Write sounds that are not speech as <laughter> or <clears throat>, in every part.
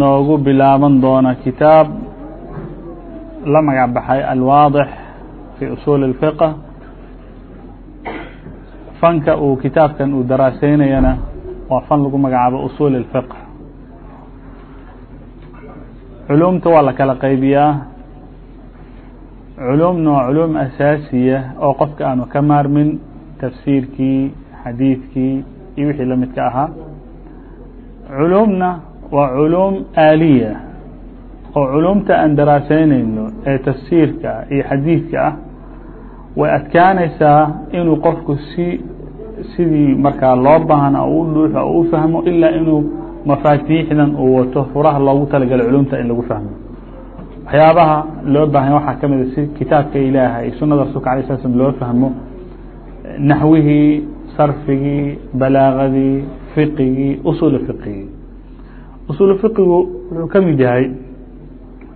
noogu bilaaban doona kitaab la magac baxay alwaadix fi usuul الfiqh fanka uu kitaabkan uu daraaseynayana waa fan lagu magacaabo usuul الfiqh culumta waa la kala qaybiyaa culumna waa culum asaasiya oo qofka aanu ka maarmin tafsiirkii xadiidkii iyo wixii la midka ahaa culumna waa culum aaliya oo culumta aan daraaseyneyno ee tafsiirka iyo xadiidka ah way adkaanaysaa inuu qofku si sidii markaa loo baahna u dhuuxo u fahmo ilaa inuu mafaatiixdan uu wato furaha loogu talagalay culumta in lagu fahmo. Waxyaabaha loo baahanya waxaa ka mida si kitaabka ilaaha iyo sunada rasulka alay sla slm loo fahmo naxwihii sarfigii balaagadii fiqigii usuul fiqigii usuul fiqigu wuxuu ka mid yahay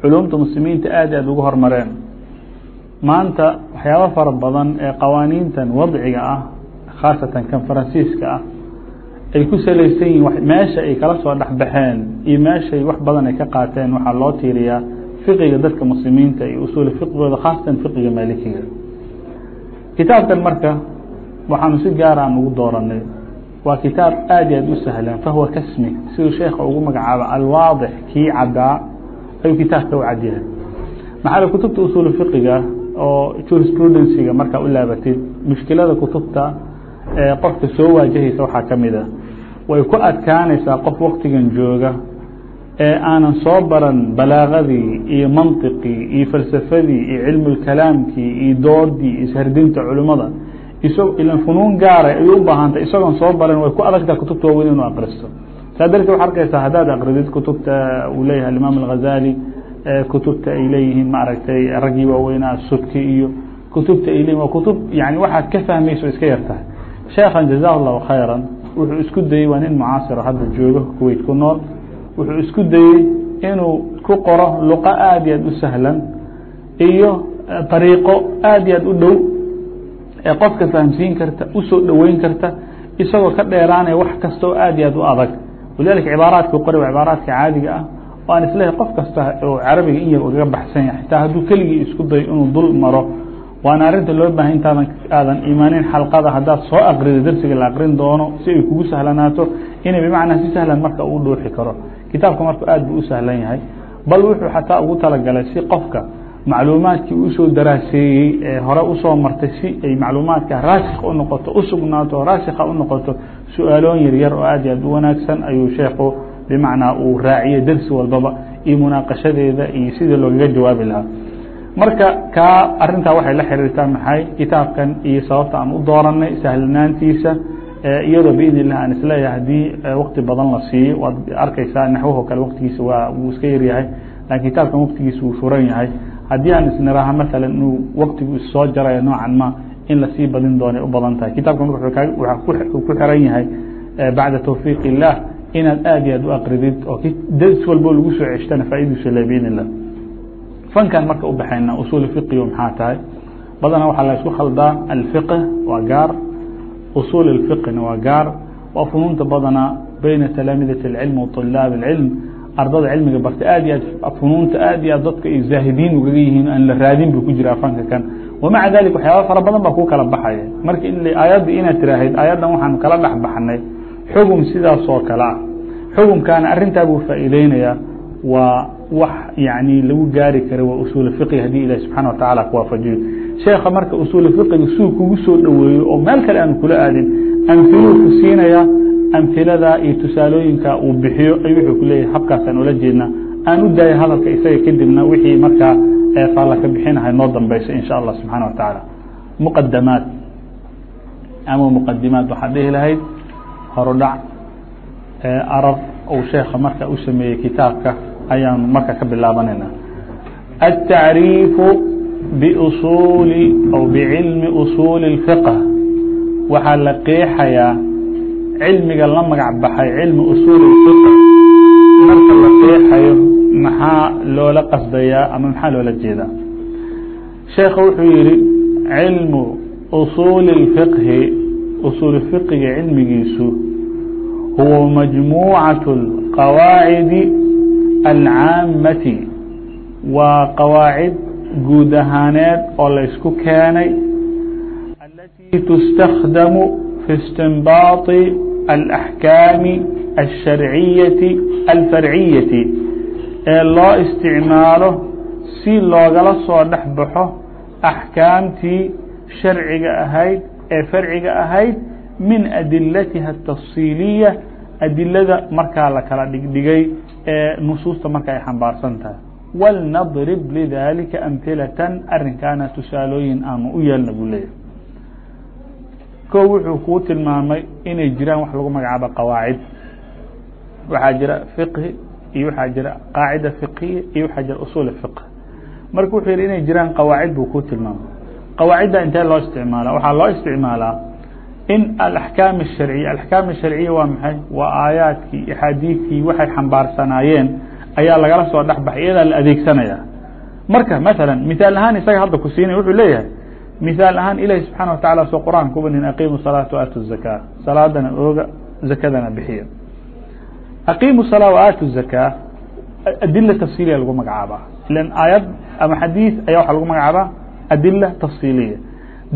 culumta muslimiinta aad aad ugu hormareen. Maanta waxyaaba fara badan ee qawaaniintan wadciga ah khaasatan kan faransiiska ah ay ku salaysan yihiin meesha ay kala soo dhexbaxeen iyo meeshay wax badan ay ka qaateen waxaa loo tiiriyaa fiqiga dadka muslimiinta iyo usuul fiqigooda khaasatan fiqiga maalikiga. Kitaabkan marka waxaanu si gaara aan ugu dooranay waa kitaab aad aad u sahlan fahuwa kasmi siduu sheekha ugu magacaabo alwaadix kii caddaa ayuu kitaabka u cadyahay maxaa kutubta usuul oo jurisprudencyga markaa u laabatid mushkilada kutubta ee qofka soo waajahaysa waxaa ka mid a way ku adkaanaysaa qof waktigan jooga ee aanan soo baran balaagadii iyo mantiqii iyo falsafadii iyo cilmulkalaamkii iyo doodii iyo ishardinta culimmada ilan funuun gaara ayay u baahantay isagoon soo baran way ku adagtaa kutubta waaweyn inuu akristo saa darteed waxaa arkaysaa haddaad akridid kutubta uu leeyahay alimaam alghazali kutubta ay leeyihiin maaragtay raggii waaweynaa subki iyo kutubta ay leyihin waa kutub yani waxaad ka fahmayso iska yartahay sheekhan jazahu llahu khayran wuxuu isku dayey waa nin mucaasiro hadda joogo kuweyt ku nool. Wuxuu isku dayey inuu ku qoro luqo aad iyo aad u sahlan iyo dariiqo aad iyo aad u dhow ee qofka fahamsiin karta u soo dhoweyn karta isagoo ka dheeraanaya wax kasta oo aad iyo aad u adag. Walidalika cibaaraadka qori waa cibaaraadka caadiga ah oo aan isleehay qof kasta oo carabiga in yar ugaga baxsan yahay. Xitaa hadduu keligii isku dayo inuu dul maro. Waana arrinta loo bahay intaadan aadan imaanin xalqada haddaad soo akrido darsiga la akrin doono si ay kugu sahlanaato inay bimacnaa si sahlan marka uu dhuuxi karo. Kitaabka marka aad buu u sahlan yahay. Bal wuxuu xataa ugu talagalay si qofka macluumaadkii u soo daraaseeyey ee hore u soo martay si ay macluumaadka raasikha u noqoto usugnaato raasikha u noqoto su'aalooyin yaryar oo aad iyo aad u wanaagsan ayuu sheekhu bimacnaa uu raaciyey dersi walbaba iyo munaaqashadeeda iyo sidii loogaga jawaabi lahaa. Marka kaa arintaa waxay la xiriirtaa maxay kitaabkan iyo sababta aan u dooranay sahlanaantiisa iyadoo biidn illah aan is leeyahay haddii wakti badan la siiyo waad arkaysaa naxwaho kale waktigiisa waa wuu iska yaryahay laakiin kitaabkan waktigiisa wuu furan yahay haddii aan isniraha maala inuu waktigu issoo jarayo noocan ma in lasii badin doonay u badan tahay kitabka marka wuxuu ku xiran yahay bacda tawfiiq illah inaad aad iyo aad u akridid oo ders walbo lagu soo ceshtana faaidadiisu le biidn illah fankan marka u baxayna usuul fiqigu maxaa tahay badanaa waxaa la isku khaldaa alfiqh waa gaar usuul اfiqhna waa gaar waa funuunta badanaa beyna talaamidat اlcilm wa طulaab اlcilm ardada cilmiga barta aad iyo aad funuunta aad iyo aad dadka ay zaahidiin ugaga yihiin aan la raadin buu ku jiraa fanka kan. Wamaca dalik waxyaaba fara badan baa kuu kala baxaya. Marka aayadda inaad tiraahid aayaddan waxaan kala dhex baxnay. Xugum sidaas oo kale ah. Xugumkaana arrintaa buu faa'iideynayaa waa wax yani lagu gaari kara waa usuul fiqi haddii ilahi subxana watacala kuwaafajiyo. Sheekha marka usuul fiqiga suu kugu soo dhoweeyo oo meel kale aanu kula aadin amhiluu ku siinaya amhilada iyo tusaalooyinka uu bixiyo ay wuxuu ku leeyahay habkaasaan ula jeedna aan u daaya hadalka isaga kadibna wixii markaa faalla ka bixinahay noo dambeyso in sha allah subxaana wa tacaala muqadamaad ama muqadimaad waxaad dhihi lahayd horudhac arab uu sheekha marka u sameeyey kitaabka ayaanu marka ka bilaabanayna التacriifu bأsuuli aw bcilmi usuuli الfiqh waxaa la qeexayaa cilmiga la magac baxay cilmi usuul الfiqh marka la qeexayo maxaa loola qasdayaa ama maxaa loola jeedaa sheekha wuxuu yihi cilmu usuuli الfiqhi usuul fiqiga cilmigiisu huwa majmuucaة اqawaacidi alcaamati waa qawaacid guud ahaaneed oo la ysku keenay alatii tustakdamu fi istinbaaطi alaxkaami alsharciyati alfarciyati ee loo isticmaalo si loogala soo dhex baxo axkaamtii sharciga ahayd ee farciga ahayd min adilatiha atafsiiliya adilada markaa la kala dhigdhigay ee nusuusta marka ay xambaarsan tahay. Walnadrib lidalika amhilatan arrinkaana tusaalooyin aanu u yeelna buu leeyahay ko wuxuu kuu tilmaamay inay jiraan wax lagu magacaabo qawaacid waxaa jira fiqhi iyo waxaa jira qaacida fiqhiya iyo waxaa jira usuul fiqh marka wuxuu yihi inay jiraan qawaacid buu kuu tilmaamay qawaacidda intee loo isticmaala waxaa loo isticmaalaa in alaxkaam الsharciya alaxkaam الsharciya waa maxay waa aayaadkii axaadiidkii waxay xambaarsanaayeen ayaa lagala soo dhex baxay iyadaa la adeegsanaya marka maala miثaal ahaan isaga hadda ku siinay wuxuu leeyahay miثaal ahaan ilahi subxaana watacala soo qur'aan ku banin aqimu الsalaaةa وaatu الزakاة salaadana ooga zakadana bixiya aqimu الsalaa وaatu الزakاة adila tafsiliya lagu magacaabaa ilan aayad ama xadiiث ayaa waxa lagu magacaabaa adila tafsiliya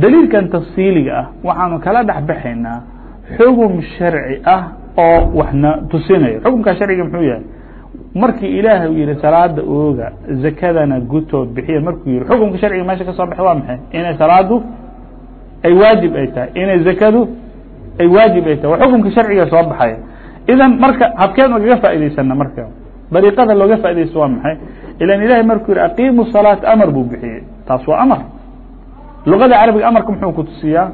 daliilkan tafsiiliga ah waxaanu kala dhex baxaynaa xugum sharci ah oo waxna tusinayo xukumka sharciga muxuu yahay Markii ilaahay u yihi salaada ooga zakadana guto bixiya markuu yihi xukumka sharciga meesha ka baxay waa maxay? Inay salaadu ay waajib ay tahay. Inay zakadu ay waajib ay tahay. Waa xukumka sharciga soo baxaya idan marka habkeed magaga faa'idaysana marka. Dariiqada looga faaidaysto waa maxay? Ilan ilahay markuu yihi aqimu salaata amar buu bixiyey. Taas waa amar. Luqada carabiga amarka muxuu kutusiyaa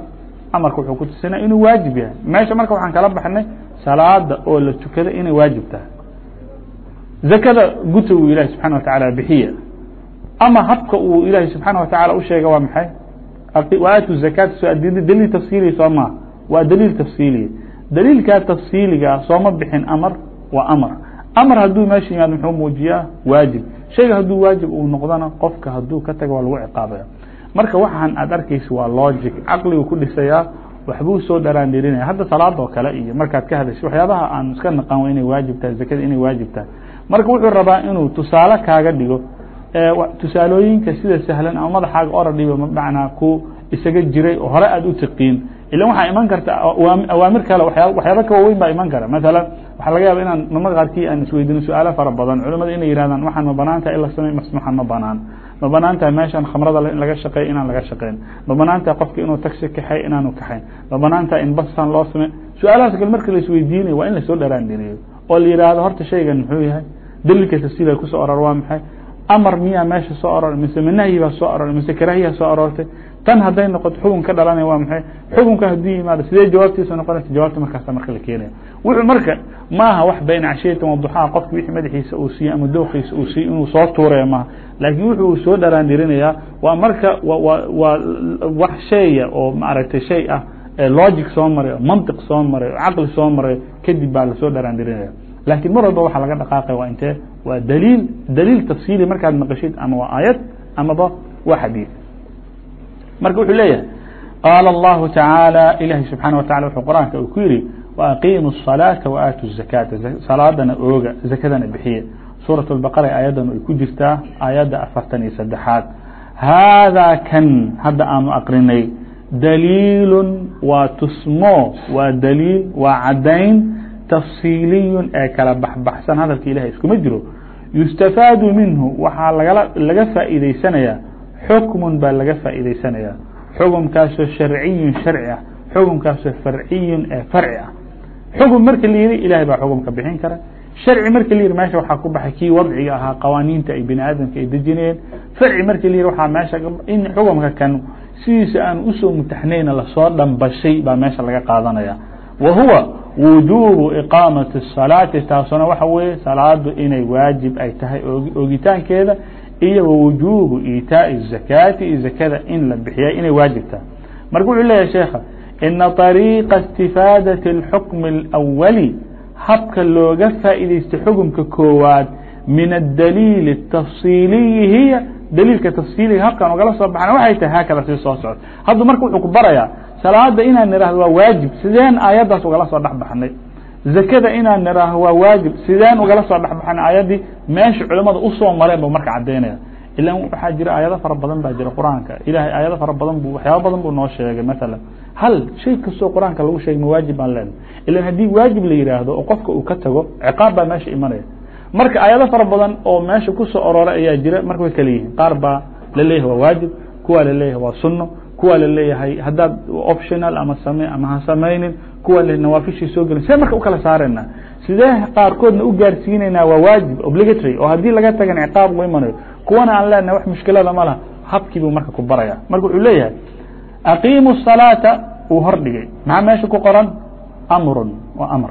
amarka wuxuu kutusinaya inuu waajib yahay. Meesha marka waxaan kala baxnay salaada oo la tukada inay waajib tahay zakada guta uu ilahi subxana watacaala bixiya. Ama habka uu ilaahi subxaana watacaala u sheega waa maxay? Waatu zakaat so daliil tafsiiliya soo maa waa daliil tafsiiliya daliilkaa tafsiiligaa sooma bixin amar waa amar. Amar hadduu meesha yimaado muxuu muujiyaa? Waajib. Shayga hadduu waajib uu noqdona qofka hadduu ka tago waa lagu ciqaabaya. Marka waxaan aad arkaysa waa logic. Caqligu ku dhisayaa waxbuu soo dharaandhirinaya hadda salaad oo kale iyo markaad ka hadashay waxyaabaha aan iska naqan wa inay waajib tahay zakada inay waajib tahay marka wuxuu rabaa inuu tusaale kaaga dhigo tusaalooyinka sida sahlan ama madaxaaga oradhiba macnaa ku isaga jiray oo hore aad u tiqiin ilan waxaa iman karta awaamir kale waxyaaba ka waaweyn baa iman kara. Masalan waxaa laga yaaba inaan mama qaarkii aan isweydino su'aalo fara badan. Culimada inay yihahdaan waxaan ma bannaan tahay in la samey masmuxan ma banaan. Ma bannaan tahay khamrada laga shaqeey inaan laga shaqeyn. Ma banaan qofka inuu taxi kaxey inaanu kaxayn ma bannaan tahay in basan loo samey su'aalahaas kale marka la isweydiinayo waa in la soo dharaandhiriyo oo la yihahdo horta shaygan muxuu yahay daliilka tafsiilka ku soo oror waa maxay? Amar miyaa meesha soo oror mise manahyi baa soo oror mise karahiya soo orortay tan hadday noqoto xugun ka dhalanaya waa maxay? Xukunka hadduu yimaado sidee jawaabtiisa noqonaysa? Jawaabta markaasa marka la keenaya wuxuu marka maaha wax bayna cashiyatan waduxaa qofki wixii madaxiisa uu siiye ama dooqiisa uu siiye inuu soo tuuraya maaha. Laakiin wuxuu soo dharaandirinayaa waa marka waa wax shaya oo maaragtay shay ah logic soo maray mantiq soo maray caqli soo maray kadib baa la soo dharaandirinaya laakiin mar walba waxaa laga dhaqaaqaya waa intee waa daliil daliil tafsiili markaad maqashid ama waa aayad amaba waa xadiid marka wuxuu leeyahay qaala allahu tacaala ilahi subxaana watacala wuxuu qur-aanka uu ku yihi waaqiimu الصalaaةa waaatu الzakaata salaadana ooga zakadana bixiya suuraة اbaqara ayadan ay ku jirtaa aayadda afartan iyo saddexaad haadaa kan hadda aanu aqrinay daliilu waa tusmo waa daliil waa cadayn tafsiiliyun ee kala baxbaxsan hadalka ilahay iskuma jiro yustafaadu minhu waxaa laga faa'iideysanaya xukmun baa laga faa'iideysanaya xukumkaasoo sharciyun sharci ah xukumkaasoo farciyun ee farci ah. Xukum marka la yihi ilahay baa xukumka bixin kara. Sharci marka la yihi meesha waxaa ku baxay kii wadciga ahaa qawaaniinta ay bini aadamka ay dejinayeen. Farci marka la yihi waxaa meesha in xukumka kan sidiisa aan u soo mutaxnayna la soo dhambashay baa meesha laga qaadanaya wa huwa wujubu iqaamati الsalaati taasuna waxa weeye salaadu inay waajib ay tahay ogitaankeeda iyo wwujubu iitaaءi الzakaati iyo zakada in la bixiya inay waajib tahay marka wuxuu leeyahay sheekha ina طariiqa اstifaadaةi الxukm الأwali habka looga faa'iidaysto xukumka koowaad min الdaliil الtafsiiliyi hiya daliilka tafsiiliga habkan ogala soo baxana waxay tahay haakada sii soo socda. Haddu marka wuxuu ku barayaa salaada inaan nihahdo waa waajib. Sideen aayaddaas ugala soo dhex baxnay. Zakada inaan nihaaho waa waajib. Sideen ugala soo dhex baxnay aayaddii meesha culimmada u soo mareen bu marka caddaynaya ilan waxaa jira aayado fara badan baa jira qur'aanka. Ilahay aayado fara badan bu waxyaaba badan buu noo sheegay masalan hal shay kastoo qur'aanka lagu sheegay ma waajib baan leenahay ilan haddii waajib la yidhaahdo oo qofka uu ka tago ciqaab baa meesha imanaya marka aayado fara badan oo meesha ku soo aroora ayaa jira marka way kala yihiin. Qaar baa la leeyahay waa waajib kuwa la leeyahay waa sunno kuwa la leeyahay haddaad optional ama same ama ha samaynin kuwa nawaafishii soo gelin. See marka u kala saarayna sidee qaarkoodna u gaarsiinaynaa waa waajib obligatory oo haddii laga tagan ciqaab u imanayo kuwana aan leenahay wax mushkilada ma laha habkii buu marka ku baraya. Marka wuxuu leeyahay aqiimu الsalaata uu hor dhigay. Maxaa meesha ku qoran? Amrun waa amr.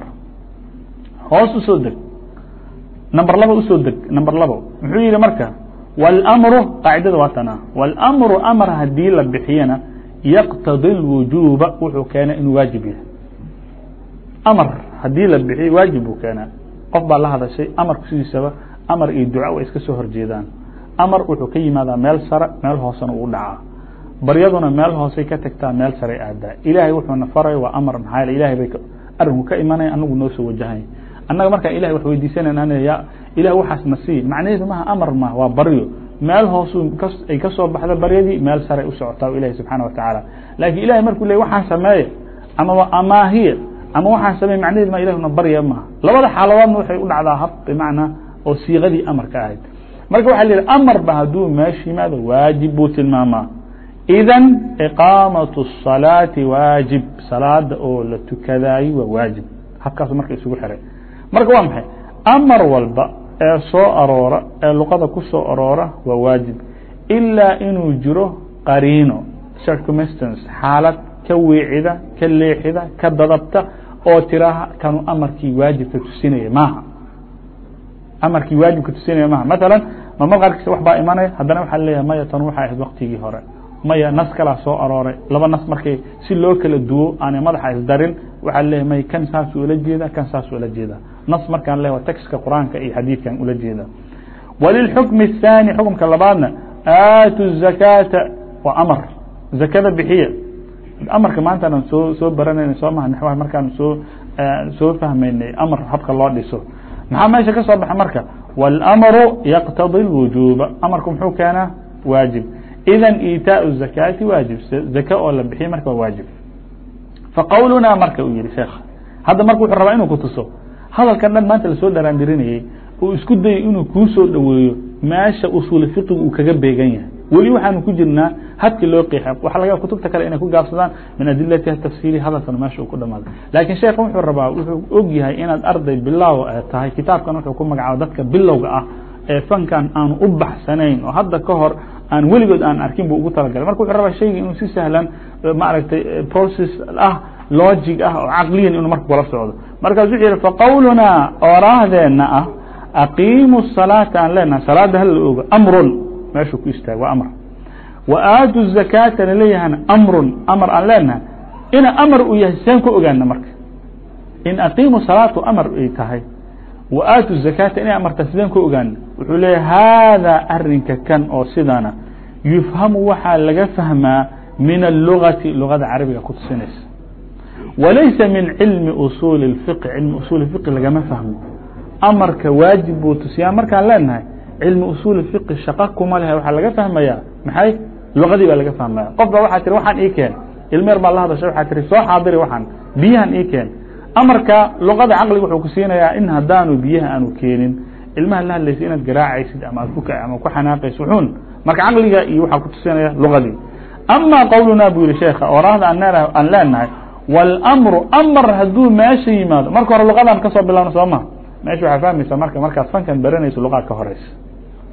Hoos u soo deg number laba usoo deg number labo muxuu yihi marka wاlmru qaacidada waa tana wاlmru amr hadii la bixiyana yaqtadi اlwujuba wuxuu keenay inuu waajib yahay amar hadii la bixiyo waajib buu keenaa qof baa la hadashay amarku sidiisaba amar iyo duca way iska soo horjeedaan amar wuxuu ka yimaadaa meel sare meel hoosena uu dhacaa baryaduna meel hoosay ka tagtaa meel saray aadaa ilaahay wuxuuna faray waa amar maxaa yeel ilahay bay arinku ka imanaya anagu noo soo wajahay annaga markaan ilahay wax weydiisanayna ya ilah waxaas na sii macnaheedu maha amar ma waa baryo. Meel hoosu ay ka soo baxda baryadii meel saray u socotaa ilahi subxaana wa tacaala. Laakiin ilahay markuu ley waxaan sameeye ama amaahiya ama waxaan sameeye macnaheedu ma ilahuna barya maha labada xaaladoodna waxay u dhacdaa hab bimacnaa oo siiqadii amarka ahayd. Marka waxa la yihi amarba hadduu meesha yimaado waajib buu tilmaamaa. Idan iqaamatu الsalaati waajib salaada oo la tukadaayo waa waajib. Habkaasu marka isugu xiray marka waa maxay? Amar walba ee soo aroora ee luqada ku soo aroora waa waajib. Ilaa inuu jiro qariino circumstance xaalad ka weecida ka leexida ka dadabta oo tiraha kanu amarkii waajibka tusinaya maaha. Amarkii waajibka tusinaya maha maala mamar qaarkiisa wax baa imanaya haddana waxaa leeyahay maya tan waxay ahayd waktigii hore. Maya nas kalaa soo arooray. Laba nas markay si loo kala duwo aanay madaxa isdarin waxaa leeyahay may kan saasuu ula jeeda kan saasuu ula jeeda nas markaan le waa texka qur-aanka iyo xadiidkan ula jeeda walilxukmi الثaanي xukumka labaadna aatu الzakaata waa amar zakada bixiya amarka maantaanan soo soo baranayna soo maha naxwaha markaan soo soo fahmaynay amar habka loo dhiso maxaa meesha ka soo baxa marka wاlأmru yaqtadi الwujuba amarku muxuu keenaa waajib idan iitaaء الzakaati waajib zaka oo la bixiya marka waa waajib faqowlunaa marka uu yihi sheekh hadda marka wuxuu rabaa inuu ku tuso hadalkan dhan maanta la soo dharaandirinayey uu isku dayay inuu kuu soo dhoweeyo meesha usuuli fiqigu uu kaga beegan yahay. Weli waxaanu ku jirnaa hadki loo qeexa waxa laga kutubta kale inay ku gaabsadaan min adilatiha tafsiili hadalkan meesha uu ku dhamaado laakiin sheekh wuxuu rabaa wuxuu og yahay inaad arday bilow tahay kitaabkan wuxuu ku magacaabo dadka bilowga ah ee fankan aanu u baxsanayn oo hadda ka hor aan weligood aan arkin bu ugu talagalay. Marka wuxuu rabaa shayga inuu si sahlan maaragtay process ah logic ah oo caqliyan inuu marka kula socdo markaas wuxuu yihi faqowlunaa ooraahdeenna ah aqiimu الsalaata aan leenahay salaada hala ogo amrun meeshuu ku istaago waa amr wa aatu الzakaata laleeyahana amrun amar aan leenahay ina amar uu yahay seen ku ogaana marka in aqiimu salaatu amar ay tahay wa aatu الzakaata inay amarta sideen ku ogaana wuxuu leeyahy haadaa arinka kan oo sidana yufhamu waxaa laga fahmaa min الlugati lugada carabiga ku tusinaysa walaysa min cilmi usuuli الfiqi cilmi usuuli fiqi lagama fahmo amarka waajib buu tusiyaa markaan leenahay cilmi usuuli fiqi shaqa kuma leh waxaa laga fahmayaa maxay lugadii baa laga fahmaya qof waxaa tiri waxaan ii keen ilmeer baa la hadasha waxaa tiri soo xaadiri waxaan biyahan ii keen amarka luqada caqliga wuxuu ku siinayaa in haddaanu biyaha aanu keenin ilmaha la hadlaysa inaad garaacaysid ama ad ku ama ku xanaaqayso wuxuun marka caqliga iyo waxaa ku tusinaya lugadii ama qowlunaa buu yihi sheekha oraahda aan leenahay wاlmru amar hadduu meesha yimaado marka hore luqadaan kasoo bilawno soo ma meesha waxaa fahmaysa marka markaad fankan baranayso luqaad ka horeysa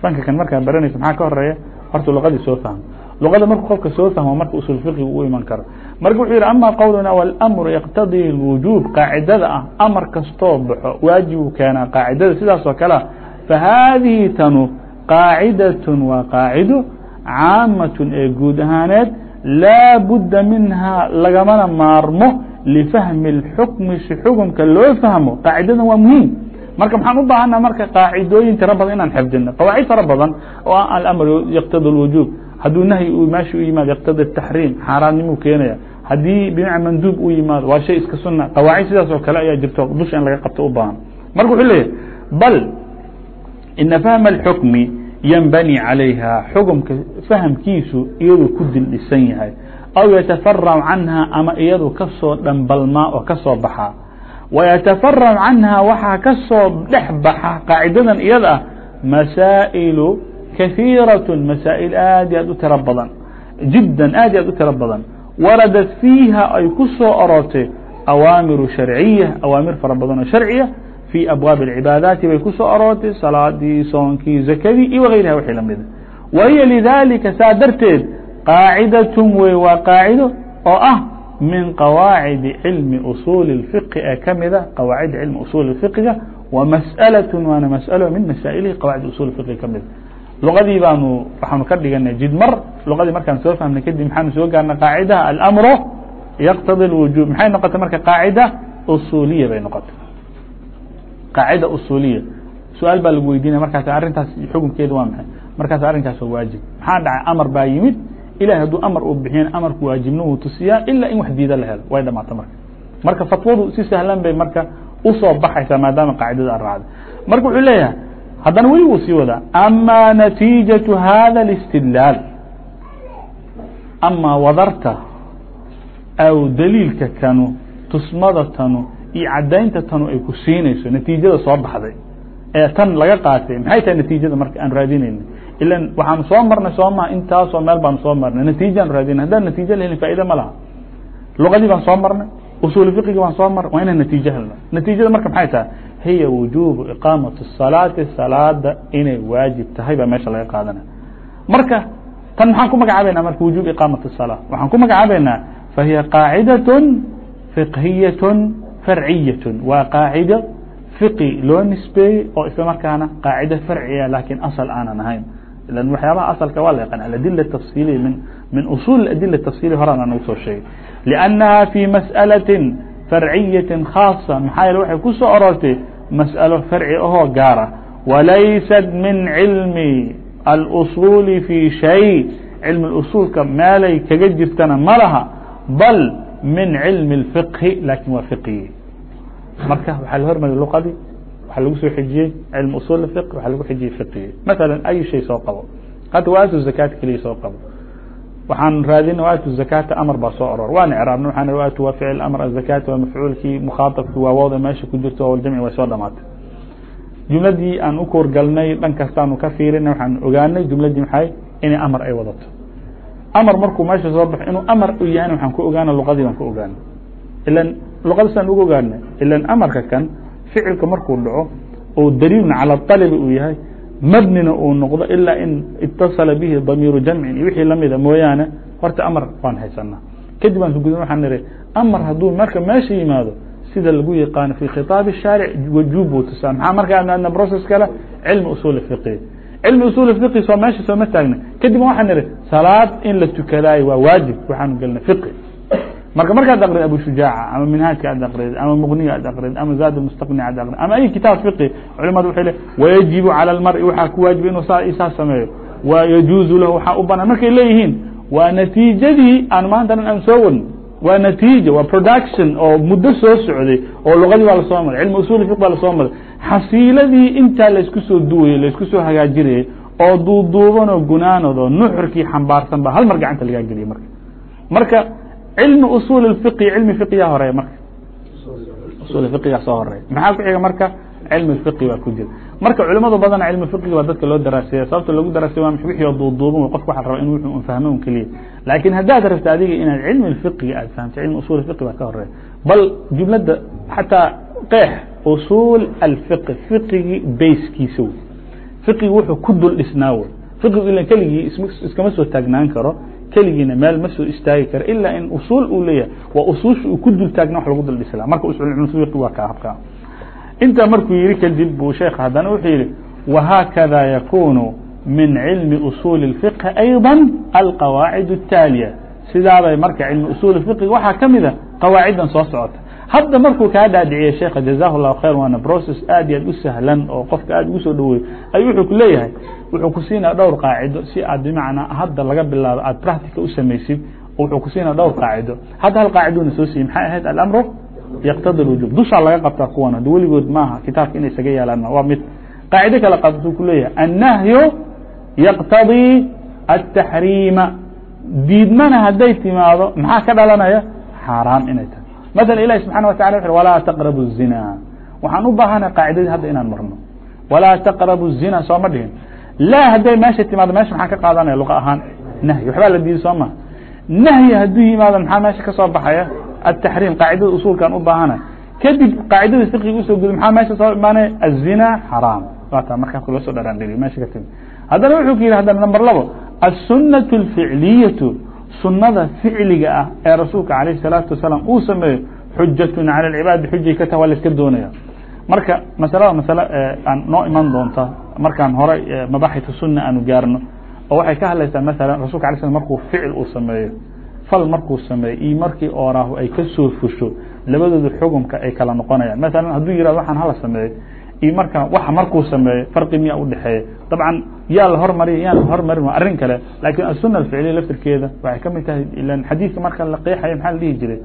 fanka kan markaad baranayso maxaa ka horeeya horta luqadii soo fahmo luqada marku qofka soo fahmo marka usul fiqiga u iman karo marka wuxuu yihi ama qowluna wاlamru yaqtadii اlwujuub qaacidada ah amar kastoo baxo waajibu keenaa qaacidada sidaas oo kalea fahaadihi tanu qaacidaة waa qaacido caamaة ee guud ahaaneed laa budda minhaa lagamana maarmo lifahmi اlxukmi si xukumka loo fahmo qaacidadan waa muhiim marka maxaan u baahana marka qaacidooyin tiro badan inaan xifdino qawaacid fara badan oo alamr yaqtadi اlwujuub hadduu nahyi meesha u yimaado yaqtadi الtaxriim xaaraannimuu keenaya haddii bimacna manduub u yimaado waa shay iska suna qawaacid sidaas oo kale ayaa jirto dusha in laga qabto u baahan marka wuxuu leeyahy bal ina fahma اlxukmi ynbani calayha xukumka fahamkiisu iyaduu ku dildhisan yahay. Aw yatafarac canha ama iyadu ka soo dhambalmaa oo ka soo baxaa wayatafarac canha waxaa ka soo dhex baxa qaacidadan iyada ah masaa'ilu kahiiraة masaa'il aad aad u tiro badan jiddan aad aad u tiro badan. Waradat fiiha ay ku soo orortay awaamiru sharciya awaamir fara badan oo sharciya في abwاab الcibaadaati bay ku soo aroortay salaadii soonkii zakadii iyo wغayriha wixii lamida wahiy lidalika saa darteed qaacidaة wey waa qaacido oo ah min qawaacidi cilmi usuuli الfiqi ee kamida qawaacida cilmi usuuli الfiqiga wa masأalaة waana masأalo min masaa'ilihi qawaacid usul fiqi ka mida luqadii baanu waxaanu ka dhiganay jidmar luqadii markaan soo fahmnay kadib maxaanu soo gaarnay qaacidaha alamro yaqtadi الwujuub maxay noqotay marka qaacida usuuliya bay noqotay qaacida usuuliya su-aal baa lagu weydiinaya markaas arrintaas xukunkeeda waa maxay markaas arrinkaas waa waajib maxaa dhacay amar baa yimid ilahay hadduu amar uu bixiyan amarku waajibna wuu tusiyaa ilaa in wax diida la helo way dhamaata marka marka fatwadu si sahlan bay marka usoo baxaysaa maadaama qaacidada a raacda marka wuxuu leeyahay haddana weli wuu sii wadaa ama natiijaةu hada الاstidlaal ama wadarta aw daliilka kanu tusmada tanu iyo cadaynta tanu ay ku siinayso natiijada soo baxday ee tan laga qaatay maxay tahay natiijada marka aan raadinayna ilan waxaanu soo marnay sooma intaasoo meel baanu soo marnay natiijaan raadinay haddaan natiijo la helin faaida ma laha luqadii baan soo marnay usuul fiqigi baan soo marnay waa inaan natiijo helno natiijada marka maxay tahay hiya wujubu iqaamati الsalaati salaada inay waajib tahay baa meesha laga qaadanaya marka tan maxaan ku magacaabeynaa marka wujub iqaamati الsalaa waxaan ku magacaabeynaa fahiya qaacidaة fiqhiyaة farciyaة waa qaacido fiqi loo nisbeeyey oo isla markaana qaacido farciya laakiin asal aanan ahayn. Ilan waxyaabaha asalka waa la yaqaan aladila tafsiliya min usul adila tafsiliya horaan aan ugu soo sheegay. Liannaha fi mas'alatin farciyatin khaasa maxaa yeele waxay ku soo aroortay mas'alo farci ahoo gaara. Walaysat min cilmi alusuuli fi shay cilmi usuulka meelay kaga jirtana ma laha bal min cilmi اlfiqhi laakiin waa fiqigi marka waxaa la hormariy luqadii waxaa lagu soo xijiyey cilm usul fiq waxaa lagu xijiyey fiqigi maala ay shay soo qabo? Hadda waatu zakaata keliya soo qabo. Waxaan raadina waatu zakaata amar baa soo oror waan icraabna waxaan waatu waa ficil amr azakaata waa mafcuulkii mukhaaطabkii waawooda meesha ku jirto oo jamci way soo dhamaatay. Jumladii aan u koorgalnay dhan ka fiirina waxaan ogaanay jumladii maxay? Inay amar ay wadato amar markuu meesha soo baxo inuu amar u yahan waxaan ku ogaana luqadii baan ku ogaana ilan luqadasaan ugu ogaana ilan amarka kan ficilka markuu dhaco oo daliilna calى طalbi uu yahay mabnina uu noqdo ilaa in itasala bihi damiiru jamcin iyo wixii lamida mooyaane horta amar waan haysanaa kadib aan sugudin waxaan nihi amar hadduu marka meesha yimaado sida lagu yaqaano fi khiطaab الshaaric wajuub buu tusaa maxaa markaa adna process kale cilmi usul fiqi cilmi usul fiqi soo meesha sooma taagna. Kadib waxaan nihi salaad in la tukadaayo waa waajib waxaanu gelnay fiqi. Marka markaad aqrid abu shujaaca ama minhaajka aad aqrid ama muqniga aad aqrid ama zaad mustaqni aad aqrid ama ay kitaab fiqi culimadu waxay le wayajibu calى اlmari waxaa ku waajiba inuu saa isaa sameeyo. Wa yajuuzu lahu waxaa u banaan markay leeyihiin waa natiijadii aan maanta aan soo wadno waa natiija waa production oo muddo soo socday oo luqadii baa la soo maray cilmi usul fiq baa la soo maray. Xasiiladii intaa laysku soo duwayey laysku soo hagaajinayay oo duuduuban oo gunaanod oo nuxurkii xambaarsan baa hal mar gacanta lagaa geliyay marka. Marka cilmi usul fiqi cilmi fiqiyaa horreeya marka. Usul fiqigaa soo horreeya maxaa ku xiga marka? Cilmi fiqi baa ku jira marka culimadu badana cilmi fiqiga baa dadka loo daraaseeya sababta lagu daraasay waa wixii duuduuban qofka waxa raba in wuxuu fahmo keliya laakiin haddaad rabta adiga inaad cilmi fiqiga aad fahamto cilmi usul fiqi baa ka horreeya bal jumladda xataa qeex usul alfiqi fiqigii bayskiisa wey. Fiqiga wuxuu ku dul dhisnaa wey. Fiqigu ila keligii iskama soo taagnaan karo keligiina meel ma soo istaagi karo ilaa in usuul uu leeyahay. Waa usuusha uu ku dul taagna wax lagu dul dhisi laha marka usulfiqi waa ka habka intaa markuu yihi kadib buu sheekh haddana wuxuu yihi وhakذا yakunu min cilmi usuuli الفiqhi أيضا alqawaacid الtaaliya sidaabay marka cilmi usuul fiqiga waxaa ka mida qawaaciddan soo socota hadda markuu kaa dhaadhiciye sheekha jazahu الlahu khayr waana process aad iyo aad u sahlan oo qofka aad ugu soo dhaweeyo ayuu wuxuu ku leeyahay wuxuu ku siinaya dhowr qaacido si aad bimacnaa hadda laga bilaabo aad practica u samaysid wuxuu ku siinaya dhowr qaacido hadda hal qaaciduna soo siiyey maxay ahayd alamru yaqtadi الwujub dushaa laga qabtaa kuwan hadda weligood maaha kitaabka inay isaga yaalaan waa mid qaacido kale qabtuu ku leeyahay الnahyu yaqtadii الtaxriima diidmana hadday timaado maxaa ka dhalanaya xaaraam inay tahay maala ilahi subxana watala wuxu walaa taqrabu الzina waxaan u baahanay qaacidadii hadda inaan marno walaa taqrabu الzina sooma dhihin laa hadday meesha timaado mesha maxaa ka qaadanaya luqa ahaan nahyi waxbaa la diiday soo ma nahyi hadduu yimaado maxaa meesha ka soo baxaya التحريم قاعدada usuلkan u baahana kadib قاعدada فقiga usoo guda مaa meesha soo imaanaya الزنا حرام waata markaa loo soo dharaandhiriy meesha ka timi haddana wuxuu ku yidhi haddana number labo السuنaة الفicلiyaة sunada ficliga ah ee rasuulka عalيه الصلاaةu وaسلام uu sameeyo xujaة عalى العibaadi xujay ka taha waa la iska doonaya marka masalada masale aan noo iman doonta markaan hore mabaxith الsuna aanu gaarno oo waxay ka hadlaysaa maala rasulka alay slam markuu ficil uu sameeyo fal markuu sameeyo iyo markii ooraahu ay ka soo fusho labadooda xugumka ay kala noqonayaan. Maala hadduu yihahdo waxaan hala sameeyo iyo marka waxa markuu sameeyo farqi miyaa udhexeeya dabcan yaa la hormariya yaan la hormarin waa arrin kale laakiin asuna alficliya laftirkeeda waxay ka mid tahay ilan xadiidka marka la qeexayo maxaa la dhihi jiray?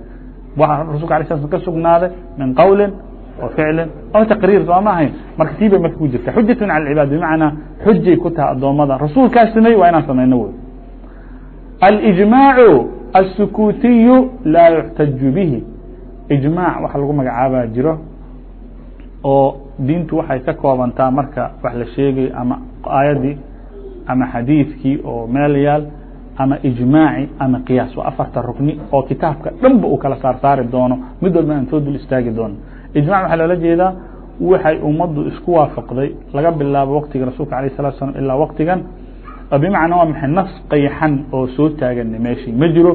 Waxa rasulka alay slam ka sugnaaday min qawlin wa ficlin aw taqriir soo ma ahayn? Marka tii marka ku jirta xujatun cala alcibaad bimacnaa xujay ku taha addoommada. Rasuulkaas sameeyey waa inaan samayno wey. Alijmaacu السكوتي لا يحتج به إجماع waxa lagu magacaaba jiro oo diintu waxay ka koobantaa marka wax la sheegayo ama aayadii ama xadiidkii oo meel yaal ama iجmaaci ama qiyaas waa afarta rukni oo kitaabka dhanba uu kala saar saari doono mid walba aan soo dul istaagi doono iجmac waxaa loola jeedaa waxay ummaddu isku waafaqday laga bilaabo waqtiga rasuulka aليه الصلatu sلام ilaa waqtigan bmacna waa maxay nafs qayxan oo soo taagana meeshii? Ma jiro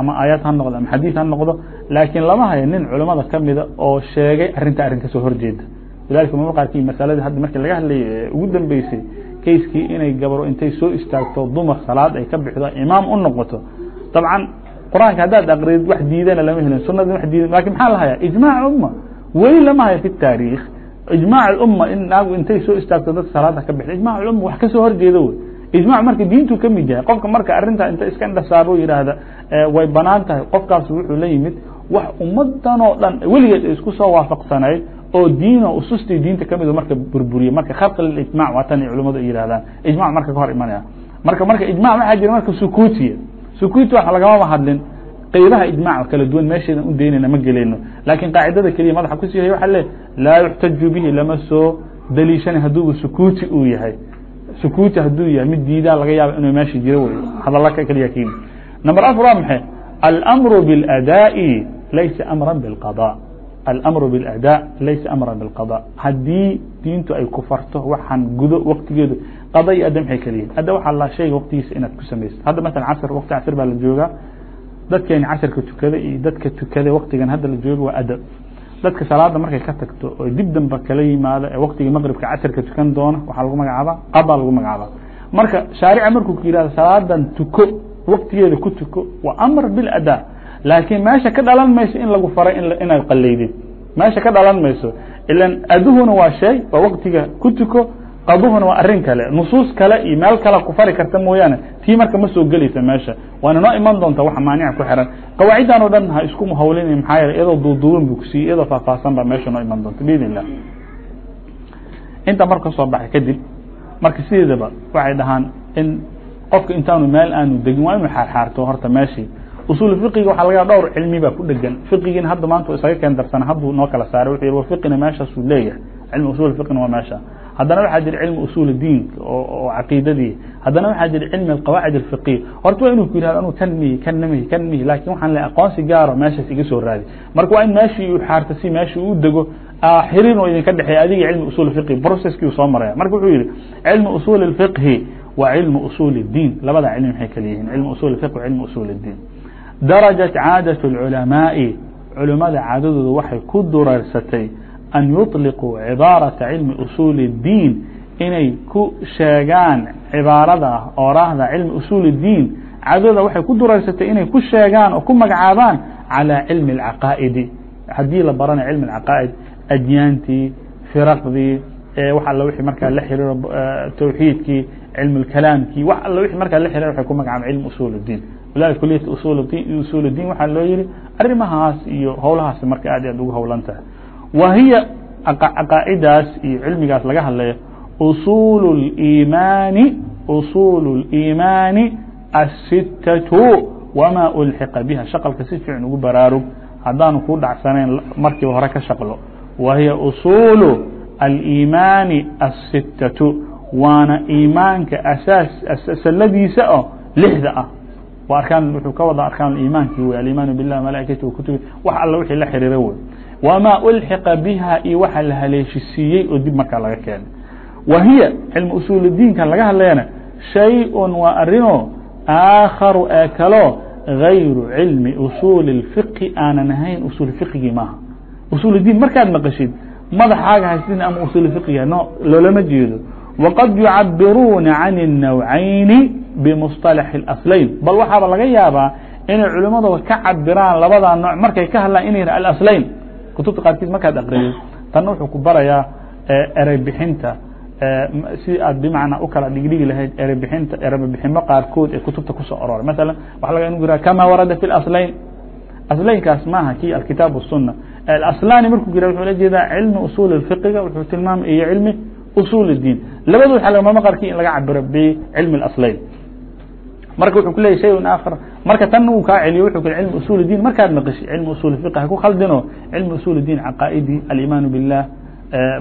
ama aayad ha noqdo ama xadiid ha noqdo laakiin lama hayo nin culamada kamida oo sheegay arrinta arrin ka soo horjeeda lidalika mama qaarkii masaladii hadda markii laga hadlayay ugu dambeysay kayskii inay gabro intay soo istaagto dumar salaad ay ka bixdo imaam u noqoto. Dabcan qur'aanka haddaad aqridid wax diidana lama helin sunadii wax diidan laakiin maxaa la hayaa? Ijmac umma. Weli lama hayo fi taariikh. Ijmac umma in naagu intay soo istaagto dadka salaada ka bixda ijmac umma wax ka soo horjeeda wey ijmac marka diintu ka mid yahay qofka marka arinta inta iska indhasaabo yidhaahda way bannaan tahay qofkaas wuxuu la yimid wax ummadan oo dhan weligeed isku soo waafaqsanayd oo diino usustii diinta ka mid marka burburiye marka khalqi ijmac waa tan culamadu ay yihahdaan ijmac marka ka hor imanaya. Marka marka ijmac waxaa jira marka sukuutiya. Sukuuti wax lagamama hadlin qeybaha ijmac kala duwan meesheedan u ma geleyno laakiin qaacidada keliya madaxa ku sii hay waxa le laa yuxtaju bihi lama soo daliishanay hadduuba sukuuti uu yahay sukuuti hadduu yahay mid diidaa laga yaaba inuu meesha jiro wey hadalla keliya keeni number afar waa maxay almru biاladaaءi laysa amra biاlqaضاء almru biاlأdaa laysa amra biاlqaضاء haddii diintu ay ku farto waxaan gudo waktigeedu qada iyo ada maxay keliyihin adda waxaa la shayga waktigiisa inaad ku samaysid hadda maala casr wakti casr baa la joogaa dadkeeni casrka tukada iyo dadka tukada waktigan hadda la jooga waa adab dadka salaada markay ka tagto oo dib damba kala yimaado ee waktiga maqribka casrka tukan doona waxaa lagu magacaaba qada lagu magacaaba marka shaarica markuu ku yihahdo salaadan tuko waktigeeda ku tuko waa amr biاladaa laakiin meesha ka dhalan mayso in lagu faray inaad qaleydid meesha ka dhalan mayso. Ilan aduhuna waa shay waa waktiga ku tuko qaduhuna waa arrin kale nusuus kale iyo meel kale ku fari karta mooyaane. Tii marka ma soo gelaysa meesha. Waana noo iman doonta waxa maanica ku xiran. Qawaaciddan o dhan ha isku hawlina maxaa yeele iyadoo duuduuban bu kusiiye iyadoo faahfaahsan baa meesha noo iman doonta biidn illah inta marka ka soo baxay kadib marka sideedaba waxay dhahaan in qofka intaanu meel aanu degin waa inuu xaarxaarto horta meeshii. Usul fiqiga waxa laga dhowr cilmi baa ku dhegan. Fiqigiina hadda maanta isaga keen darsana hadduu noo kala saaray wuxuu yihi fiqina meeshaasuu leeyahay. Cilmi usul fiqina waa meesha haddana waxaa jira cilmi usul diin oo caqiidadii haddana waxaa jira cilmi alqawaacid alfiqiya horta waa inuu ku yihahdo anuu kan mihi kan namihi kan mihi lakin waxaan le aqoonsi gaaro meeshaas iga soo raadi marka waa in meeshii uu xaarta si meeshii uu dego xiriin oo idinka dhexeeya adiga cilmi usul fiqhi processkii uu soo maraya marka wuxuu yihi cilmi usul اfiqhi wa cilmu usuul الdiin labada cilmi maxay kala yihiin cilmu usul fiq wa cilmu usuul الdiin darajat caadaة اlculamaaءi culimmada caadadooda waxay ku dureersatay an yuطliquu cibaaraةa cilmi usuuli الdiin inay ku sheegaan cibaarada ah ooraahda cilmi usuul الdiin caadadooda waxay ku dureersatay inay ku sheegaan oo ku magacaabaan calى cilmi اcaqaa'idi haddii la baranayo cilmi اcaqaa'id adyaantii firaqdii wax all wii markaa la xiriiro tawxiidkii cilm اkalaamkii wax all wii markaa la xiriir waxay ku magacaaba cilm usul الdiin walidalika kuliyat usul usul الdiin waxaa loo yihi arrimahaas iyo howlahaas marka aad aad ugu howlan tahay wa hiya caqaa'idaas iyo cilmigaas laga hadlayo usul اimaani usul الإimaani الsitaة wma ulxiqa biha shaqalka si fiican ugu baraarug haddaanu ku dhacsanayn markiiba hore ka shaqlo wa hiya usuulu aliimaani الsitaةu waana iimaanka asaas saladiisa oo lixda ah wa arkaan wuxuu ka wada arkaan iimaankii wey alimaanu bilah malaa'ikati wakutubi wax alla wixii la xiriira wey wma ulxiqa biha iyo waxa la haleeshisiiyey oo dib markaa laga keenay wa hiya cilmu usuul diinkan laga hadlayana shay-un waa arino aakharu ee kaloo gayru cilmi usuuli اlfiqhi aanan ahayn usuul fiqigii maaha usuul diin markaad maqashid madaxaaga haysin ama usuul fiqiga no loolama jeedo waqad yucabiruuna can الnawcayni bimusطalax اlaslayn bal waxaaba laga yaabaa inay culimadooda ka cabiraan labadaa nooc markay ka hadlaan inay yih alaslayn kutubta qaarkiis markaad akriyo tanna wuxuu ku barayaa erey bixinta si aad bimacnaa u kala dhigdhigi lahayd erebixinta erebiximo qaarkood ee kutubta kusoo aroray masalan waxa laga inu yiraha kama warada fi اlaslayn aslaynkaas maaha kii alkitaab الsuna alaslani markuu yira wuxuu la jeedaa cilmi usul الfiqiga wuxuu tilmaamay iyo cilmi usul الdiin labadu waxa lagama qarki in laga cabiro bcilmi اlaslayn marka wuxuu kuleyahy shay aakhar marka tan uu kaa celiyo wuxuu kule cilmi usul الdiin markaad maqashi cilmi usul الfiq ha ku khaldino cilmi usul الdiin caqaa'idi alimaan biالlah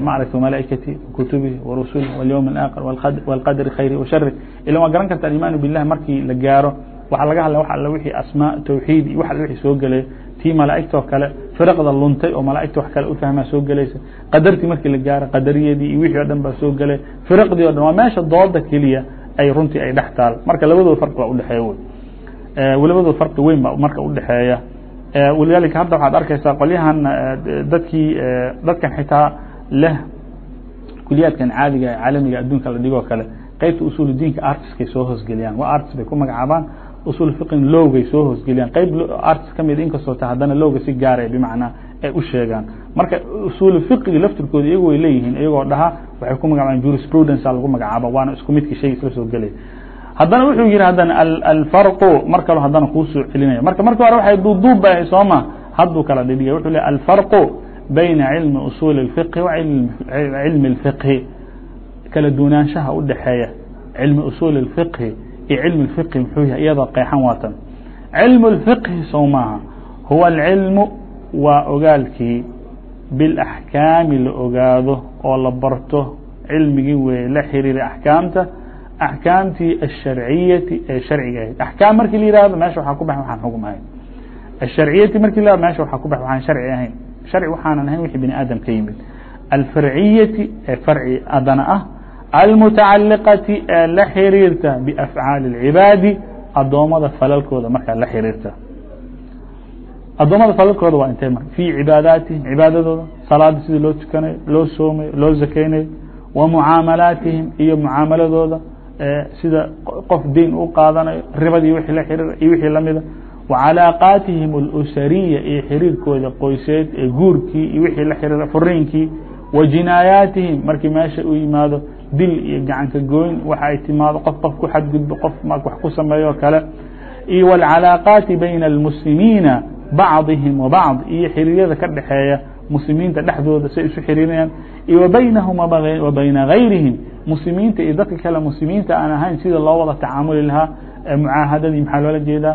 maaragta malaaikati kutubihi warusulih walyowm اaakhir wاlqadri khayri washari ila waa garan karta alimaan bilah markii la gaaro waxaa laga hadla wax all wixii asmaa tawxiid iyo wax all wixii soo gelay tii malaa'igtoo kale firaqda luntay oo malaa'igta wax kale u fahmaa soo gelaysa qadartii markii la gaaro qadariyadii iyo wixii o dhan baa soo gelay firaqdii o dhan waa meesha dooda keliya ay runtii ay dhex taal. Marka labadooda farqi baa udhexeeya wey labadooda farqi weyn baa marka udhexeeya walidalika hadda waxaad arkaysaa qolyahan dadkii dadkan xitaa leh kuliyaadkan caadiga caalamiga adduunka la dhigoo kale qeybta usul diinka artiskay soo hoosgeliyaan waa artis bay ku magacaabaan usul fiqin lowgay soo hoosgeliyaan qeyb artis ka mid inkastoo ta haddana lowga si gaara bimacnaa ay u sheegaan marka usul fiqiga laftirkooda iyagu way leeyihiin iyagoo dhaha waxay ku magacabaan jurisprudence lagu magacaaba waana isku midkii shayga isla soo gelaya haddana wuxuu yihi haddana alfarqu mar kalo haddana kuu soo celinaya marka marka hore waxay duuduub ba sooma hadduu kala dhidhiya wuxuu leey alfarqu bayna cilmi usuuli الfiqhi wa cilmi الfiqhi kala duunaanshaha u dhexeeya cilmi usuuli الfiqhi iyo cilmi الfiqhi muxuu yahay iyadoo qeexan waatan cilmu الfiqhi sow maaha huwa alcilmu waa ogaalkii biاlaxkaami la ogaado oo la barto cilmigii weeye la xiriiray axkaamta axkaamtii asharciyati ee sharciga ahayd. Axkaam markii la yihahdo meesha waxaa ku bax waxaan xugum ahayn. Asharciyati markii la meesha waxaa ku bax waxaan sharci ahayn. Sharci waxaanan ahayn wixii bini aadam ka yimid. Alfarciyati ee farci adana ah almutacaliqati ee la xiriirta biafcaali اlcibaadi addoommada falalkooda markaa la xiriirta addoommada falalkooda waa intee mar fii cibaadaatihim cibaadadooda salaada sidii loo tukanayo loo soomayo loo zakeynayo wa mucaamalaatihim iyo mucaamaladooda sida qof deyn u qaadanayo ribadii wixii la xiriira iyo wixii lamida وcalaaqaatihim اlusariya iyo xiriirkooda qoyseed ee guurkii iyo wixii la xiriira furiinkii wa jinaayaatihim markii meesha u yimaado dil iyo gacanka gooyn waxa ay timaado qof qof ku xadgudbo qof wax ku sameeyo kale iyo wاlcalaaqaati bayna اlmuslimiina bacضihim وbacض iyo xiriiryada ka dhexeeya muslimiinta dhexdooda say isu xiriirinayaan iyo وbaynahum wa bayna gayrihim muslimiinta iyo dadka kale muslimiinta aan ahayn sida loo wada tacaamuli lahaa mucaahadadii maxaa loola jeedaa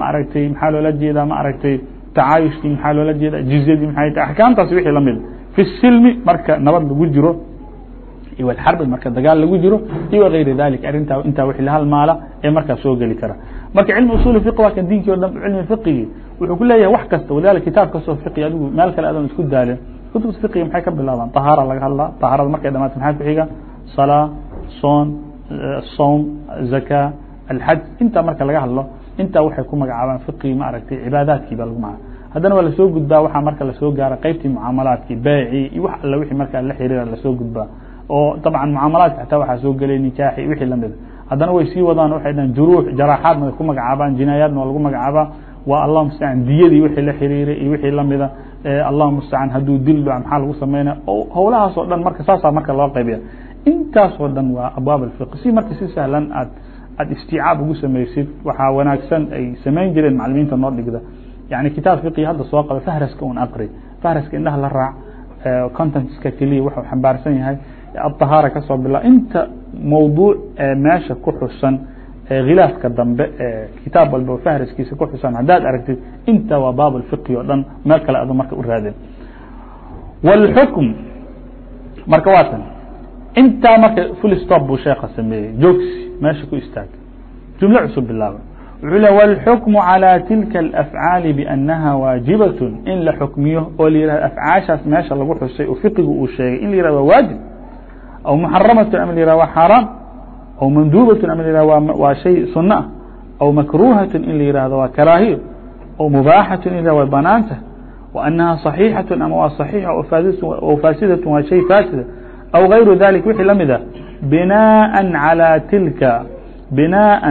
maaragtay maxaa loola jeedaa maaragtay tacaayushkii maxaa loola jeedaa jizyadii maxay tahay axkaamtaasi wixii lamid fi silmi marka nabad lagu jiro iyo alxarbi marka dagaal lagu jiro iyo wagayri dalik arrintaa intaa wixii la halmaala ee markaa soo geli kara marka cilmi usul fiqi waa kan diinkii o dhan cilmi fiqigii wuxuu ku leeyahay wax kasta walidalika kitaab kastoo fiqi adigu meel kale adan isku daalin kutubta fiqiga maxay ka bilaabaan tahaara laga hadlaa tahaarada markay dhamaato maxaa ku xiga salaa soon الصوم الزكاة الxaj intaa marka laga hadlo intaa waxay ku magacaabaan fiqi ma aragtay cibaadaadkii ba lagu magacaaba haddana waa lasoo gudbaa waxaa marka lasoo gaara qeybtii mucaamalaadkii beecii iyo wax alle wixii markaa la xiriira lasoo gudbaa oo dabcan mucaamalaadka xataa waxaa soo gelay nikaaxi wixii lamida haddana way sii wadaan waxay dhahan juruux jaraaxaadna way ku magacaabaan jinaayaadna waa lagu magacaabaa. Waa allah mustacaan diyadii wixii la xiriiray iyo wixii lamida allah mustacaan hadduu dil dhac maxaa lagu sameynaya howlahaas oo dhan marka saasaa marka loo qaybiya intaas dhan waa abwaab alfiq si marka si sahlan aad aad istiicaab ugu samaysid waxaa wanaagsan ay samayn jireen macalimiinta noo dhigda. Yani kitaab fiqi hadda soo qaba fahraska un aqri fahraska indhaha la raac contentska keliya wuxuu xambaarsan yahay aطahaara kasoo bila inta mawduuc ee meesha ku xusan khilaafka dambe ee kitaab walba fahraskiisa ku xusan haddaad aragtid inta waa baab alfiqi oo dhan meel kale adu marka u raadin wاlxukm marka waa tan intaa marka full stop buu sheeka sameeyey joogsi meesha ku istaag jumlo cusub bilaaba wuxuu le wاlxukmu calى tilka اlafcaali biأnaha waajibaة in la xukmiyo oo la yihahdo afcaashaas meesha lagu xusay oo fiqigu uu sheegay in la yihahdo waa waajib aw muxaramaة ama la yihah waa xaaraam aw manduubaة ama la yihah waa shay suno ah aw makruhaة in la yihahdo waa karaahiyo aw mubaaxaة in la waa banaanta وأnaha صaxiixaة ama waa صaxiix o faasidaة waa shay faasida أو غayru ذلك wixii la mid a بناء عalى tilka بناء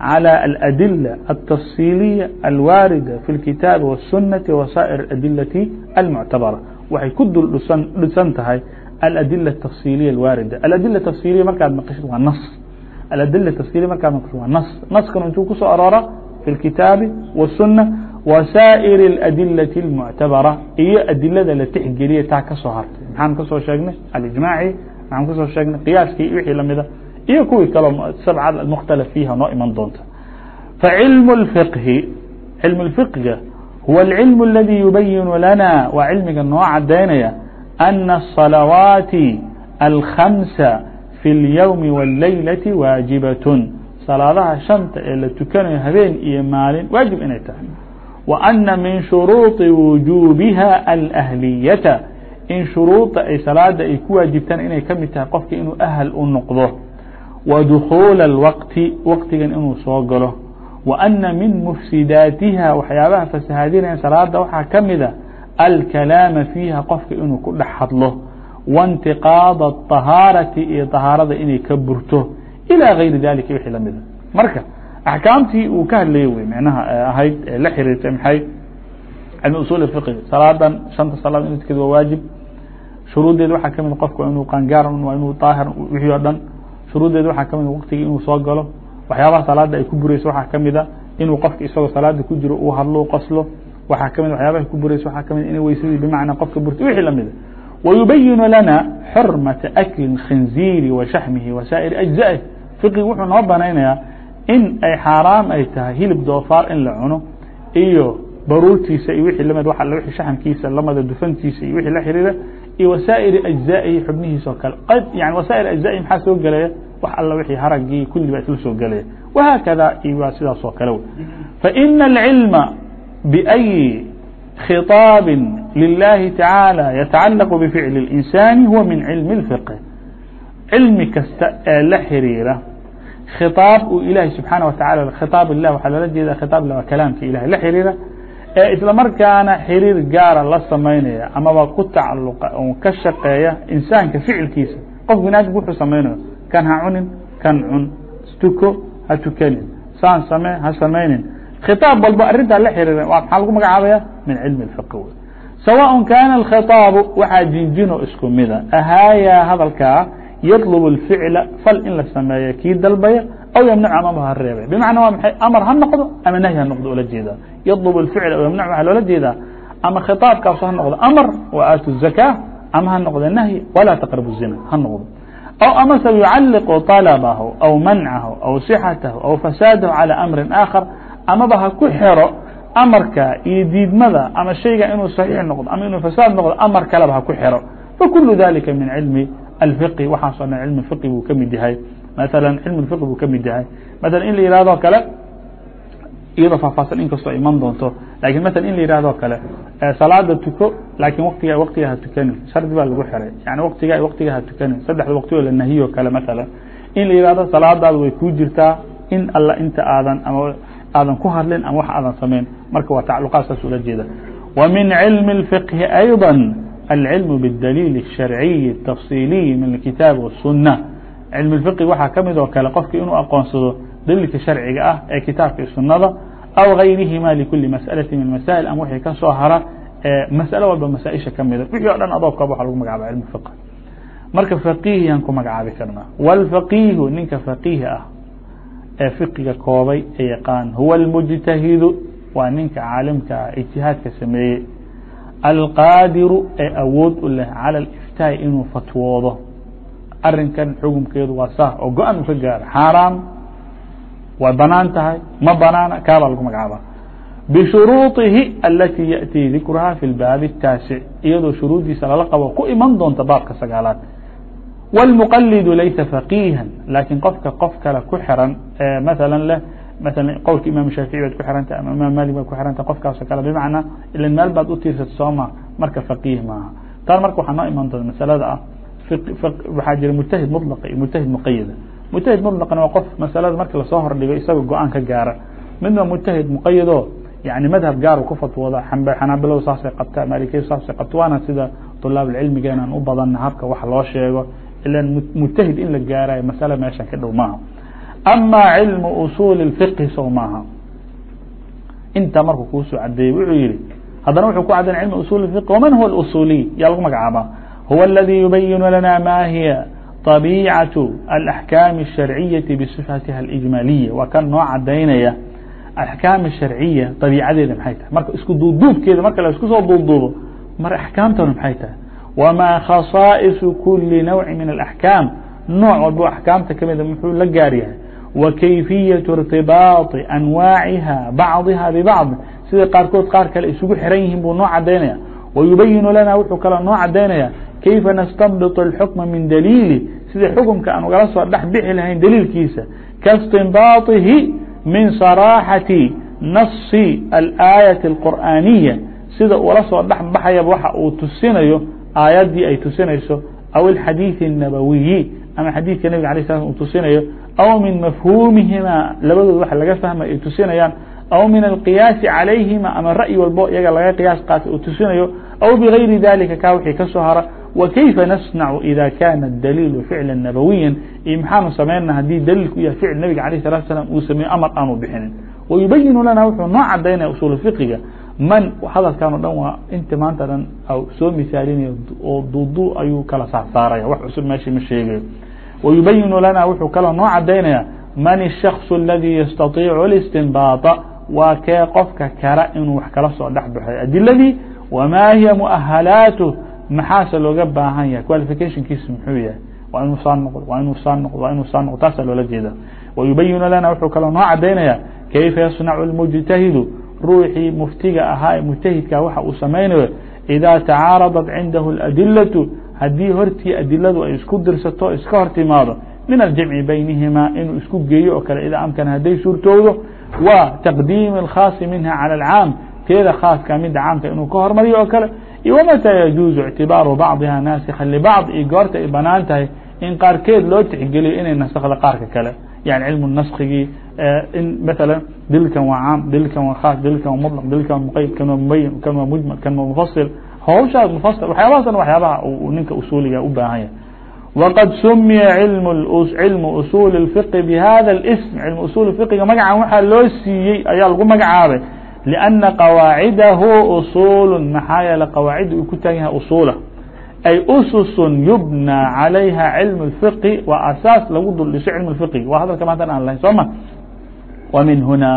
على الأدلة التفصيلية الواaردة في الكتاaب والسuنة وسائر الأدلة المعتبرة waxay ku dul dhisan tahay الأdلة التفصيلية الواaردة الأdلة التفصيلية markaad mqشhid waa نص الأdلة التفصيلية markaad mqشhid waa نص نصkana intuu ku soo aroora في الكitaabi والسuنة وsائر الأdلة المعتaبرة iyo أdilada la تixgeliya taa ka hartay مxaan ka soo sheegnay الإجماعي مxaan ka soo sheegnay قyaaskii wixii lamida iyo kuwii kaleo سبcة المkتلف فيha noo iman doonta فعلم الفقه علم الفقga هو العلم الذي يبين لنا waa علmiga noo cadaynaya أن الصلوات الخمس في اليوم والليلة waaجiبة صلاadaha شhaنta ee la tukanayo habeen iyo maalin waaجiب inay tahay وأن من شhuروuط وuجوبها الأهلية in shuruuda ay salaada ay ku waajibtaan inay ka mid tahay qofka inuu أهل u noqdo وdخuuل الوqti wqtigan inuu soo galo وأنa min مfsidaatiha waxyaabaha fasahaadinaya salaada waxaa ka mida alكalaama فيiha qofka inuu ku dhex hadlo وانتiقاaض الطahaaraةi iyo طahaarada inay ka burto إلى غayri ذalika wixii lamida marka axkaamtii uu ka hadlayay wey micnaha ahayd ee la xiriirtay maxay cilmi usul fiqi salaadan shanta salaad inu tukado waa waajib shuruuddeed waxaa kamid qofka inuu qaangaar waa inuu daahir wixii o dhan shuruuddeed waxaa kamid waqtigii inuu soo galo waxyaabaha salaada ay ku bureyso waxaa kamida inuu qofka isagoo salaada ku jiro uu hadlo qoslo waxaa ka mid ah waxyaabaha ku buraysa waxaa ka mid ah inay weysadii bmacnaa qofka burto wixii lamida ah. wayubayinu lana xurmata akli khinziiri wa shaxmihi wa saa'iri ajzaaih fiqigu wuxuu noo banaynayaa in ay xaaraam ay tahay hilib doofaar in la cuno iyo baruurtiisa iyo wixii la mid wixii shaxankiisa lamada dufantiisa iyo wixii la xiriira iyo wasaa'iri ajzaa'ihi xubnihiisa oo kale. Qayb yani wasaa'ir ajzaa'ihi maxaa soo gelaya wax alla wixii haragii kulli baa isla soo gelaya wahaakada iyo waa sidaas oo kale. W faina alcilma بأي خطاaب للahi taعaaلى يتacalق بفعل الإنسان huوa min علم الفقه cilmi kasta ee la xiriira khiطاab uu ilahi subحaanaه وataعalى khiطاab ilah waxaa loola jeeda khiطaab waa kalaamka ilahi la xiriira ee isla markaana xiriir gaara la samaynaya amaba ku tacaluqa oo ka shaqeeya insaanka ficilkiisa qof binaadamku wuxuu samaynayo kan ha cunin kan cun tuko ha tukanin saan samee ha samaynin khiطاab walba arintaa la xiriira maxaa lagu magacaabaya min cilmi الفiq wy sawاء kana الkhiطاabu waxaa jinjino isku mida ahaayaa hadalkaa yaطلب الficla fal in la sameeyo kii dalbaya aw ymنc amaba ha reebay bmacna waa maay amar ha noqdo ama nahي ha noqdo ola jeedaa yaطلب الficla aw ymنc waxaa loola jeedaa ama khiطاabkaasu ha noqdo amar wa aatu الزakاة ama ha noqdo nahyi walaa tqرب الzina ha noqdo aw amase yucaliq طلبahu aw maنcahu aw صxatahu aw fasaadahu عalى أmri آkhر amaba ha ku xero amarka iyo diidmada ama shayga inuu صaxiix noqdo ama inuu fasaad noqdo amar kaleba ha ku xero. Fakulu dalika min cilmi alfiqi waxaaso dhan cilmi fiqi buu ka mid yahay. Maala cilmi fiqi buu ka mid yahay. Maala in la yihahdo kale iyadoo faahfaahsan inkastoo iman doonto laakiin maala in la yihahdo kale salaada tuko laakiin watiga waqtiga ha tukanin. Shardi baa lagu xiray. Yani watiga waqtiga ha tukanin. Saddexda waqti oo la nahiyo kale maala in la yihahdo salaadaada way kuu jirtaa. In alla inta aadan ama aadan ku hadlin ama wax aadan samayn marka waa tacluqaad saas ula jeeda wa min cilmi الfiqhi ayضا alcilm bاdaliil الsharciyi الtafصiliyi min اkitaabi والsuna cilmi اfiqhi waxaa ka mid oo kale qofki inuu aqoonsado daliilka sharciga ah ee kitaabka iyo sunada aw gayrihima likuli masأalaةi min masaa'il ama wixii ka soo hara masأalo walba masaaئisha ka mida wixii o dhan adoo kooba waxa lagu magacaba cilmi fiq marka faqiihiyaan ku magacaabi karnaa wاlfaqiihu ninka faqiih ah ee fiqiga koobay ee yaqaan huwa اlmujtahidu waa ninka caalimka ah ijtihaadka sameeyey alqaadiru ee awood u leh calى اliftaai inuu fatwoodo arinkan xukumkeedu waa saa oo go-an u ka gaaro xaaraam way banaan tahay ma banaana kaabaa lagu magacaaba bishuruuطihi alati yaأtii dikruha fi اlbaabi الtaasic iyadoo shuruudiisa lala qabo ku iman doonta baabka sagaalaad wاlmuqalidu laysa faqiihan laakiin qofka qof kale ku xiran maala leh maala qowlka imam shaafici baad ku xiranta ama imam malik baad ku xiranta qofkaasoo kale bimacnaa ila meel baad u tiirsata sooma marka faqiih maaha taan marka waxaa noo iman doonta masalada ah waxaa jira mujtahid muطlaqa iyo mujtahid muqayada mujtahid muطlaqna waa qof masalada marki lasoo hordhigo isagoo go-aan ka gaara midna mujtahid muqayado yani madhab gaar ku fatwooda xanaabiladu saasay qabta maalikiyadu saasay qabta waana sida طulaab cilmigeenan u badanna habka wax loo sheego ilan mujtahid in la gaarayo masale meeshan ka dhow maaha ama cilmu usuuli الfiqhi sow maaha intaa markuu kuusoo cadeeyey wuxuu yihi haddana wuxuu ku caddayn cilmu usul الfiqh waman huwa اusuliy yaa lagu magacaaba huwa اladي yubayinu lana ma hiya طabiicaة الأحكاam الشharciyaةi bصifatiha الإجmaaliya waa kan noo cadaynaya axkaam الsharciya طabiicadeeda maxay tahay marka isku duuduubkeeda marka la isku soo duuduubo mar axkaamtana maxay tahay wma khasaaئisu kuli nawci min الأحkaam nooc walbo axkaamta kamida muxuu la gaar yahay wa kayfiyaة اrtibaaطi anwaaciha bacضiha bbacض sida qaarkood qaar kale isugu xiran yihiin buu noo cadaynaya wayubayinu lana wuxuu kaloo noo cadaynaya kayfa nastanbiط الxukma min daliili sida xukumka aan ugala soo dhex bixi lahayn daliilkiisa kaاstinbaaطihi min saraaxati nasi alaayaةi الqur'aaniya sida ula soo dhex baxayaba waxa uu tusinayo aayaddii ay tusinayso aw اxadiiثi الnabawiyi ama xadiidka nabig alay sla uu tusinayo aw min mafhuumihima labadood waxa laga fahmay ay tusinayaan aw min alqiyaasi calayhima ama ra'yi walbo iyaga laga qiyaas qaatay uu tusinayo aw bigayri dalika ka wixii ka soo hara wa kayfa nasnacu ida kana daliilu ficla nabawiya iyo maxaanu samaynana haddii daliilku yahay ficil nabiga alayh salatu salam uu sameeyo amar aanu bixinin wayubayinu lana wuxuu noo cadaynaya usul fiqiga man hadalkan o dhan waa inta maanta dhan soo misaalinayo oo duudu ayuu kala saarsaaraya wax cusub meeshii ma sheegayo wayubayinu lana wuxuu kaloo noo cadaynaya man الshakص اladي yastaطiicu الاstinbaaطa waa kee qofka kala inuu wax kala soo dhex baxay adiladii wma hiya muahalaatu maxaase looga baahan yahay qualificationkiisa muxuu yahay waa inuu saa noqdo waa inuu saa noqdo waa inuu saa noqdo taasaa loola jeeda wayubayinu lana wuxuu kaloo noo cadaynaya kayfa yasnacu اlmujtahidu ruuxii muftiga ahaa ee mujtahidka waxa uu samaynayo إida tacaaradat cindahu اladilaةu haddii hortii adiladu ay isku dirsato iska hor timaado min aljamci baynihima inuu isku geeyo oo kale idaa amkana hadday suurtowdo wa taqdiimi اlkhaasi minha calى اlcaam teeda khaaska mida caamka inuu ka hormariyo oo kale iyo wamata yajuuzu اctibaaru bacضiha naasikha libacض iyo goorta ay banaan tahay in qaarkeed loo tixgeliyo inay naskhda qaarka kale yani cilmu naskigii in maala dilkan waa caam dilkan waa khaas dilkan waa muطlq dilkan waa muqayd kan waa mubayin kan waa mujmal kan waa mufasil hawshaas mufasl waxyaabahaasna waxyaabaha uu ninka usuuliga u baahan yahay waqad sumiya cilmu usuuli الfiqi bihada اsm cilmu usuul fiqiga magacan waxaa loo siiyey ayaa lagu magacaabay لأna qawaacidahu usul maxaa yeele qawaacida uu ku taagan yahay usula ay usus yubnى عalayha cilm الfiqi waa asaas lagu dul dhiso cilm الfiqi waa hadalka maanta aan lahayn soo ma w min huna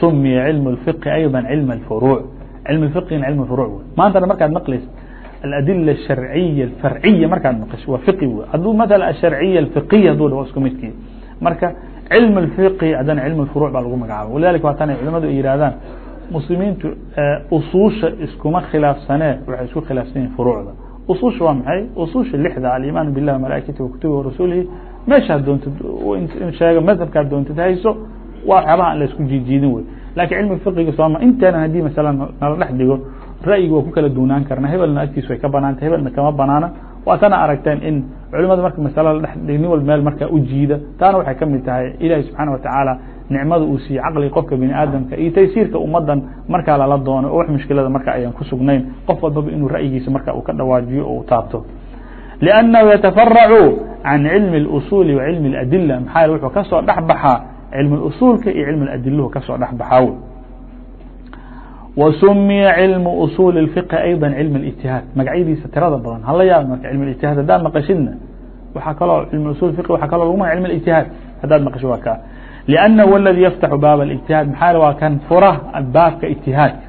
sumiya cilm الfiqi ayضا cilm الfuruuع cilm الfiqina cilm الfuruuع wey maantana markaad maqlaysa aladila الsharciya الfarciya markaad maqasho waa fiqi wey hadduu maala asharciya الfiqiya haduu dha waa isku midkii marka cilm الfiqi haddana cilm الfuruuع baa lagu magacaaba walidalika waa tan ay culamadu ay yihahdaan muslimiintu usuusha iskuma khilaafsanee waxay isku khilaafsan yihin furuucda usuusha waa maxay? Usuusha lixda alimaan bilah malaa'ikati wakutubih warasuulihi meeshaad doontid sheega madhabkaad doontid hayso waa waxyaabaha aan la isku jiidjiidin wey laakiin cilmi fiqiga sooma intaanan haddii masala nala dhex dhigo ra'yiga waa ku kala duunaan karna hebelna agtiis way ka banaanta hebelna kama banaana. Waa tana aragteen in culimada marka masala dhex nin wal meel markaa u jiida taana waxay ka mid tahay ilahi subxaana watacaala nicmada uu siiyey caqliga qofka bini aadamka iyo taysiirka ummadan markaa lala doono oo wax mushkilada marka ayaan ku sugnayn qof walbaba inuu ra'yigiisa marka uu ka dhawaajiyo oo u taabto لأnnahu yatafaracu can cilmi اlusuuli wa cilmi اladila maxaa yele wuxuu kasoo dhex baxaa cilmi usuulka iyo cilmi adiluhu kasoo dhex baxaa w وسمya cilم uصuل الفقه أيضا cilم الاجتihاad magacyadiisa tirada badan hala yaab marka cilم اجتihاad haddaad maqashidna waaa kaloo cilم usul فقه waa kaloo lagu maga cilم الاجتihاad haddaad maqashid waa ka لأنه هو الذي يفتح baab الاجتihاad maxaa waa kan fura baabka اجتihاadka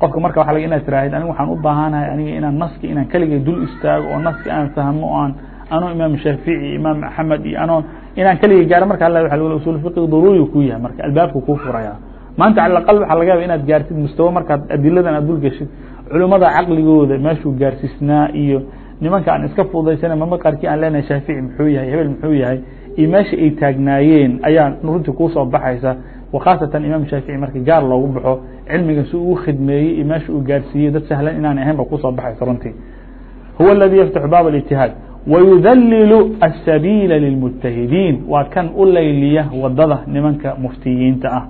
qofka marka waa lag inaad tiraahid aniga waxaan u baahanahay aniga inaan naski inaan keligay dul istaago oo naski aan fahmo o aan anoo imaam shaafiعي imaam axmed iyo anoo inaan keligay gaaro marka a usul فقه daruuri ku yahay marka albaabka kuu furaya maanta cala aqal waxaa laga yaba inaad gaartid mustawa markaad adiladan aad dul geshid culimada caqligooda meeshuu gaarsiisnaa iyo nimanka aan iska fududaysana mama qaarkii aan leenahay shaafici muxuu yahay hebel muxuu yahay iyo meesha ay taagnaayeen ayaa runtii kuusoo baxaysa wakhaasatan imaam shaafici marka gaar loogu baxo cilmiga si uu khidmeeyey iyo meesha uu gaarsiiyey dad sahlan inaan ahayn ba kusoo baxaysa runtii huwa اladي yftaxu baab ااجtihaad wayudalilu الsabiila lilmujtahidiin waa kan u layliya wadada nimanka muftiyiinta ah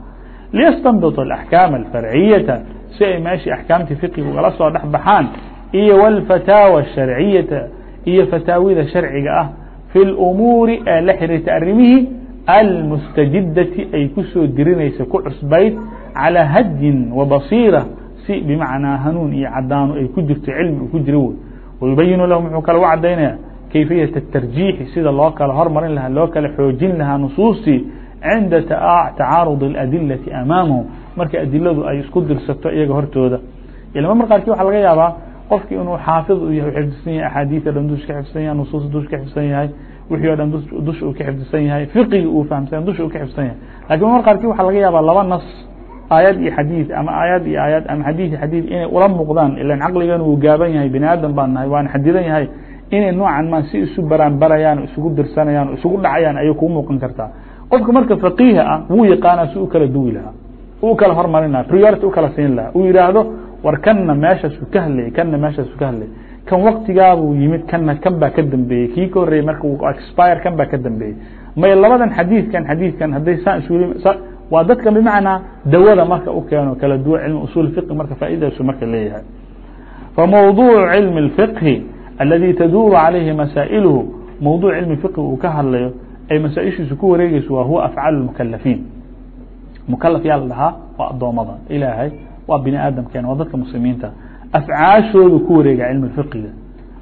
liyastanbط الأحكاam الfarciyata si ay meeshii axkaamtii fiqiga ugala soo dhex baxaan iyo wاlfataawa الsharciyata iyo fataawida sharciga ah fi اlumuuri ee la xiriirta arrimihii almustajidati ay kusoo dirinaysa ku cusbayd calى hadyin وabasiira si bimacnaa hanuun iyo cadaano ay ku jirto cilmi uu ku jiro wey wayubayinu lahum wuxuu kale u cadaynaya kayfiyaة الtarjiixi sida loo kala hormarin lahaa loo kala xoojin lahaa nusuustii cinda tacaarud اladilati amaamahu marka adiladu ay isku dirsato iyaga hortooda ilma mar qaarkii waxa laga yaabaa qofki inuu xaafid u yahay xifdisan yahay axaadiia dhan dush ka xifdisan yahay nusuus dush ka xifdisan yahay wixii o dhan dusha uu ka xifdisan yahay fiqiga uu fahamsan dusha uu ka xifdisan yahay laakiin mar qaarkii waxa laga yaabaa laba nas aayad iyo xadiid ama aayad iyo aayad ama xadiid xadiid inay ula muuqdaan ilan caqligan wuu gaaban yahay bini aadam baan nahay waana xadidan yahay inay noocan ma si isu baraanbarayaan isugu dirsanayaan isugu dhacayaan ayay kuu muuqan kartaa qofka marka faqiiha ah wuu yaqaanaa si u kala duwi lahaa u kala hormarin priority u kala siin lahaa. Uu yihaahdo war kanna meeshaasu ka hadlayay kanna meeshaasu ka hadlayay kan waktigaabuu yimid kanna kan baa ka dambeeyey kii ka horreeyey marka expire kan baa ka dambeeyey may labadan xadiidkan xadiidkan hadday saa isu waa dadka bimacnaa dawada marka u keeno kala duwan cilmi usul fiqi marka faaidaasu marka leeyahay. Famawduucu cilmi اfiqhi aladi taduuru calayhi masaa'iluhu mawduuc cilmi fiqhi uu ka hadlayo ay masaaishiisu ku wareegeyso waa huwa mukalafiin mukalaf yaa la dhahaa waa adoomada ilaahay waa bini aadamkeena waa dadka muslimiinta. Afcaashoodu ku wareega cilmi fiqiga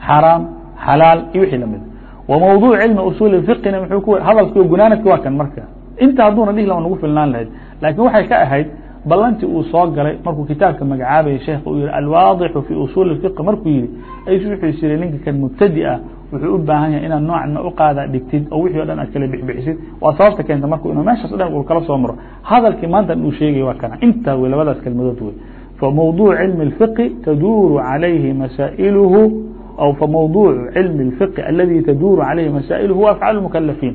xaraam xalaal iyo wixii la mid wa mawduuc cilmi usuuli fiqina muxuu ku hadalkii gunaanadki waa kan marka. Inta hadduuna dhihi laha nagu filnaan lahayd. Laakiin waxay ka ahayd ballantii uu soo galay markuu kitaabka magacaabayay sheekh uu yihi alwaadixu fi usuuli fiqi markuu yihi aysu wuxuu yihi ninka kan mubtadi ah wuxuu u baahan yahay inaad noocna u qaada dhigtid oo wixii o dhan aad kala bixbixisid waa sababta keenta marku inuu meeshaas o dhan uu kala soo maro hadalkii maanta uu sheegay waa kana intaa wey labadaas kelmadood wey famawduuc cilmi اlfiqi taduuru calayhi masaa'iluhu aw famawduucu cilmi اlfiqi aladi taduuru calayhi masaa'iluhu huwa afcaal mukalafiin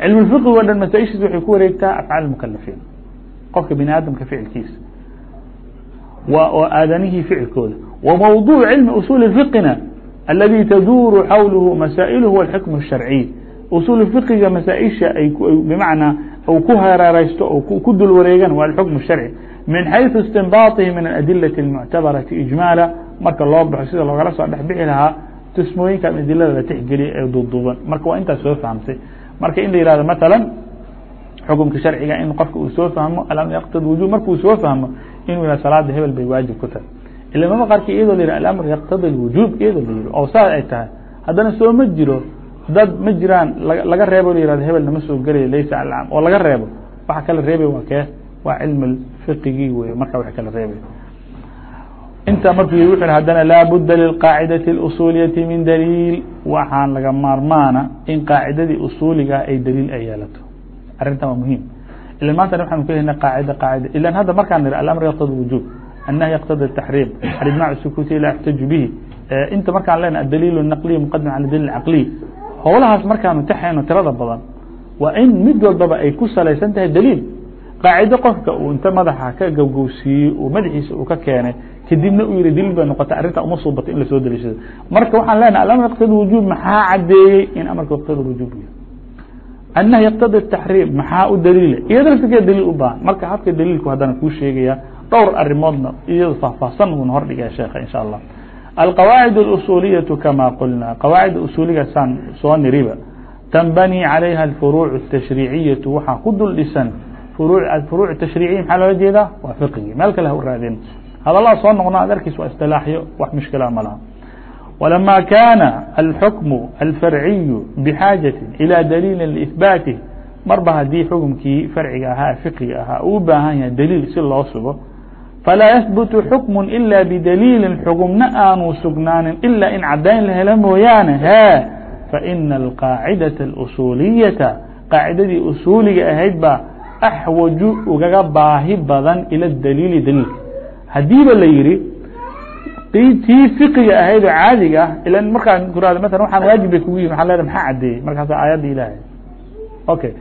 cilmi اlfiqi o dhan masaaishiisa waxay ku wareegtaa afcaal mukalafiin qofka bini aadamka ficilkiisa oo aadanihii ficilkooda wa mawduuc cilmi usuuli fiqina aladi taduuru xawluhu masaa'iluhu alxikm الsharciy usuul fiqiga masaaisha ay bimacnaa u ku hareereysto oo ku dul wareegan waa alxukm الsharci min xayثu istinbaaطihi min aladilati اlmuctabarati ijmaala marka loo baxo sida loogala soo dhex bixi lahaa tusmooyinkan adilada la tixgeliya ee duuduuban marka waa intaas soo fahamtay marka in la yihahdo maala xukumka sharciga in qofka uu soo fahmo alam yaqtad wujub markuu soo fahmo inuu yihah salaada hebel bay waajib ku tahay ila mama qaarkii iyadoo la yih alamr yaqtadi اwujuub iyadoo la yihi oo saa ay tahay haddana soo ma jiro dad ma jiraan laga reebo la yihahdo hebel nama soo gelaya laysa alcam oo laga reebo waxa kala reebay waa kee waa cilmi fiqigii wey marka wa kala reebay intaa markuu yii wuxu haddana laa budda lilqaacidati اlusuliyati min daliil waxaan laga maarmaana in qaacidadii usuuliga ay daliil ay yeelato arrintan waa muhiim ila maanta waxaanu ka helna qaacida qaacida ilan hadda markaan niri alamr yaqtadi wujub النهي يقتضي التحريم الإجماع السكوتي لا يحتج به inta markaan lena adaliil النqلي مqadم عalى daliil caqلي howlahaas markaanu taxayno tirada badan waa in mid walbaba ay ku salaysan tahay daliil qaacido qofka uu inta madaxa ka gowgowsiiyey uu madaxiisa uu ka keenay kadibna uu yihi daliil bay noqotay arrinta uma suubato in lasoo daliishado marka waxaan leenahay alamr yaqtadi wujuub maxaa cadeeyey in amarka yaqtadi wujuub yahay annahy yaqtadi taxriim maxaa u daliila iyada laftirkeeda daliil u baahan marka habka daliilku haddana kuu sheegaya dhowr arimoodna iyado faahfaahsan uuna hordhigaya sheekha insha allah alqawaacid اlusuuliyaةu kama qulna qawaacid usuuliga saan soo niriba tanbani calayha alfuruuc الtashriiciyaةu waxaa ku dul dhisan furuuc tashriiciya maxaa loola jeedaa waa fiqigi meel kale ha u raadin hadalada soo noqna ad arkiis waa istilaaxyo wax mushkila ma laha ولما كان الحكم الفرعي بحاaجة إلى دليل لإثباaته marba hadii xukمkii فرciga ahaa فقiga ahaa u baahan yahay dليil si loo sugo falaa yahbutu xukmu ilaa bidaliilin xugumna aanu sugnaanin ilaa in cadayn la helo mooyaane hee faina alqaacidata اlusuuliyata qaacidadii usuuliga ahayd baa axwaju ugaga baahi badan ila daliili daliilka haddiiba la yihi tii fiqiga ahayd oo caadiga ah ila markaan kuraad maala waxaan waajib bay kugu yimi maa leda maxaa cadeeyey markaasa aayadda ilaahay okay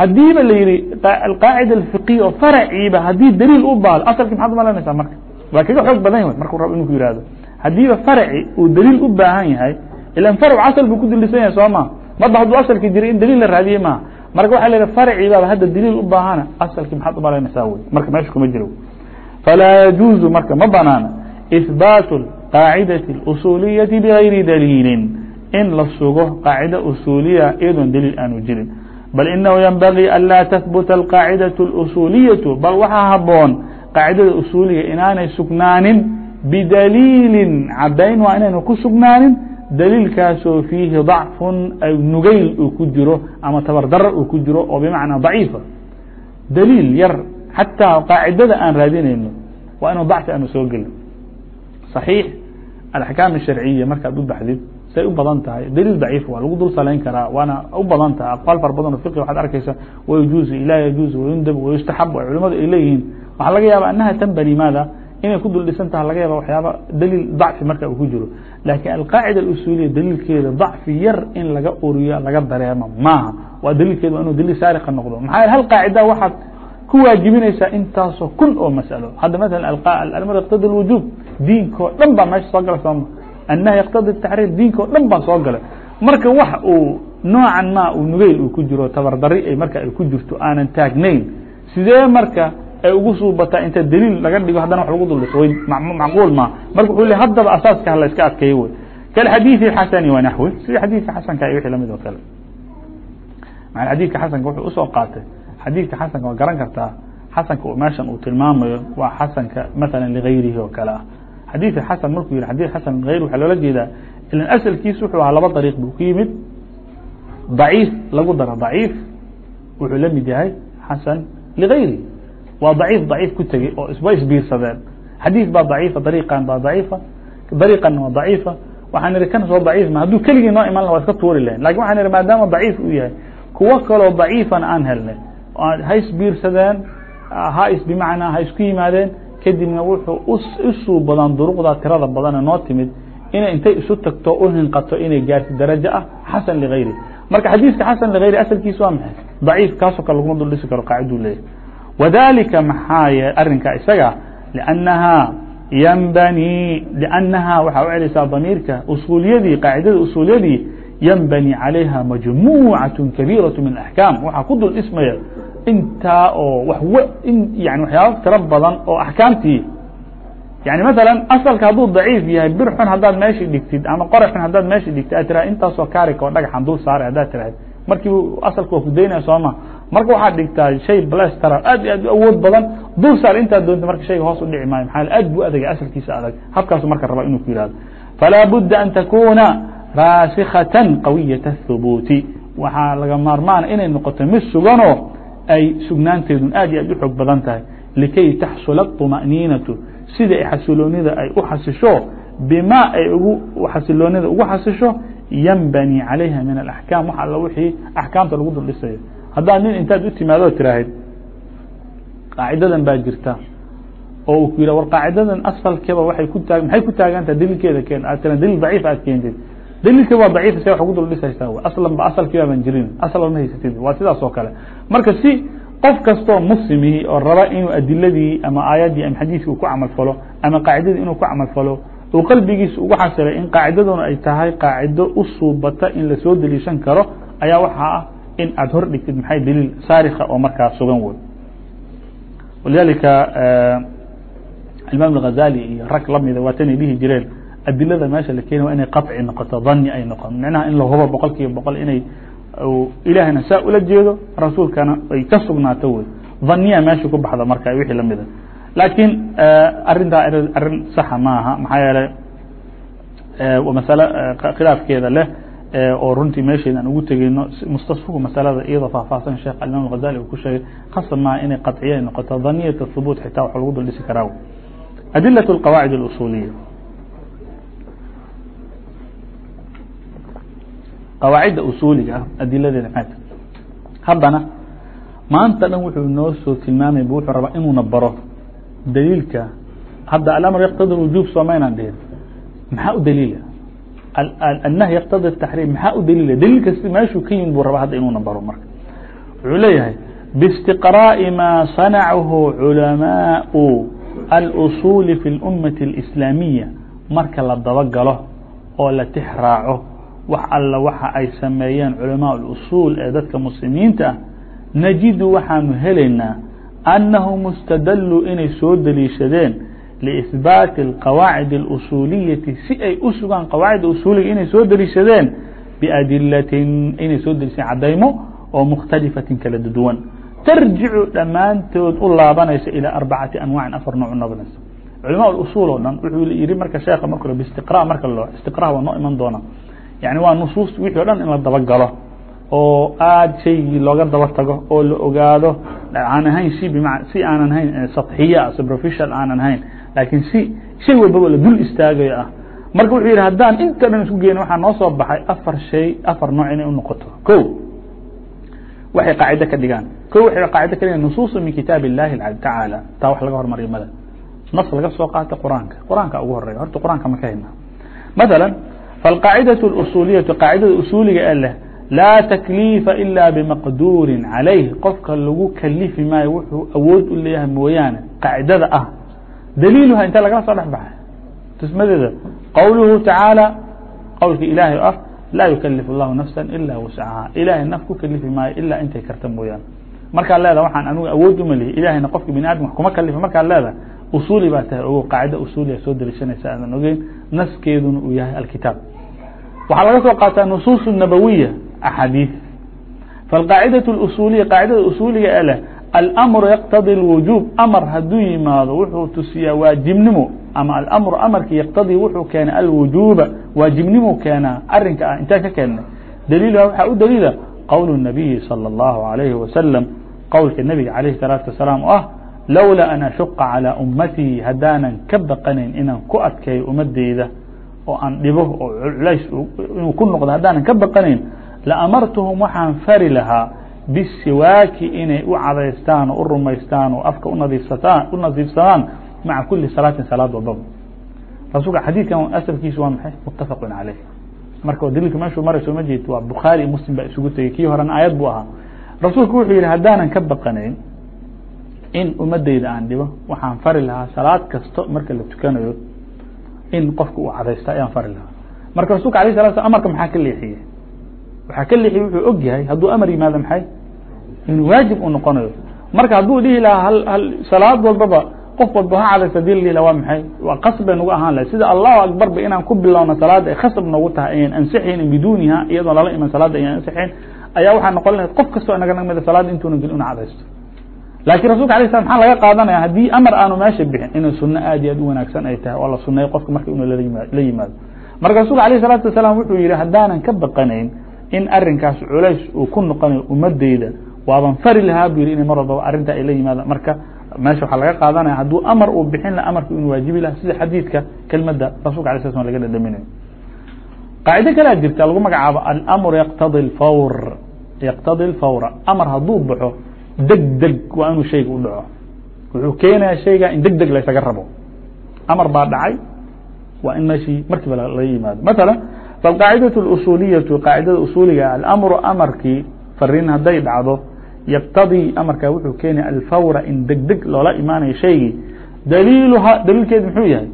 hadiiba la yihi qaacida fiqia oo faraciiba haddii daliil u baalo asalkii maxaad umalanaysaa marka? Waa kaga xoog badan yahy marku rab inu ku yihahdo hadiiba faraci uu daliil u baahan yahay ilan farc asal buu ku dalisan yahay soo ma? Maba hadduu asalki jiray in daliil la raadiyey maaha marka waa la farci hadda daliil u baahana asalkii maxaad umalanaysaa wy marka meesha kuma jiro. Falaa yajuuzu marka ma banaana ihbaat qaacidati اusuliyati bgayri daliilin. In la sugo qaacida usuuliya iyadoon daliil aanu jirin بل إنه ينبغي أنlا تثبت القاaعدة الأصuuلية bal waxaa haboon قاaعدada أصuuliga inaanay sugnaanin بdليiل cadayn waa inaynu ku sugnaanin dليilkaasoo فيihi ضعف nugayl uu ku jiro ama tabardaro uu ku jiro oo بمعنىa ضaعيifa dليil yar حatىa قاaعidada aan raadinayno waa inuu ضعفi aanu soo gelin صحيiح الأحكاaم الشharciية markaad u baxdid say u badan tahay dليil ضaciif waa lagu dul salayn karaa waana u badan tahay أقوال fara badan o فقi waxaad arkeysa ويجuز laa يجuز ويndب ويustaحب ay culamadu ay leeyihiin waxaa laga yaaba أنha تنbني maada inay ku dul dhisan taha laga yaaba waxyaaba dliil ضacfi marka uu ku jiro lakiن القاaعدة الأsuuliya dliilkeeda ضacfi yar in laga uriyo laga dareemo maaha waa dliilkeeda waa inuu dliil saarqa noqdo maxaa hal qaacida waxaad ku waajibinaysaa intaasoo kun oo masأalo hadda mثلا almr yqtadi الوuجوب diinkoo dhan baa meesha soo gala sooma النhy yqtadi التaxrيir diinkoo dhan baa soo galay marka wax uu noocan ma uu nugeyl uu ku jiro tabardari ay marka ay ku jirto aanan taagnayn sidee marka ay ugu suubataa inta dliil laga dhigo haddana wax lagu duldhiso way macquul ma marka wuxuu le haddaba asaaska hala iska adkeeyo wey kalxadiiثi الxasani wanaxwi sida xadiidka xasanka iyo wixii lamid oo kale maa xadiidka xasanka wuxuu usoo qaatay xadiidka xasanka waa garan kartaa xasanka meeshan uu tilmaamayo waa xasanka maala ligayrihi oo kale ah xadiidka xasan markuu yihi xadيث xasan غayr waxaa loola jeedaa ilan asalkiis wuxuu ahaa laba dariiq buu ku yimid ضaciif lagu daro ضaciif wuxuu la mid yahay xasan ligayrihi waa ضaciif ضaciif ku tegey oo isba isbiirsadeen xadiiث baa ضaciifa dariiqan baa ضaciifa dariiqanna waa ضaciifa waxaan ihi kan soo ضaciif ma hadduu keligii noo iman la waa iska tuuri lahayn lakin waxaan ihi maadaama ضaciif uu yahay kuwo kaloo ضaciifan aan helnay ha isbiirsadeen ha is bimacnaa ha isku yimaadeen kadibna wuxuu usuu badan duruqda tirada badane noo timid inay intay isu tagto u hinqato inay gaarto darajo ah xasan ligayri marka xadiiska xasan ligayri asalkiisa waa maxay? Daciif kaasoo kale laguma duldhisi karo qaaciduu leeyahy wadalika maxaa yee isaga liannahaa yanbanii liannahaa waxaa u celaysaa damiirka usuuliyadii qaacidada usuuliyadii yanbanii calayha majmuucaة kabiiraة min axkaam waxaa ku dul dhismaya intaa oo w yani waxyaaba tiro badan oo axkaamtii yani maala asalka hadduu daciif yahay bir xun haddaad meeshii dhigtid ama qore xun haddaad meeshii dhigtid aad tiraha intaasoo kaarika oo dhagaxan dul saaray haddaad tirahayd markiiba asalka waa kudaynaya sooma marka waxaad dhigtaa shay blastera aad iyo aad u awood badan dul saar intaad doonta marka shayga hoos u dhici maayo maxaa aad buu adagay asalkiisa adag habkaasu marka raba inuu ku yihahdo falaa budda an takuna raasikatan qawiyaة الthubuuti waxaa laga maarmaana inay noqoto mid suganoo ay sugnaanteedun aad iyo aad u xoog badan tahay likay taxsula الطumaأniinaةu sida ay xasiloonida ay u xasisho bima ay ugu xasiloonida ugu xasisho ynbani عalayha min الأحكاam wax all wixii axkaamta lagu dul dhisayo haddaad nin intaad u timaadoo tiraahid qaacidadan baa jirta oo ku yih war qaacidadan asalkeba waay ku taa maxay ku taagantaha daliilkeeda keen aad tira daliil daciif aad keentid daliilka waa daciif se wax ugu dul dhisaysaa aslan ba asalkiibaaban jirin asal ma haysatid. Waa sidaas oo kale. Marka si qof kastoo muslimihi oo raba inuu adiladii ama aayaddii ama xadiiskii uu ku camal falo ama qaacidadii inuu ku camal falo uu qalbigiisa ugu xasilay in qaacidaduna ay tahay qaacido u suubata in la soo deliishan karo ayaa waxaa ah in aad hor dhigtid maxay daliil saarika oo markaa sugan wey walidaalika imaam الghazali iyo rag lamida waatanay dhihi jireen adilada meesha la keeni wa inay qaطci noqoto dani ay noqon micnaha in la hubo boqol kiiba boqol inay ilaahna saa ula jeedo rasuulkana ay ka sugnaato wey daniya meesha ku baxda marka wixii lamida laakiin arintaa arin saxa maaha maxaa yeelay masale khilaafkeeda leh oo runtii meesheeda aan ugu tegeyno mustasfuhu masalada iyadoo faahfaahsan sheekh alimam الghazali uu ku sheegay khasab maaha inay qaطciya ay noqoto daniyat الhubuut xitaa wax lagu dul dhisi karaa adilaة الqawaacid الusuuliya qawaacidda usuuliga ah adiladeeda maxay tahay haddana maanta dhan wuxuu noo soo tilmaamay bu wuxuu rabaa inuuna baro daliilka hadda alamr yaqtadi wujuub soomaynaan dhihin maxaa u daliila النهي يقتضي التحريم maxaa u daliila daliil kasta meeshuu ka yimid buu rabaa hadda inuuna baro marka wuxuu leeyahay باستقراء ma صنعه علماء الأصول في الأمة الإسلامية marka la dabagalo oo la tix raaco wax alla waxa ay sameeyeen culamaء الأصuل ee dadka muslimiinta ah najidu waxaanu helaynaa أنahu mustadluu inay soo deliishadeen لإثباaت القواaعد الأصuuليةi si ay u sugaan qواaعda usuuliga inay soo deliishadeen بأdilaة inay soo deliishadeen cadaymo oo مkhتaلiفaةi kala duwan تrjicu dhammaantood u laabanaysa ilى أربacaةi أنواaع afar nooc noqonaysa culamaء الأصuل oo dhan wuxuu yihi marka sheeka mark باstiقrا marka lo istiقrا waa noo iman doona yaعni waa nusuus wixii o dhan in la dabagalo oo aad shaygii looga daba tago oo la ogaado aan ahayn si bma si aanan hayn saطxiya superficial aanan hayn laakiin si shay walbaba la dul istaagayo ah marka wuxuu yihi haddaan inta dhan isku geyno waxaa noo soo baxay afar shay afar nooc inay unoqoto ko waxay qaacide ka dhigaan ko waxay qaacide ka dhigaan nusuusu min kitaab الlahi tacaalى taa wax laga hormariyo mada nas laga soo qaata quraanka quraanka ugu horeya horta quraanka ma ka hayna maثalا faاlqaacidaة الأصuuliyaةu qaacidada usuuliga ee leh laa تkliifa ilا bmaqduuri عalayh qofka lagu kalifi maayo wuxuu awood u leeyahay mooyaane qaacidada ah daliiluha inta lagala soo dhex baxay tusmadeeda qowluhu tacaalى qowlka ilaahay ah laa yukalif الlahu nafsa ilا wascaha ilahay naf ku kalifi maayo ilaa intay karta mooyaane markaad leedaha waxaan anigu awood uma lihi ilahayna qofka bini adam wax kuma kalifa markaad leedahay usuuli baa tahay ogo qaacida usuuliya soo deliishanaysa aadan ogeyn naskeeduna uu yahay alkitaab waxaa laga soo qaataa nusuus nabawiya axaadiiث faاlqaacidaة اusuuliya qaacidada usuuliga ee leh almru yaqtadي اlwujuub amar hadduu yimaado wuxuu tusiyaa waajibnimo ama alamru amarki yaqtadii wuxuu keenay alwujuuba waajibnimu keenaa arinka ah intaan ka keennay daliilha waxaa u daliila qowl الnabiyi salى الlahu عalayhi wasalam qowlka nebiga calayh الsalaatu wasalaam oo ah lowlaa an ashuqa calىa ummatii haddaanan ka baqanayn inaan ku adkeeyo ummadeyda oo aan dhibo oo culays inuu ku noqdo haddaanan ka baqanayn laamartuhum waxaan fari lahaa bisiwaaki inay u cadaystaan oo u rumaystaan oo afka unadiifsataan u nadiifsadaan maca kuli salaatin salaad walbaba rasuulka xadiidkan asalkiisu waa maxay muttafaqu caleyh marka daliilka meeshuu marayso ma jeed waa bukhaari iyo muslim baa isugu tegey kii horena aayad buu ahaa rasuulku wuxuu yihi haddaanan ka baqanayn in ummadeyda aan dhibo waxaan fari lahaa salaad kasto marka la tukanayo in qofka uu cadaysta ayaan fari lahaa. Marka rasulka alayh sala slam amarka maxaa ka leexiyey waxaa ka leexiyey wuxuu og yahay hadduu amar yimaado maxay? Inuu waajib u noqonayo. Marka hadduu dhihi lahaa hal salaad walbaba qof walba ha cadaysta dhihi laha waa maxay? Waa qasb nagu ahaan lahay sida allahu akbar ba inaan ku bilowno salaada ay khasab noogu tahay ayaan ansixayn biduuniha iyadoo lala iman salaada ayaan ansixayn ayaa waxaa noqon lahayd qof kastoo inaga namida salaada intuuna gelin una cadaysto laakiin rasulka alay slam maxaa laga qaadanaya haddii amar aanu meesha bixin inay suno aad iyo aad u wanaagsan ay tahay oo la suneeyo qofka marka inuu la yimaado marka rasulka alayh الsalaatu wasalaam wuxuu yihi haddaanan ka baqanayn in arinkaas culays uu ku noqonayo ummadeyda waaban fari lahaa bu yihi inay mar walbaba arrinta ay la yimaadaan. Marka meesha waxaa laga qaadanaya hadduu amar uu bixin laha amarku inuu waajibi laha sida xadiidka kelmadda rasulka alay sla slam laga dhadhaminayo qaacido kalea jirta lagu magacaabo almr yaqtadi fawr. Yaqtadi lfawra amar hadduu baxo deg deg waa inuu shayga u dhaco. Wuxuu keenaya shayga in deg deg laysaga rabo. Amar baa dhacay waa in meeshii markiiba laga yimaado. Maala falqaacidaة اusuliyatu qaacidada usuuliga almru amarkii farin hadday dhacdo yqtadii amarka wuxuu keenaya alfawra in deg deg loola imaanayo shaygii. Daliiluha daliilkeedu muxuu yahay?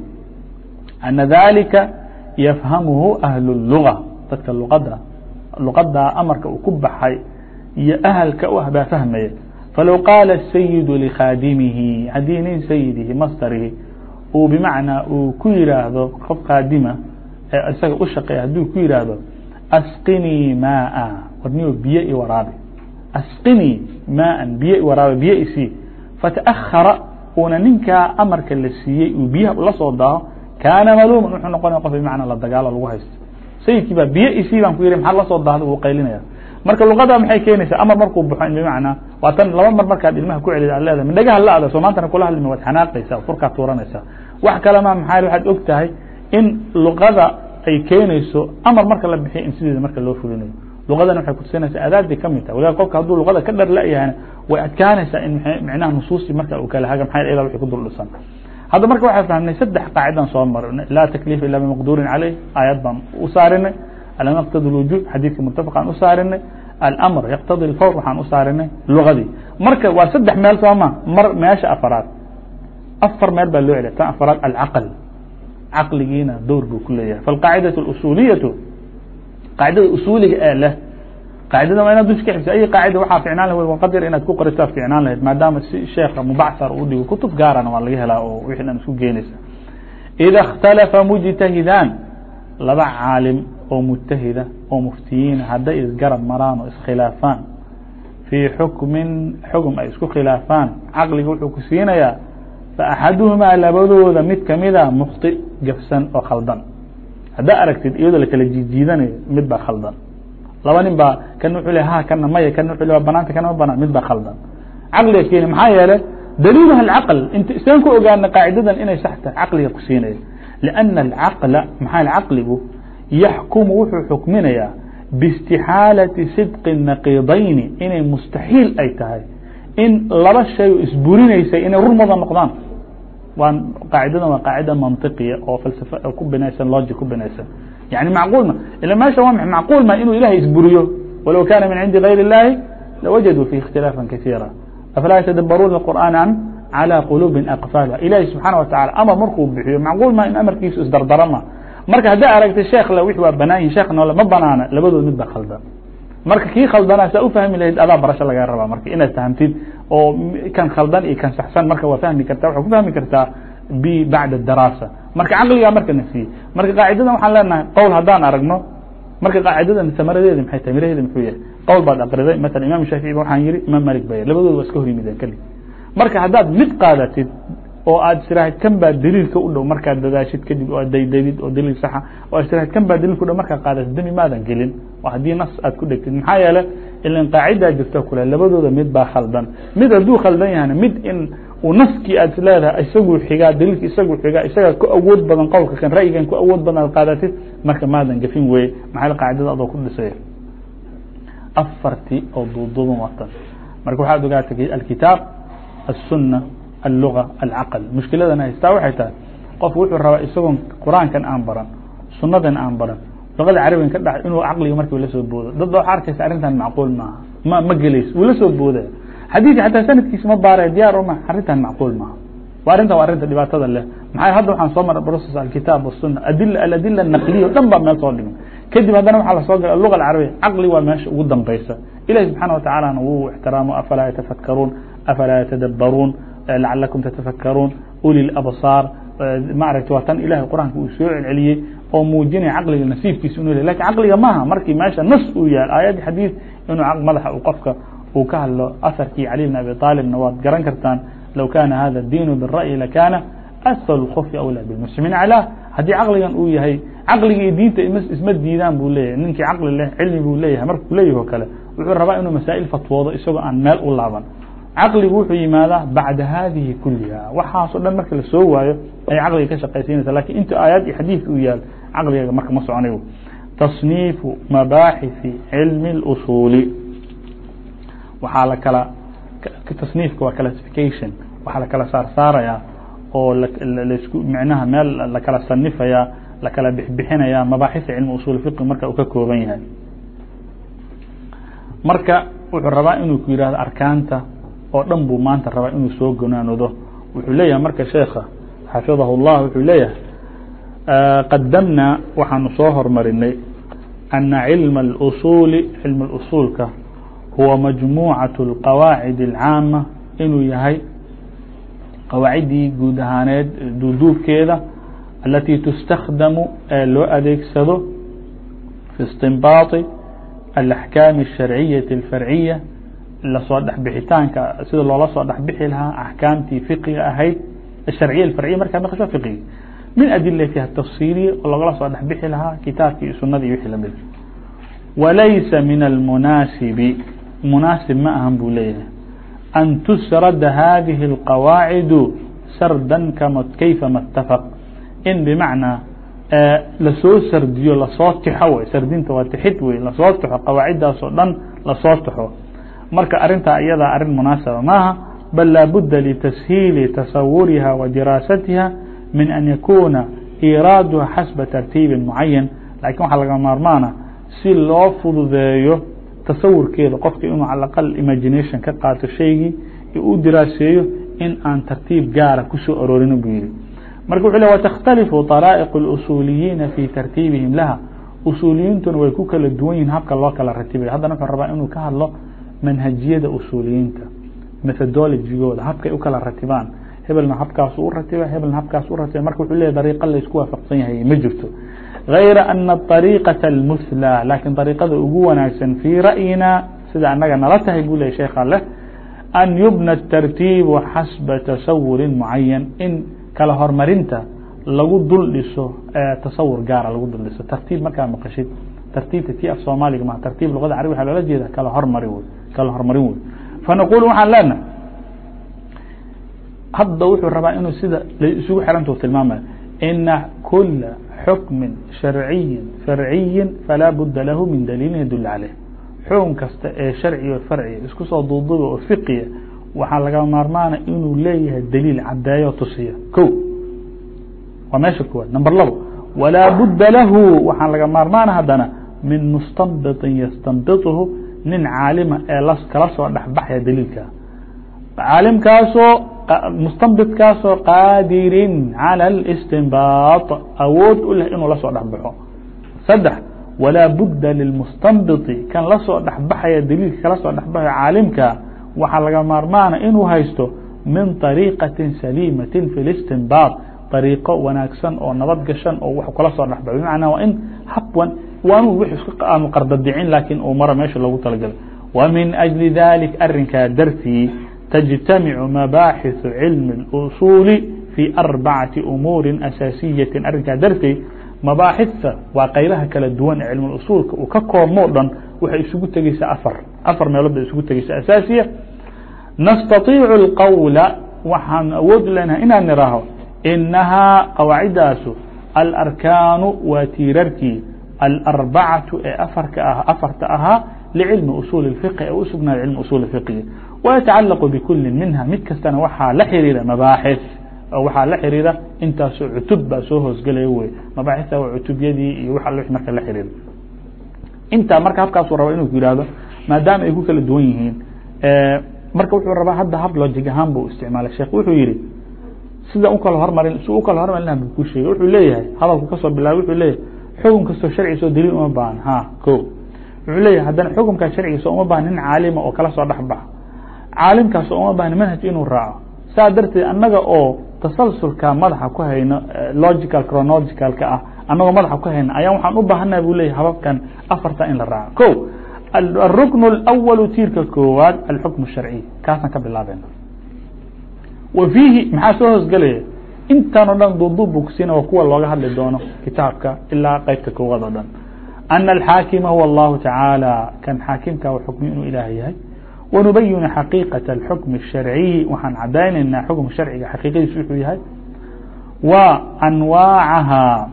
Ana dalika yafhamuhu ahlu luga dadka luqada luqadaa amarka uu ku baxay iyo ahalka u ah baa fahmaya falow qaala sayidu likhaadimihi haddii nin sayidihi masterihi uu bimacnaa uu ku yiraahdo qof kaadima ee isaga u shaqeeya hadduu ku yiraahdo asqinii maaa warniyo biyo i waraabi asqinii maaan biyo i waraabi biyo isii fata'ahara uuna ninkaa amarka la siiyey uu biyaha soo daaho kaana maluuman wuxuu noqonaya qof bimacnaa la dagaalo lagu haysto sayidkii baa biyo isii baan ku yihi maxaa la soo wuu qaylinaya marka luqada maxay keenaysaa? Amar markuu baxo in bimacnaa waa tan laba mar markaad ilmaha ku celid aad leedahay. Mindhagaha la ada soo maantana kula hadlima waad xanaaqaysaa furkaad tuuranaysaa. Wax kalema maxaa waxaad og tahay in luqada ay keenayso amar marka la bixiyo in sideeda marka loo fulinayo. Luqadana waxay kutusinaysaa adaabtay ka mid tahay. Waliba qofka hadduu luqada ka dhar la-yahayna way adkaanaysaa in micnaha nusuustii marka uu kala haga. Maxaa ila wixii ku dul dhisan hadda marka waxaan fahmnay saddex qaacidan soo marnay. Laa takliifa ila bimaqduurin caleyh aayad baan u saarinay alam yaqtadi lwujuud xadiidka muttafaqaan u saarinay alamr yaqtadi lfawr waxaan u saarinay lugadii marka waa saddex meel sooma mar meesha afaraad afar meel baa loo celiya tan afaraad alcaql caqligiina dowr buu ku leeyahay falqaacidaة اusuliyatu qaacidada usuuliga ee leh qaacidada waa inaad dush ka xibsa ay qaacida waxaa ficnaan lahed waqadir inaad ku qorisaa ficnaan lahayd maadaama si sheekha mubacthar uu dhigo kutub gaarana waa laga helaa oo wixii dhan isku geenaysa ida اkhtalafa mujtahidaan laba caalim oo mujtahida oo muftiyiin hadday isgarab maraan oo iskhilaafaan. Fii xukmin xukm ay isku khilaafaan. Caqliga wuxuu ku siinayaa faaxaduhumaa labadooda mid kamida ah mukhطi gafsan oo khaldan. Haddaa aragtid iyadoo lakala jijiidanayo mid baa khaldan. Laba nin baa kan wuxuu le ha kana maya kan wuxuu banaanta kana ma banaan mid baa khaldan. Caqliga keeni maxaa yeelay daliiluha alcaql int saan ku ogaana qaacidadan inay sax tahay caqliga ku siinayo. Liأna acaqla maxaa caqligu yaxkumu wuxuu xukminayaa باstixaalaةi sidqi النaqiidayni inay mustaxiil ay tahay in laba shay isburinaysay inay rurmada noqdaan waa qaacidadan waa qaacida manطiqiya oo falsafa ku binaysan logic ku binaysan yani macquul ma ila meesha waa ma macquul ma inuu ilahay isburiyo walow kana min cindi غayr الlahi lawajaduu fihi اkhtilaafa kaثيira afalaa yatadabruuna الqur'aan am calى qulubi aqfaalha ilahi subxaana wataعala amar markuu bixiyo macquul ma in amarkiisu isdardara ma marka haddaa aragtay sheekh le wix waa banaan yihiin sheekh noole ma banaana labadood mid ba khaldan marka kii khaldanaa saa ufahmi lahayd adaa barasho lagaa rabaa marka inaad fahamtid oo kan khaldan iyo kan saxsan marka waa fahmi kartaa waxaa ku fahmi kartaa b bacda daraasa. Marka caqligaa marka na siiyey marka qaacidadan waxaan leenahay qowl haddaan aragno marka qaacidadan samaradeedi maxay tahay muxuu yahay? Qowl baad aqriday maala imam shaafici waxaan yihi imaam malik ba labadooda waa iska hor yimideen keli marka haddaad mid qaadatid oo aad istiraahid kan baa daliilka u dhow markaad dadaashid kadib oo daydadid oo daliil saxa oo istiraahid kan baa daliilka u dhow markaad qaadatid demi maadan gelin oo haddii nas aad ku dhegtid maxaa yeelay ilan qaacidaa jirta kule labadooda mid baa khaldan mid hadduu khaldan yahana mid in uu naskii aad leedahay isaguu xigaa daliilka isaguu xigaa isagaa ku awood badan qowlka kan ra'yigan ku awood badan aad qaadatid marka maadan gafin weye maxaa qaacidada adoo ku dhisay afartii oo duuduuban watan marka waxaad ogaatay alkitaab السuنة اللغة الcقل مشkiladana haystaa waxay tahay qofku wuxuu rabaa isagoon qur'aankan aan baran sunadan aan baran luqada carabigan ka dhac inuu caqliga markiiba la soo boodo dad ba waxa arkaysa arrintan macquul maaha ma ma gelayso wuu la soo boodaya xadiidka xataa sanadkiisa ma baaraya diyaar uma arrintan macquul maaha wa arrintan waa arrinta dhibaatada leh maxaa hadda waxaan soo maray process alkitaab والsuna adila aladila الnaqliya o dhan baa meel soo dhigay kadib haddana waxaa lasoo galay aluga alcarabiya caqli waa meesha ugu dambaysa ilahi subxaana watacaalana wuu ixtiraamo afalaa yatafakaruun afalaa yatadabbaruun lacalakum tatafakaruun uli labsaar maaragta waa tan ilahay qur'aanka uu soo celceliyey oo muujinaya caqliga nasiibkiisa inu laakiin caqliga maaha markii meesha nas uu yaal aayad xadiid inuu madaxa uu qofka uu ka hadlo asarkii cali bn abi aalibna waad garan kartaan low kana hada diinu bira'yi lakana asfal اkofyi awlى bilmuslimiin calaa haddii caqligan uu yahay caqliga iyo diinta isma diidaan buu leeyahay ninkii caqli leh cilmi buu leeyahay markuu leeyahi o kale wuxuu rabaa inuu masaa'il fatwoodo isagoo aan meel u laaban caqligu wuxuu yimaadaa bacda hadihi kuliha waxaasoo dhan marka la soo waayo ay caqliga ka shaqaysiinaysa laakiin inta aayaad iyo xadiidka u yaal caqligaga marka ma soconayo tasniifu mabaaxisi cilmi اlusuuli waxaa la kala tasniifka waa classification. Waxaa la kala saar oo lasku micnaha meel lakala sanifaya lakala bixbixinaya mabaaxisa cilmi usul fiqi marka uu ka kooban yahay. Marka wuxuu rabaa inuu ku yihahdo arkaanta oo dhan buu maanta rabaa inuu soo gonaanodo wuxuu leeyahay marka sheekha xafidahu اllah wuxuu leeyahay qadamnaa waxaanu soo hormarinay ana cilma اlusuuli cilma usuulka huwa majmuucaة اlqawaacid اlcaama inuu yahay qawaaciddii guud ahaaneed duuduubkeeda alati tustakdamu ee loo adeegsado fi istinbaaطi alaxkaami الsharciyaةi اlfarciya la soo dhexbixitaanka sida loola soo dhexbixi lahaa axkaamtii fiqiga ahayd sharciya farciya markaa maqasho fiqiga. Min adilatiha tafsiiliya oo logala soo dhexbixi lahaa kitaabkii iyo sunadii wixii la mid ah. walaysa min almunaasibi munaasib ma ahan buu leeyahay. An tusrada hadihi اlqawaacidu sardan kama kayfa ma اtafaq in bimacnaa la soo sardiyo la soo tixo wey sardinta waa tixid wey la soo tixo qawaaciddaas dhan la soo tixo marka arintaa iyadaa arrin munaasaba maaha bal laabuda litashiili tasawuriha wa diraasatiha min an yakuna iraaduha xasba tartiibi mucayan laakiin waxaa laga maarmaana si loo fududeeyo tasawurkeeda qofka inuu cala aqal imagination ka qaato shaygii u diraaseeyo in aan tartiib gaara ku soo aroorin buu yihi marka wuxuu le watakhtalifu طaraa'iq اlusuuliyiina fi tartiibihim laha. Usuuliyiintuna way ku kala duwan yihiin habka loo kala ratibay. Haddana wuxuu rabaa inuu ka hadlo manhajiyada usuuliyiinta methodologigooda habkay u kala ratibaan hebelna habkaasu u ratiba hebelna habkaas u ratiba marka wuxuu leeyahy dariiqa laysku waafaqsan yahay ma jirto غayra ana طariiqaةa اlmuslى lakin dariiqada ugu wanaagsan fii ra'yina sida anaga nala tahay buu leyahy sheekha leh an yubna الtartiibu xasba tasawuri mucayan in kala hormarinta lagu dul dhiso tasawur gaara lagu dul dhiso tartiib markaa maqashid tartiibta ti af soomaaliga ma tartiib luqada carabi waxa loola jeeda kala hormari wey kala hormarin wey fanaqul waxaan leenahay hadda wuxuu rabaa inuu sida isugu xiranta tilmaamaya ina kula xukmi sharciyi farciyi falaa buda lahu min daliilin yadul caleyh. Xukun kasta ee sharci o farciya isku soo duuduba oo fiqiya waxaa laga maarmaana inuu leeyahay daliil cadeeyo tusiya. Ko waa meesha kuwaad number labo walaa buda lahu waxaa laga maarmaana haddana min mustanbiطin yastanbiطhu nin caalima ee kala soo dhexbaxaya daliilka caalimkaasoo mustanbitkaasoo qaadirin calى الاstinbaaط awood u leh inuu lasoo dhexbaxo saddex walaa budda lilmustanbiti kan lasoo dhexbaxaya daliilka kala soo dhexbaxayo caalimka waxaa laga maarmaana inuu haysto min طariiqaةi saliimaةi fi الاstinbaaط طariiqo wanaagsan oo nabad gashan oo w kala soo dhexbaxo bmacnaa waa in habwan waanu w aanu qardadicin laakiin uu maro meesha loogu talagalay wa min أجli dalik arinkaa dartii تجتمع مباحث علم الأصuل في أربعة أمuuر أساaسية arinkaa dartey مabاaxثta waa qaybaha kala duwan ee cilم uصuلka uu ka koobmo dhan waxay isugu tegeysaa afar afar meelood bay isugu tegeysaa أساaسiية نستطيiع الqول waxaan awood lenahay inaan niraaho إنahaa qawaacidaasu الأrكاaن waa tiirarkii الأربcaة ee afarta ahaa لcilmi uصuل الفقه ee u sugnaaday cilmi uصuل الفقhi ويتacalق بkuli minha mid kastana waxaa la xiriira mabaaxث waxaa la xiriira intaasoo cutub baa soo hoosgelaya wey mabaaxثa waa cutubyadii iyo w marka la xiriira intaa marka habkaasu raba inuu yihahdo maadaama ay ku kala duwan yihiin marka wuxuu rabaa hadda hab logic ahaan bu isticmaalay sheekh wuxuu yihi sida ukala hormarin si ukala hormarin laha bu ku sheegay wuxuu leeyahay hadalku kasoo bilaabay wuxuu leeyahay xukun kastoo sharcigiisoo daliil uma baahan ha ko wuxuu leeyahay haddana xukunkaa sharcigiisa uma baahan nin caalima oo kala soo dhexbaxa caalimkaas uma baahni manhaj inuu raaco saa darteed annaga oo tasalsulka madaxa ku hayno logical chronologicalka ah annagoo madaxa ku hayno ayaa waxaan u baahana bu leyahy hababkan afarta in la raaco ko الركن الأول tiirka koowaad الحكم الشharciي kaasaan ka bilaabeyna و فيhi maxaa soo hoosgelaya intaan o dhan duuduub bu kusiina waa kuwa looga hadli doono kitaabka ilaa qeybta koowaad oo dhan أن الحاakمa هو الlahu taعaalى kan xaakimka xukmi inuu ilaah yahay ونبين حقيقة الحكم الشharعي waxaan cadaynaynaa xukم شharciga xaqiiqadiis wuxuu yahay وأنواaعaha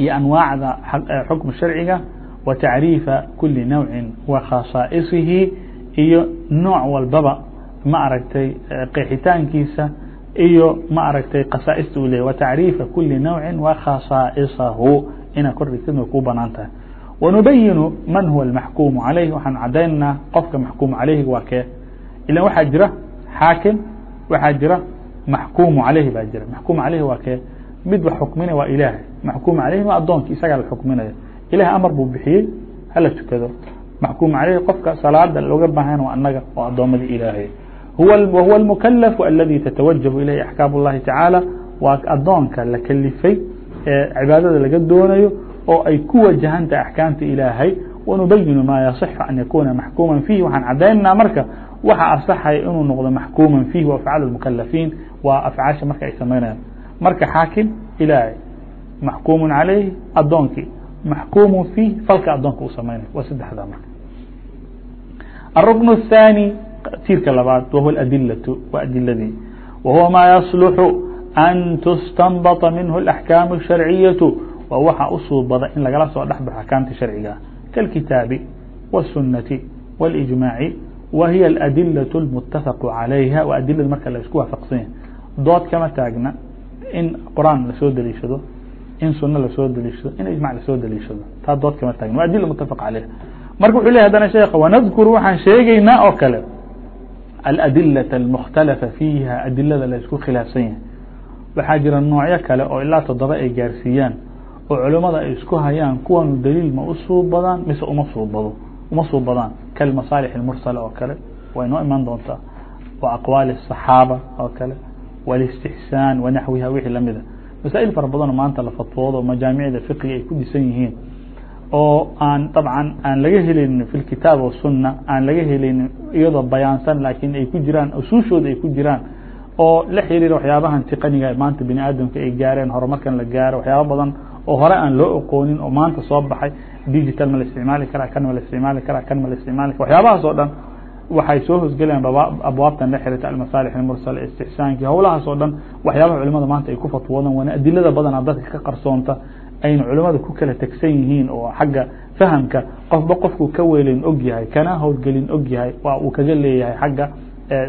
iyo أنواaعda xukم شharciga وتaعريiفa كuلi نوع وkhasaaئصihi iyo nooع walbaba ma aragtay qeexitaankiisa iyo ma aragtay khasaasta u leeya wa tacriifa kuli nawci wa khasaa'isahu inaad kor dhigtid way kuu bannaan tahay. Wanubayinu man huwa almaxkuumu calayh waxaan cadaynaynaa qofka maxkuum calayhi waa kee. Ilan waxaa jira xaakim waxaa jira maxkuumu calayhi baa jira. Maxkuum calayhi waa kee. Mid wax xukminaya waa ilaahay. Maxkuum calayhin waa addoonkii isagaa la xukminayo. Ilahay amar buu bixiyey hala tukado. Maxkuum calayhi qofka salaada looga baahayna waa annaga oo addoommada ilaahay. wahuwa اlmukalafu aladi tatawajahu ilayhi axkaam اllahi tacaala waa adoonka la kelifay ee cibaadada laga doonayo oo ay ku wajahantaha axkaamta ilaahay wanubayinu ma yaصixu an yakuna maxkuuma fiihi waxaan cadaynaynaa marka waxa asaxaya inuu noqdo maxkuuma fiihi wa afcaal اmukalafiin waa afcaasha marka ay samaynayaan marka xaakim ilaahay maxkuumu calayhi adoonkii maxkuumu fiih falka adoonka u samaynaya waa saddexdaa marka الركن الثاني tiirka labaad whuwa اأdilaة waa adiladii wahuwa ma yaصلح an تustanbaطa minhu الأحكاam الشharciyaة waa waxa usuubada in lagala soo dhexbaxo axkaamta sharciga kاlkitaabi والsunaةi والإجmاaعi wa hiy الأdilaة الmutafaq عalayha waa adilada marka la isku waafaqsanya dood kama taagna in qurآan lasoo deliishado in suno lasoo deliishado in iجmاع lasoo deliishado taa dood kama taagna wa adila mutafaq عalayha marka wuxuu ley hadana sheekh wanadkuru waxaan sheegaynaa oo kale الأdilaة الmkhتلفa فيiha adilada la isku khilaafsan yahay waxaa jira noocyo kale oo ilaa toddoba ay gaarsiiyaan oo culimmada ay isku hayaan kuwanu daliil ma usuubadaan mise uma suubado uma suubadaan kalmasaalix الmursala oo kale way noo iman doontaa wa aqwaali الصaxaaba oo kale والاstixsaan wanaxwiha wixii lamida masaa'il fara badanoo maanta la fatwoodo majaamicda fiqiga ay ku dhisan yihiin oo aan dabcan aan laga helaynin fi kitaab wasunna aan laga helaynin iyadoo bayaansan laakiin ay ku jiraan usuushooda ay ku jiraan oo la xiriira waxyaabahan tiqaniga maanta bini aadamka ay gaareen horumarkan la gaaro waxyaaba badan oo hore aan loo oqoonin oo maanta soo baxay digital ma la isticmaali karaa kan ma la isticmaali karaa kan ma la isticmaali kara waxyaabahaas oo dhan waxay soo hosgelayaan abwaabtan la xiriirta almasaalix almursala istixsaankii howlahaas oo dhan waxyaabaha culimada maanta ay ku fatwoodaan waana adilada badana dadka ka qarsoonta ayna culimada ku kala tegsan yihiin oo xagga fahamka qofba qofku ka weelin og yahay kana howlgelin og yahay waa uu kaga leeyahay xagga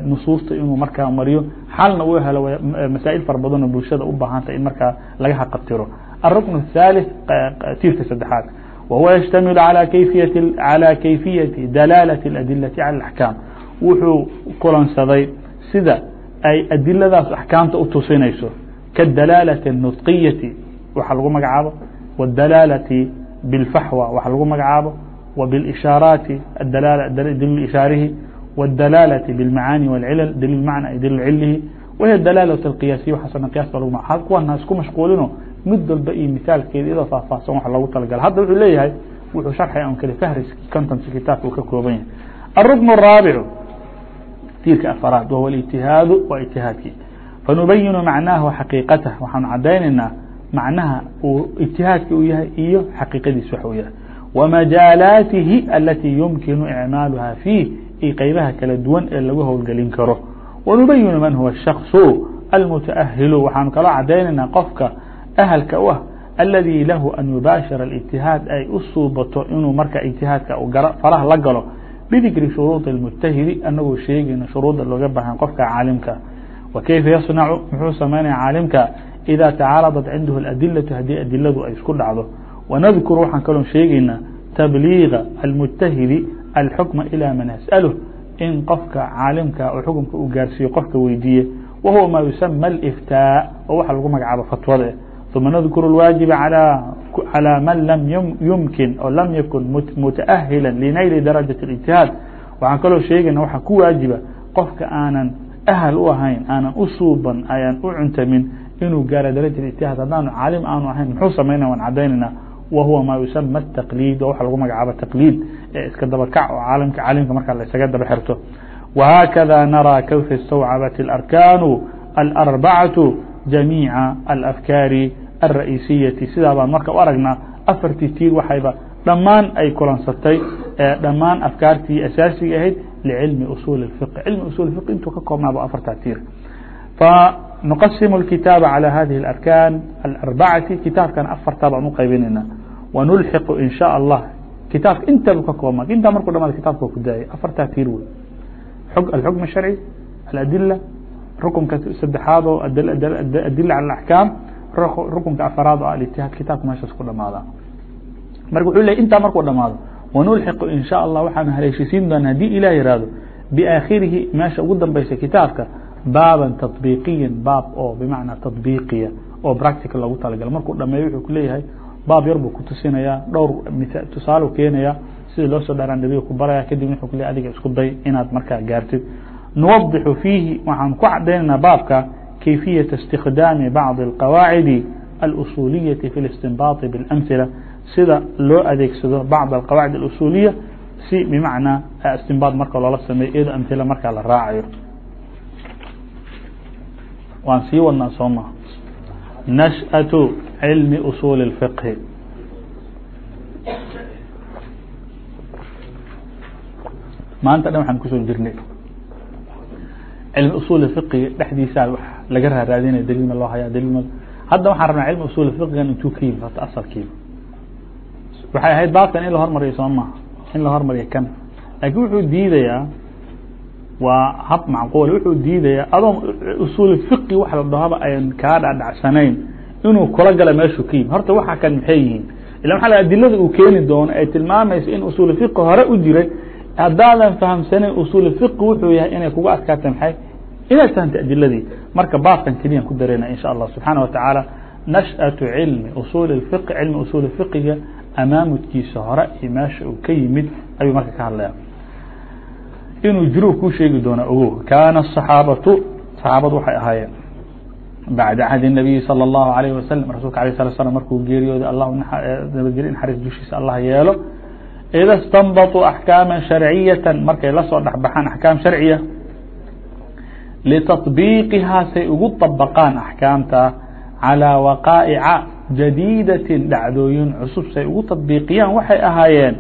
nusuusta inuu markaa mariyo xalna uu helo masaa'il fara badan oo bulshada u baahantay in markaa laga haqabtiro الركن الثالث tiirka saddexaad وهuو يشتمل على kيفية على كيفية دلالة الأدلة على الأحكام wuxuu kulansaday sida ay adiladaas أحكاamta utusinayso kالدلالة النطقية waxa lagu magacaabo والدلالة بالفحوى waxa lagu magacaabo وبالإشhاaراaت dليل إشhاaرhi والدلالة بالمعاني والعلل dليل معنى dليل عله وهي الدلالة القياسية وxasن قياس ba lg kuwana isku مشhقuulino mid walba iyo مثaalkeeda iyadoo faahfaahsan wa logu talagala hadda wuxuu leeyahay wuxuu sharxaya on kale fahriski contentka kitaabka uu ka kooban yahay الركن الرابع tiirka afaraad وهو الاجتihاad waa اجتihaadkii فنuبين معنaaه حقيiqaته waxaan cadaynaynaa macnaha uu اجتihaadka u yahay iyo xaqiiqadiis wax u yahay ومaجاaلاaتihi اlatي يمkinu إعmaaلha فيه iyo qeybaha kala duwan ee lagu howlgelin karo ونuبين man huوa الشhخص المتأhiل waxaanu kaloo cadaynaynaa qofka أهلka u ah الذي lahu أن يubاaشhiرa الاجتiهاad ay u suubato inuu marka اجتiهاadka faraha la galo بذikri شhuruuط المجتahidi anagoo sheegayna shuruuda looga bahan qofka caalimka وkayfa yصنcu muxuu samaynaya caalimka إذا تacاaرضت cindahu الأdiلة hadii adiladu ay isku dhacdo ونذkر waxaan kaloo sheegaynaa تبليغa المجتahidi الحكمa إلى man يسأله in qofka caalimka oo xukumka u gaarsiiyo qofka weydiiye وهuوa ma يسمى الإفتاء oo waxa lagu magacaabo fatwada ثuma نذkر الواaجiب عalى man lam yumkin oo lam yakun mتأhilا لنayli daraجaة الاجتihاad waxaan kaloo sheegayna waxa ku waajiba qofka aanan أhل u ahayn aanan u suuban ayaan u cuntamin inuu gaaro daraجة اجتihاad haddaanu caalim aanu ahayn muxuu samaynaya waan cadaynayna وهuوa ma يسمى التقليد oo waxa lagu magacaabo تقليد ee iska daba kac oo caalimka caalimka marka la isaga daba xirto وهكذا نرى kيف استوعبت الأركان الأربعة جميiع الأفكاar الرئيسية sidaa baan marka u aragnaa afartii tiir waxayba dhamaan ay kulansatay dhamaan afkaartii asaasiga ahayd لعilmi uصuل الفقه cilmi uصuل الفقه intuu ka koobnaaba afartaa tiir فنqسم الكتاaب على هذه الأركان الأربعة kitaabkan afartaa baan uqaybinayna ونلحق إن شhاء الله kitaabka intaba ka koobma intaa marku dhamaad kitabka ku daayay afartaa tiir wey الحكم الشharعي الأdilة rukunka saddexaad oo adila calى الأحكاam rukunka afaraad oo الاجتihاad kitaabka meeshaas ku dhamaada marka wuxuu ley intaa markuu dhamaado wanulxiqu in sha allah waxaanu haleeshisiin doona haddii ilah yihahdo biaakhirihi meesha ugu dambaysa kitaabka baaban taطbiiqiyan baab oo bimacnaa taطbiiqiya oo practical loogu talagalo markuu dhameeyo wuxuu kuleeyahay baab yar buu kutusinayaa dhowr tusaale keenaya sidii loo soo dhaaraan dhabiga ku baraya kadib wuxuu kuleeyahy adiga isku day inaad markaa gaartid nuwadixu fiihi waxaan ku cadaynaynaa baabka kayfiyaةa اstikdaami bacضi اlqawaacidi alusuuliyaةi fi اlistinbaaطi biاlamhila sida loo adeegsado bacd alqawaacid alusuuliya si bimacnaa istinbaad marka loola sameeyo iyadoo amhila markaa la raacayo waan sii wadnaa soo ma نشأة علم أصuل الفقه maanta dhan waxaan kusoo jirnay cilmi usul fiqiga dhexdiisa laga raaraadinaya daliilma loo haya daliilma hadda waxaan rabnaa cilmi usul fiqigan intuu ka yimi horta asalkiiba waxay ahayd baabkan in la hormariyo soo maha in la hormariyo kan laakiin wuxuu diidayaa waa hab macquul wuxuu diidaya adoon usuul fiqi wax la dhahaba ayan kaa dhadhacsanayn inuu kula gala meeshu ka horta waxa kan maxay yihiin? Ila maxa la adilada uu keeni doono ay tilmaamaysa in usuul fiqi hore u jiray. Haddaadan fahamsanayn usuul fiqi wuxuu yahay inay kugu adkaata maxay? Inaad fahamta adiladii marka baabkan keliyan ku dareyna insha allah subxaana watacaala nash-atu cilmi usuul fiqi cilmi usuul fiqiga amaamudkiisa hore iyo meesha uu ka yimid ayuu marka ka hadlaya inuu jiro kuu sheegi doona ogow kaana الصaxaabatu saxaabadu waxay ahaayeen bacda cahdi الnabiyi salى الlahu عalيه wasalam rasulka alيه sala slam markuu geeriyooday allah nabadgeli naxariis dushiisa allah yeelo ida اstanbaطuu axkaama sharciyata markay la soo dhexbaxaan axkaam sharciya litaطbiiqihaa say ugu طabaqaan axkaamta calىa waqaa'ica jadiidatin dhacdooyin cusub say ugu taطbiiqiyaan waxay ahaayeen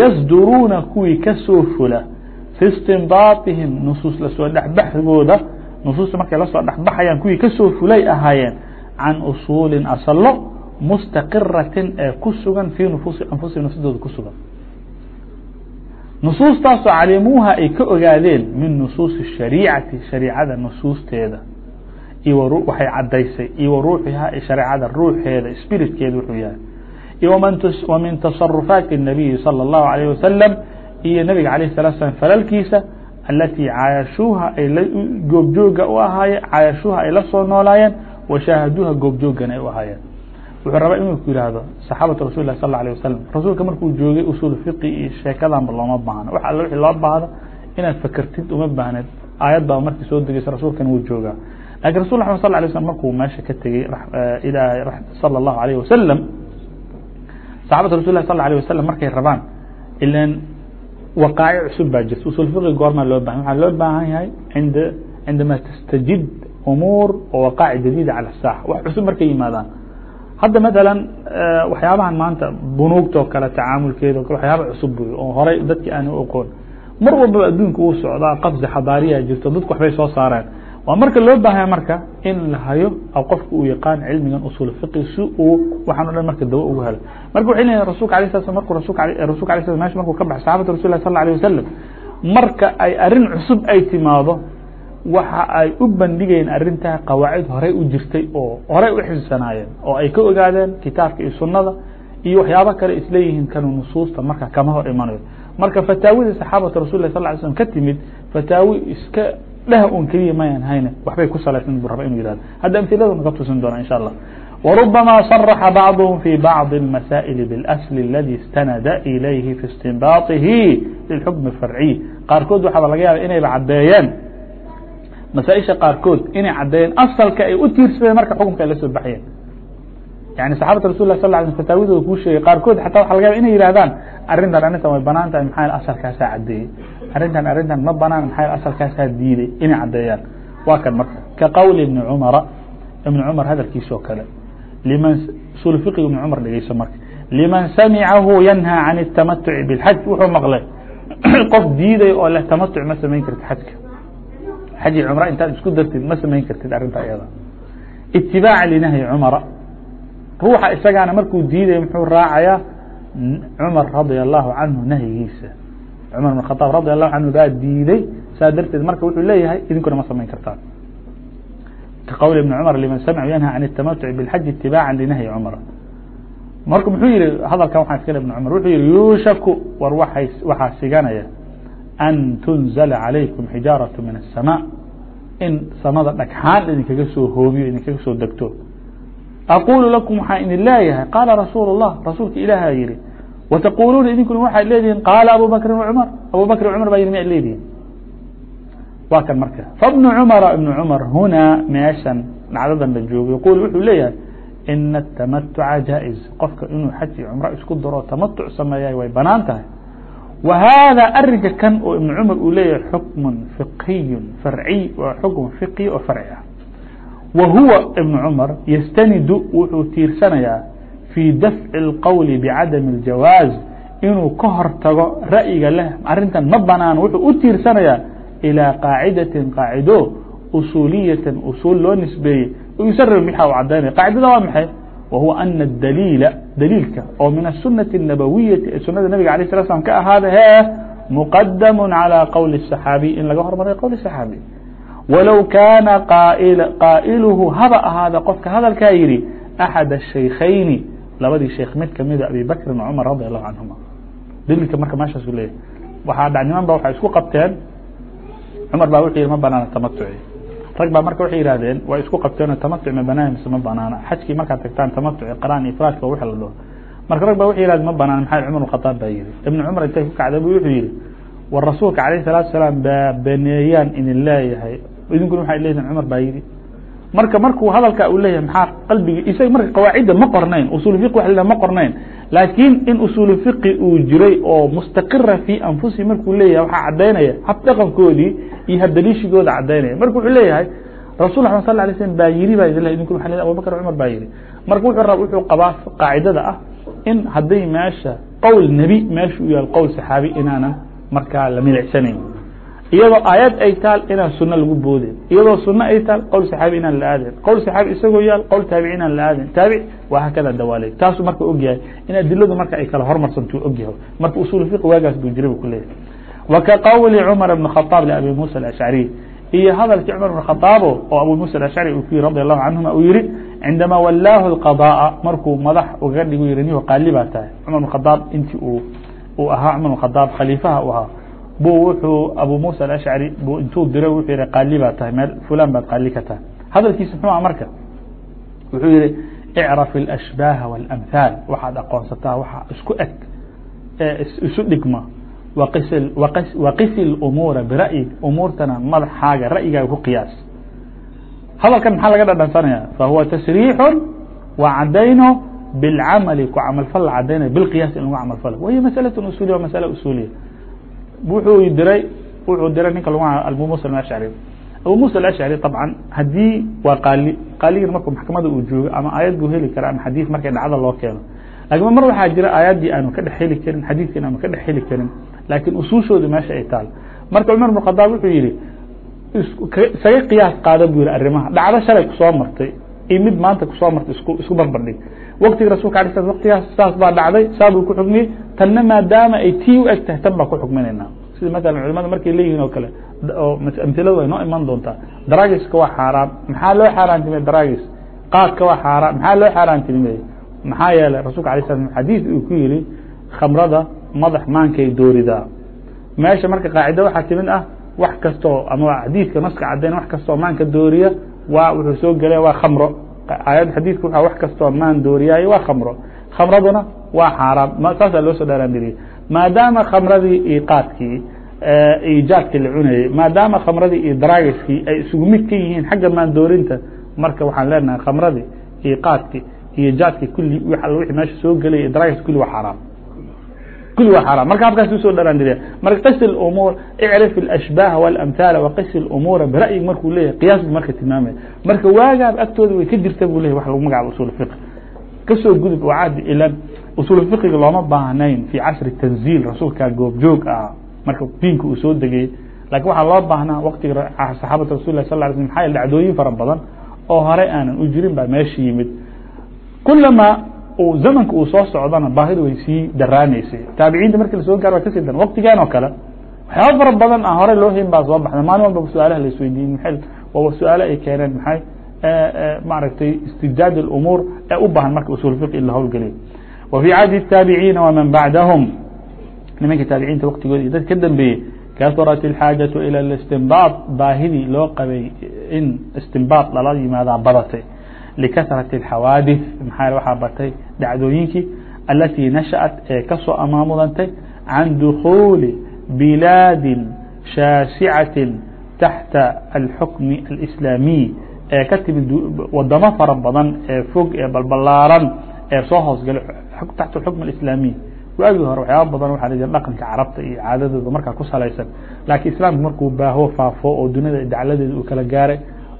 yasduruuna kuwii ka soo fula fi istinbaaطihim nusuus lasoo dhexbaxgooda nusuusta markay lasoo dhexbaxayaan kuwii kasoo fulay ahaayeen can usuulin asalo mustaqiratin ee ku sugan fii nufuusi anfusihim nafsadooda ku sugan nusuustaasoo calimuuha ay ka ogaadeen min nusuusi shariicati shariicada nusuusteeda iyo waxay cadaysay iyo wa ruuxihaa shareecada ruuxeeda spiritkeeda wuxuu yahay iyo wa min tasarufaati الnabiyi salى الlahu عalيه wasalam iyo nabiga alayه الsلatu slam falalkiisa alatii caayashuuha ay goobjooga u ahaayeen caayashuuha ay la soo noolaayeen washaahaduuha goobjoogana ay u ahaayeen wuxuu rabaa inuu ku yihahdo saxaabatu rasul lah sal alيه wasalam rasuulka markuu joogay usul fiqi iyo sheekadanba looma baahno wax alle wixii loo baahdo inaad fakertid uma baahneed aayad baa markii soo degeysa rasuulkan wuu joogaa lakin rasul axmed sal lay slm markuu meesha ka tegey ilaahay salى الlahu عalيه wasalam saxabatu rasul lah sal alيه wasalam markay rabaan ilan waqaaci cusub baa jirta. Usul fiqi goormaa loo baahan waxaa loo baahan yahay ind cindama tastajid umuur waqaaci jadiida cala الsaaxa wax cusub markay yimaadaan. Hadda matalan waxyaabahan maanta bunuugta oo kale tacaamulkeeda o kale waxyaaba cusub buy oo horey dadkii aan u oqoon. Mar walbaba adduunka uu socdaa qabsi xadaariya jirto dadku waxbay soo saareen waa marka loo baahaya marka in la hayo qofka uu yaqaan cilmigan usul fiqi si uu waxaan o dhan marka dawo ugu helo. Marka waxay leeyihiin rasulka alay sala slam markuu rasulka alay slam mesh markuu ka baxay saxabatu rasul lah sal alيه wasalam marka ay arrin cusub ay timaado waxa ay u bandhigayeen arrintaa qawaacid horey u jirtay oo horey u xifsanaayeen oo ay ka ogaadeen kitaabka iyo sunada iyo waxyaabo kale isleeyihiin kanu nusuusta marka kama hor imanayo marka fataawidii saxaabata rasul lah sal ly slm ka timid fataawi iska dheh un keliya mayan hayne waxbay ku salaysan bu raba inu yihahdo hadda amhiladu naga tusin doona insha allah وربما صرح بعضهم في بعض المسائل بالأسل الذي استند إليه في استنباطه للحكم الفرعي قاarkood waxaa laga yaaba inayba cadeeyeen masaaئiشha qaarkood inay cadeeyeen asalka ay u tiirsadeen marka xukumka ay la soo baxayeen yani saxaabata rasul lah sal ل fataawidooda kuu sheegay qaarkood xataa waxa laga yaba inay yihahdaan arrintan arrintan way banaan tahay maxaa asalkaasaa cadeeyey arrintan arrintan ma banaan maxaa asalkaasaa diiday inay cadeeyaan waa kan marka ka qowli ibni cumara ibni cumar hadalkiisa oo kale liman usul fiqig ibni cumar dhegeyso marka liman samicahu yanhaa can الtamatuci biاlxaj wuxuu maqlay <clears throat> qof diiday oo leh tamatuc ma samayn kartid xajka xaji cumra intaad isku dartid ma samayn kartid arrinta iyada itibaaca linahyi cumara ruuxa isagaana markuu diiday muxuu raacayaa cumar radia allahu canhu nahyigiisa cumar bn khaaab radi allahu canhu baa diiday saa darteed marka wuxuu leeyahay idinkuna ma samayn kartaan ka qowl ibni cumar liman samcu yanha can الtamatuci biاlxaji itibaaca linahyi cumara marka muxuu yihi hadalkan waxaa iskale ibn cumar wuxuu yihi yuushaku war waay waxaa siganaya an tunzla calaykum xijaaraة min الsamاء in samada dhagxaan idinkaga soo hoobiyo idinkaga soo degto aqulu lakum waxaa idin leeyahay qaala rasuul الlah rasuulka ilaaha yihi وتقuluuna idinkuna waxaad leedihiin qaala abu bakri cmar abu bakr cmar baa yidhi ma leedihin waa kan marka fبن cmra iبن cmar hunaa meeshan dhacdadan la joogo yqul wuxuu leeyahay ina التamatuca jaaئز qofka inuu xaj iyo cumro isku daro tamatuc sameeya way banaan tahay wa hada arinka kan oo iبn cmar uu leeyahay xukm fiqhiy farciy waa xukm fiqhi oo farci ah wa huwa iبn cmar ystanidu wuxuu tiirsanayaa fي dafci الqowl bcadam الjawaaز inuu ka hortago ra'yiga leh arintan ma banaan wuxuu u tiirsanayaa ilى qaacidaةi qaacido usuuliyaةa usuul loo nisbeeyey yusarr mxa u cadaynaya qaacidada waa maxay wahuwa ana daliila daliilka oo min الsunaةi الnabawiyati ee sunada nabiga alيه sala slam ka ahaada he muqadam calى qowli الصaxaabiy in laga hormarayo qowl صaxaabi walow kaana qaa'iluhu haba ahaada qofka hadalkaa yihi axad الshaykayni labadii sheekh mid kamida abi bakrin cumar radi allahu canhuma daliilka marka meeshaasu leeyahy waxaa dha niman ba waxay isku qabteen. Cumar baa wuxuu yihi ma banaana tamatuci rag baa marka waxay yihahdeen way isku qabteen tamatuc ma banaana mise ma banaana. Xajkii markaad tagtaan tamatuci qaraan ifraadka wixi la dhaho marka rag baa waxay yihahdeen ma banaana maxaa cumar khadaab baa yihi ibnu cumar intay ku kacday bu wuxuu yihi war rasuulka alayh الsalatu salaam baa baneeyaan idin leeyahay. Idinkuna waxay leedihin cumar baa yidhi marka markuu hadalka uu leeyahay maxaa qalbigi isaga marka qawaacidda ma qornayn usul fiqi wa la ma qornayn laakiin in usul fiqi uu jiray oo mustaqira fi anfusihi markuu leeyahay waxaa cadaynaya hab iyo habdaliishigooda cadaynaya marka wuxuu leeyahay rasul axmed sal lay slm baa yiri baa idin idinku waa le abubakr cumar baa yiri. Marka wuxuu rab wuxuu qabaa qaacidada ah in hadday meesha qowl nebi meesha u yaal qowl saxaabi inaanan markaa la milicsanayn iyadoo aayad ay taal inaan suno lagu boodin iyadoo suno ay taal qowl saxaabi inaan la aadin qowl saxaabi isagoo yaal qowl taabici inaan la aadin. Taabic waa hakada dawaaley taasuu marka ogyahay in adiladu marka ay kala hormarsantuu ogyahay marka usul fiqi waagaas buu jiray buu ku leeyahay. Wa ka qowli cumar bn khaaab liabi musa alashcariy iyo hadalkii cumar bn khaaabo oo abu musa alashcari uu ku yiri radi allahu canhuma uu yihi cindamaa wallaahu lqadaaa markuu madax ugaga dhigu yiri niho qaali tahay. Cumar bn khadaab intii uu ahaa cumar bn khadaab khaliifaha u ahaa bu wuxuu abu musa alashcari bu intuu diray wuxuu yihi qaali baa tahay meel fulan baad qaali ka tahay hadalkiisa muxuu aha marka wuxuu yihi icraf اlashbaaha wاlamhaal waxaad aqoonsataa waxa isku eg ee isu dhigma waqisi اumuura bira'yi umuurtana madaxaaga ra'yigaaga ku qiyaas hadalkan maxaa laga dhadhansanaya fahuwa tasriixu waa cadayno bilcamali ku camalfal la cadaynayo bilqiyaas in lagu camalfalo wahiy masalaة usuliya wa masala usuliya wuxuu diray wuxuu diray ninka lagu abu musa alashcari abu musa alashcari طabcan haddii waa qaali qaaligin marku maxkamada uu joogo ama aayad heli kara ama xadiis markay dhacda loo keeno. Lakin mar waxaa jira aayaddii aanu ka dhex heli karin xadiiskiin aanu ka dhex heli karin laakiin usuushooda meesha ay taal. Marka cumar bn khadaab wuxuu yihi isaga qiyaas qaada buu yihi arrimaha. Dhacdo shalay ku soo martay iyo mid maanta ku soo martay isku barbardhig waktiga rasulka ala sl watigaas saas baa dhacday saa buu ku xukmiyey tanna maadaama ay tii u eg tahay tan baa ku xukminayna sida masalan culimada markay leeyihiin oo kale oo amhiladu way noo iman doontaa daragiska waa xaaraam maxaa loo xaaraantimey daragis qaadka waa xaaraam maxaa loo xaaraantimey maxaa yeelay rasulka alay slam xadiis uu ku yihi khamrada madax maankay dooridaa meesha marka qaacida waxaa timid ah wax kastoo ama xadiidka naska caddayn wax kastoo maanka dooriya waa wuxuu soo gelaya waa khamro aayad xadiidka waa wax kastoo maan dooriyaayo waa khamro. Khamraduna waa xaaraam. Saasaa loo soo dhaaraandiriyey maadaama khamradii iyo qaadkii iyo jaadkii la cunayey maadaama khamradii iyo daraagiskii ay isugu mid ka yihiin xagga maan doorinta marka waxaan leenahay khamradii iyo qaadkii iyo jaadkii kulli wixii meesha soo gelaya iyo daraagiski kulli waa xaaraam kuli waa xaram marka habkaas usoo dharaandiriya marka qis اumuur icrif اashbaah wاlamhaala waqis اumuura bira'yig markuu leeyahay qiyaas bu marka tilmaamaya marka waagaab agtooda way ka jirta bu leyahy wax lagu magacaabo usul fiqi kasoo gudub oo cadi ilan usul fiqiga looma baahnayn fi casri tanziil rasuulkaa goobjoog ah marka diinka uu soo degayey lakin waxaa loo baahnaa waktiga saxaabata rasul lah sal ly sl maxaa dhacdooyin fara badan oo hore aanan u jirin baa meesha yimid kulama zamanka uu soo socdana baahida way sii daraanaysay taabiciinta marki lasoo gaar waa kasii daran waktigan oo kale waxyaaba fara badan aan hore loo hayn baa soo baxda maalin walba su-aalaha la isweydiin ma waa su-aalo ay keeneen maxay maaragtay istibdaad اumuur ee u baahan marka usul fiqi in la howlgeliyo wa fii cahdi الtaabiciina wman bacdahum nimankii taabiciinta waktigoodi dad ka dambeeyey kahurat اlxaajaةu ilى اstinbaaط baahidii loo qabay in istinbaaط lala yimaadaa badatay likasrati اxawaadiث maxaa waxaa batay dhacdooyinkii alatii nashaأat ee kasoo amaamudantay can dukuuli bilaadi shaasicaةi taxta alxukmi اlإslaamiy ee ka timid wadamo fara badan ee fog ee balbalaaran ee soo hoosgalay taxta اxukm اislaamiy waagii hore waxyaaba badan waxa la dhaqanka carabta iyo caadadooda markaa ku salaysan laakiin islaamku markuu baaho faafo oo duniyada dacladeeda uu kala gaaray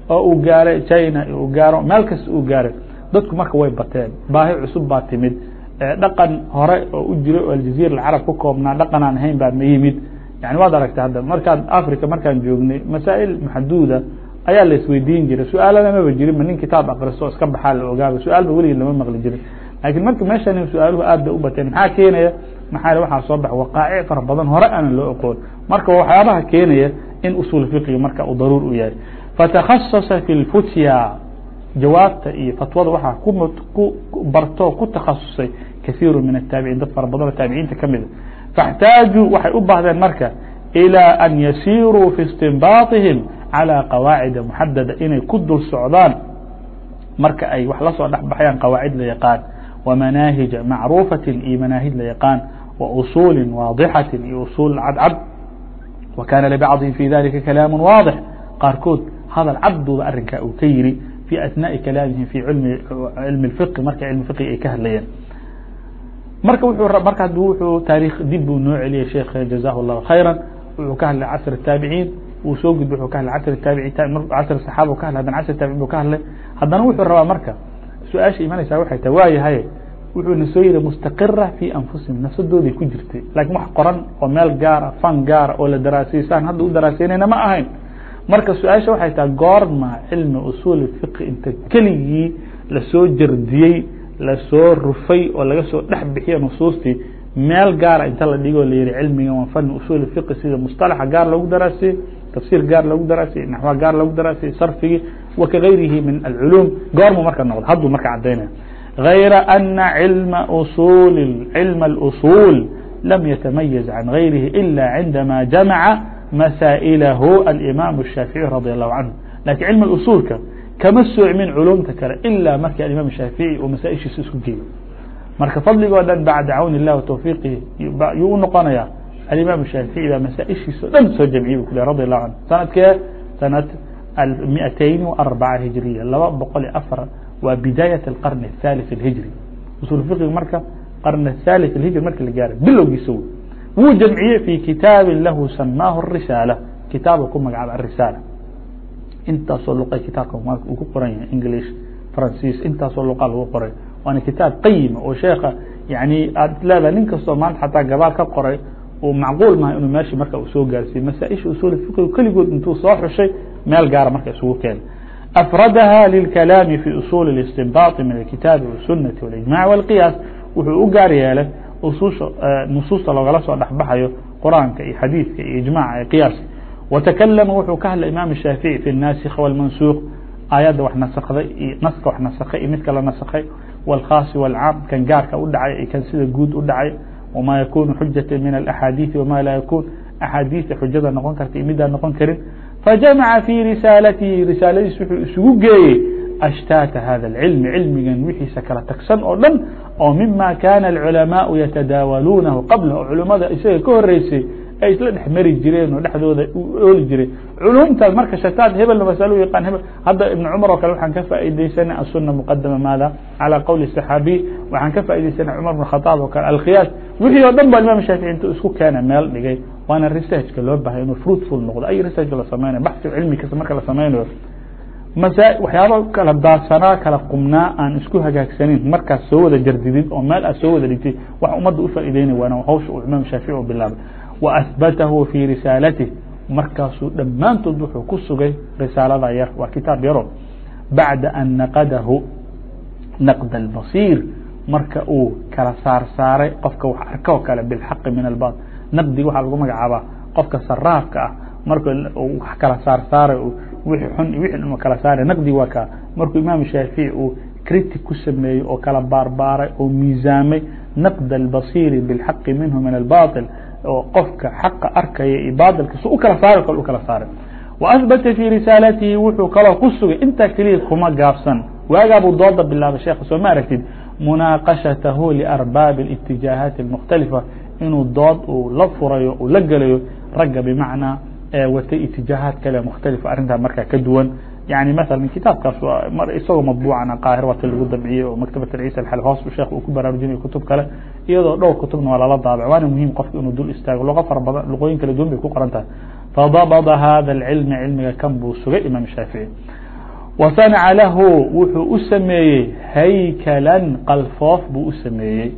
oo uu gaaray china uu gaaro meel kasta uu gaaray dadku marka way bateen. Baahi cusub baa timid. Dhaqan hore oo u jira oo aljaziira acarab ka koobnaa dhaqan aan ahayn baa ma yimid. Yani waad aragta hadda markaan africa markaan joognay masaa'il maxduuda ayaa la isweydiin jiray. Su'aalana maba jirin ma nin kitaab akriso iska baxaa la ogaaba su'aal weligii lama maqli jirin. Laakiin marka meeshan su'aaluhu aad bay u bateen maxaa keenaya? Maxaa waxaa soo bax waqaa'ic fara badan hore aanan loo oqoon. Marka waxyaabaha keenaya in usul fiqiga marka u daruur u yahay. Fatakasasa fi lfutya jawaabta iyo fatwada waxaa ku barto ku takhasusay kaiiru min الtaabiciin dad fara badan oo taabiciinta kamida faاxtaajuu waxay u baahdeen marka ilى an yasiruu fi istinbaaطihim calى qawaacida muxadada inay ku dul socdaan marka ay wax la soo dhexbaxayaan qawaacid la yaqaan ومناهج معروفة iyo مناهج la يقاan وأصuل واaضحة iyo uصuل cadcad وكاna لبعضهم في ذلika كلام واaضح قاarkood hadل cadooda arinkaa uu ka yiri في أثناء كلامهم في علم الفقه marka علم فقه ay ka hadlayeen marka marka wuxuu taarikh dib buu noo celiyay sheekh جزاه الله خيرا wuxuu ka hadlay casr التaaبعيin wuu soo gudbay wuxuu ka hadlay casr التaaبعين casr الصحاaبة ka hadlay haddana casr التaaبعين bu ka hadlay haddana wuxuu rabaa marka su-aasha imanaysaa waxay tahay waayahay wuxuuna soo yihi mustaqira fi anfusihim nafsadooday ku jirtay lakiin wax qoran oo meel gaara fan gaara oo la daraasiysaan hadda u daraaseynayna ma ahayn marka su-aasha waxay tahay goorma cilmi usuuli fiqi inta keligii lasoo jardiyey lasoo rufay oo laga soo dhex bixiya nusuustii meel gaara inta la dhigo la yihi cilmiga waa fani usuuli fiqi sida musطalaxa gaar loogu daraasiyey tafsiir gaar loogu daraasiyey naxwa gaar loogu daraasiyey sarfigii wa kagayrihi min alculuum goormu marka noqdo hadduu marka cadaynaya غayra أna cilma usul cilma اlusul lam yatamayiz can gayrihi ila cindama jamaca masaa'ilahu alimam الshaafiعي radi allahu canhu lakin cilmi usulka kama soocmin culumta kale ilaa markii alimam الshaafiعي uu masaaishiisa isku geeyo marka fadligoo dhan bacda cawn الlah وtawfiiqihi yuu u noqonaya alimam الshaafiعي baa masaaishiisa o dhan soo jamciye bu ku le radi allahu canhu sanadkee sanad miatayn وarbaca hijriya laba boqol iyo afar waa bidaayaة الqarn الثالث الhijri usul fiqiga marka qarn الثالث الhijri marki la gaaray bilowgiisa wey wuu jamciyey fi kitaabi lahu samaahu الrisaalة kitaabka ku magacaaba الrisaalة intaasoo luqa kitaabka uu ku qoran yahay english francis intaasoo luqa lagu qoray waana kitaab qayima oo sheeka yani aad leedahay nin kastoo maanta xataa gabaal ka qoray uu macquul maha inuu meeshii marka uu soo gaarsiiye masaaisha usul fiqiga keligood intuu soo xushay meel gaara marka isugu keenay أfradha lilkalaami fi usul الاstinbaaطi min alkitaabi والsunaةi واlإجmaع والqiyaas wuxuu u gaar yeelay ususha nusuusta loogala soo dhexbaxayo quraanka iyo xadiidka iyo ijmaca iyo qiyaaska وتakalama wuxuu ka hadlay imam الshaafiعي fi الnasikh والmansuq aayadda wax nasakday iyo naska wax nasakay iyo midka la nasakay والkhaasi والcaam kan gaarka u dhacay iyo kan sida guud u dhacay وma yakunu xujaة min الأxaadiiثi وma laa yakun أxaadiiثa xujada noqon karta iyo midaan noqon karin فجمع في risaalatihi risaaladiis wuxuu isugu geeyey أشhتاaت hada العilم cilmigan wixiisa kala tagsan oo dhan oo mima kana الcuلamaaءu yatadaawaluunahu qabla oo culimada isaga ka horeysay ay isla dhex mari jireen oo dhexdooda ooli jiray culumtaas marka shataad hebelna masalo yaqaan hebel hadda iبن cmar oo kale waxaan ka faaideysanay الsuna mqadama maada calى qowli الصحaabiي waxaan ka faaideysanay cmar بن khطاab oo kale alkhiyaas wixii oo dhan ba imam shaafiعي intuu isku keena meel dhigay waana researchka loo bahay inuu fruitful noqdo ay researchka la sameynayo baxsi cilmi kasta marka la sameynayo masa waxyaaba kala daadsanaa kala qumnaa aan isku hagaagsaneyn markaas soo wada jardidid oo meel a soo wada dhigtay wax umadda ufaa'iideyna waan hawsha uu imaam shaafici u bilaabay. Wa ahbatahu fii risaalatih markaasuu dhammaantood wuxuu ku sugay risaalada yar waa kitaab yaro bacda an naqadahu naqd اlbasiir marka uu kala saar qofka wax arko kale bilxaqi min albaal naqdiga waxaa lagu magacaabaa qofka saraafka ah marka wax kala saar saaray wixii xun wixii kala saaray naqdiga waa ka markuu imaam shaafiعي uu critic ku sameeyey oo kala baarbaaray oo miisaamay naqd albasiiri biاlxaqi minhu min albaطil oo qofka xaqa arkaya iyo baatilka su u kala saari kal u kala saaray wa ahbata fii risaalatihi wuxuu kaloo ku sugay intaa keliya kuma gaabsan waagaabuu dooda bilaabay sheekha soo ma aragtid munaaqashatahu liarbaabi اlitijaahaati اlmukhtalifa inuu dood uu la furayo uu la gelayo ragga bimacnaa watay itijaahaad kale mukhtalifa arrintaa markaa ka duwan. Yani maala kitaabkaas isagoo madbuucana qaahir waati lagu dabciyey oo maktabat ciisa alxal hoos sheekh uu ku baraarujinay kutub kale. Iyadoo dhowr kutubna waa lala daabac waana muhiim qofka inuu dul istaago. Luqo fara badan luqooyin kala duwan bay ku qoran tahay. Fadabada hada alcilmi cilmiga kan buu sugay imaam shaafici wa sanaca lahu wuxuu u sameeyey haykalan qalfoof buu u sameeyey.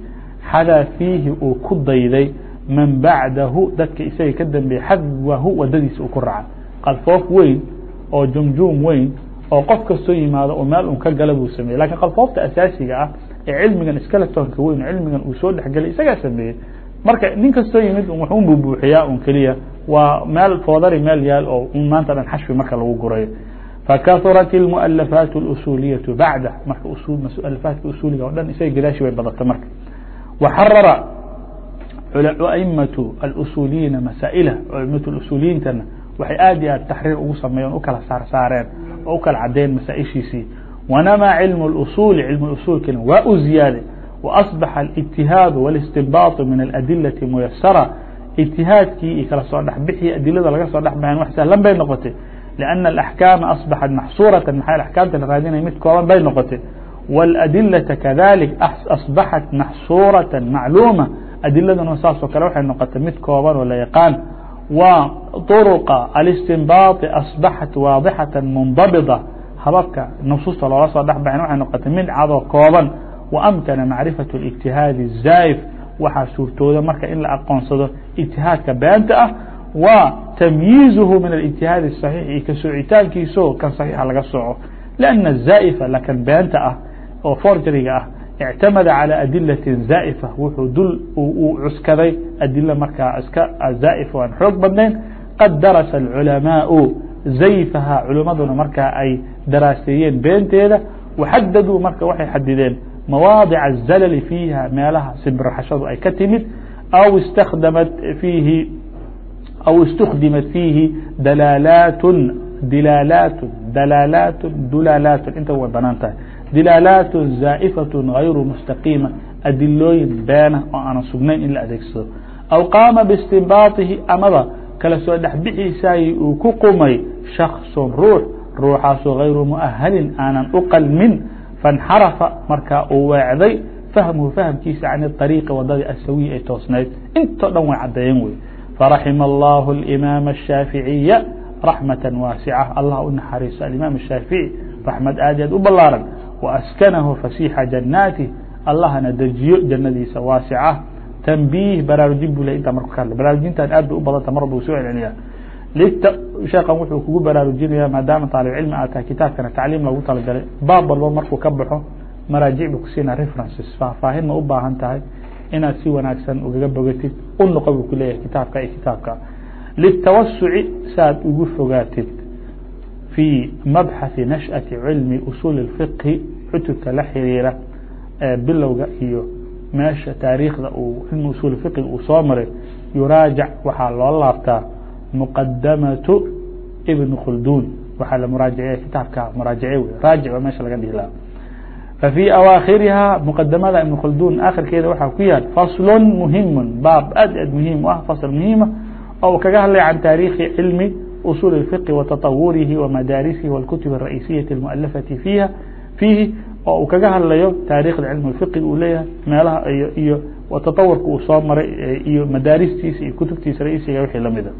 Xadaa fiihi uu ku dayday man bacdahu dadka isaga ka dambeeye xadwahu wadadiisa uu ku raca qalfoof weyn oo jumjuum weyn oo qof kastoo yimaado oo meel un ka gala buu sameeyey. Lakiin qalfoofta asaasiga ah ee cilmigan skeletonka weyn cilmigan uu soo dhexgelay isagaa sameeyey. Marka nin kastoo yimid wuxuun buuxiyaa un keliya. Waa meel foodari meel yaal oo un maanta dhan xashfi marka lagu gurayo. Fakahurat اmualafaat اusuliyatu bacda marka alaafaadka usuuliga o dhan isaga gadaashi way badata marka. Waxarara aimatu alusuliyiina masaa'ilah aimatu usuliyiintana waxay aad iyo aad taxriir ugu sameeyeen u kala saar saareen oo u kala cadeen masaaishiisii wanamaa cilmu اusuuli cilmu usuulkina waa u ziyaaday waasbaxa اlijtihaadu wاlistinbaaطu min aladilati muyasara ijtihaadkii iyo kala soo dhexbixii adilada laga soo dhexbaxeen wax sahlan bay noqotay لأن الأحكاaم أصبحت محصورة مa أحكاaمta la raadinay mid kooban bay noqotay والأدلة كذلك أصبحت محصورة معلومة adiladuna saasoo kale waxay noqotay mid kooban oo la yaqaan وطرق الاستنباط أصبحت واaضحة منضبطة hababka نصuusta loola soo dhexbaxen waxay noqotay mid cadoo kooban وأمكنa معرفة الاجتihاaد الزاaئف waxaa suurtooda marka in la aqoonsado اجتihاadka beenta ah wa تmyiiزhu min الاجتihاad الصحيiح iyo ka soocitaankiiso kan صaحيixa laga sooco لأن الزائفة lakan beenta ah oo forjariga ah اعtamada عalى adilaة زائفة wuxuu dul uu cuskaday adilo markaa iska zaaئف aan xoog badnayn qad darasa العuلamاء زayفha culimaduna markaa ay daraaseeyeen beenteeda وxadaduu marka waxay xadideen مواaضع الزلل فيiha meelaha sibirxashadu ay ka timid أو اsتkdamat فيihi أو اsتkdimat فيihi dalاaلaaت dilاaلaaت dalاaلaaت dulاaلaaت inta way banaan tahay dilاaلaaت زائفة غayru مستقيمة adilooyin beena oo aanan sugnayn in la adeegsado أو قاama باsتنbاطihi amaba kala soo dhexbixiisaay uu ku qumay شhخص ruux ruuxaasoo غayru مؤهلin aanan u qalmin فانxaraفa markaa uu weecday فahمhu فahمkiisa can الطريiqi wadadii asawiya ay toosnayd intoo dhan way cadeeyeen wey فرحم الله الإمام الشhاaفiعية رحمة واaسعة allah u نaxariiso الإمام الشhاaفiعي رحمad aad aad u balaaran وأسكنه فسيحa جaناaته allahna dejiyo janadiisa waaسعة تنبيه baraarujin bu inta mark ka hadla baraarujintan aad bay u badanta mar bu soo celceliya sheekan wuxuu kugu baraarujinaya maadaama طaalib cilmi aad tahay kitaabkana tacliim loogu talagalay baab walba markuu ka baxo maraajic bu kusiina references faahfaahin ma u baahan tahay inaad si wanaagsan ugaga bogatid u noqo buu ku leeyahay kitaabka iyo kitaabka litawasuci saaad ugu fogaatid fii mabxaثi nashأati cilmi usuuli الfiqhi cutubka la xiriira bilowga iyo meesha taariikhda uu cilmi usuul fiqiga uu soo maray yuraajac waxaa loo laabtaa muqadamatu ibn khulduun waxaa la muraajaceya kitaabka muraajace wey raajic waa meesha laga dhihi laha ففي awaakhiriha مqadamada iبن khaldun akhirkeeda waxaa ku yaal fasl muhim baab aad aad muhiim u ah fasl muhiima oo kaga hadlaya can taarikhi cilmi usul الفiqh وتطawurihi وmadaarisihi والkutub الرaئisiyaةi الmuألafati fiiha fiihi oo uu kaga hadlayo taarikhda cilm الفiqi uu leeyahay meelaha iyo taطawurka uu soo maray iyo madaaristiisa iyo kutubtiisa raisiga wixii lamida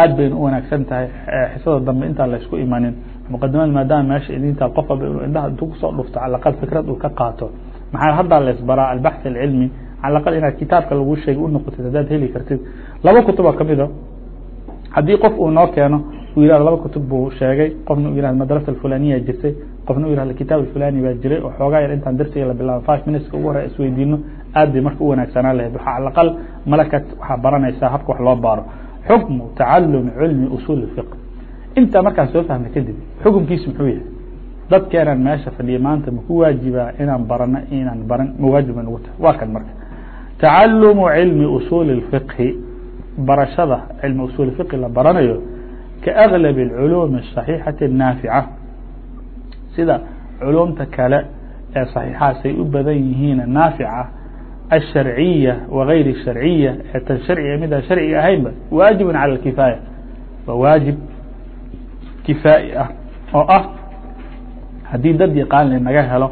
aad bayna u wanaagsan tahay xisada dambe intaan laysku imanin muqadimada maadaama meesha idinta qof walba inuu indhaha intuu kusoo dhufto calaqal fikrad uu ka qaato maxaa haddaa laysbaraa albaxth alcilmi calaqal inaad kitaabka lagu sheegay u noqotid haddaad heli kartid laba kutub oo kamida haddii qof uu noo keeno u yihahdo laba kutub buu sheegay qofna u yihahdo madrasa fulaniya jirtay qofna u yihahdo kitaab fulani baa jiray oo xoogaa yar intaan darsiga la bilaabo five minutes ugu hore isweydiino aad bay marka u wanaagsanaan lahayd waxaa alaqal malakaas waxaa baranaysaa habka wax loo baaro. Xukmu tacalumi cilmi usuul fiq intaa markaan soo fahmay kadib xukumkiisu muxuu yahay dadkeenaan meesha fadhiya maanta maku waajibaa inaan barano inaan baran mawaajib bay nagu tahay. Waa kan marka. Tacalumu cilmi usuuli اfiqhi barashada cilmi usuul fiqhi la baranayo kaأglab اculuumi الصaxiixati الnaafica sida culumta kale ee صaxiixaasay u badan yihiin naafica الsharciya wagayr الsharciya ee tan sharciga midaan sharciga ahaynba waajibu calى اkifaaya waa waajib kifaa'i ah oo ah haddii dad yaqaan naga helo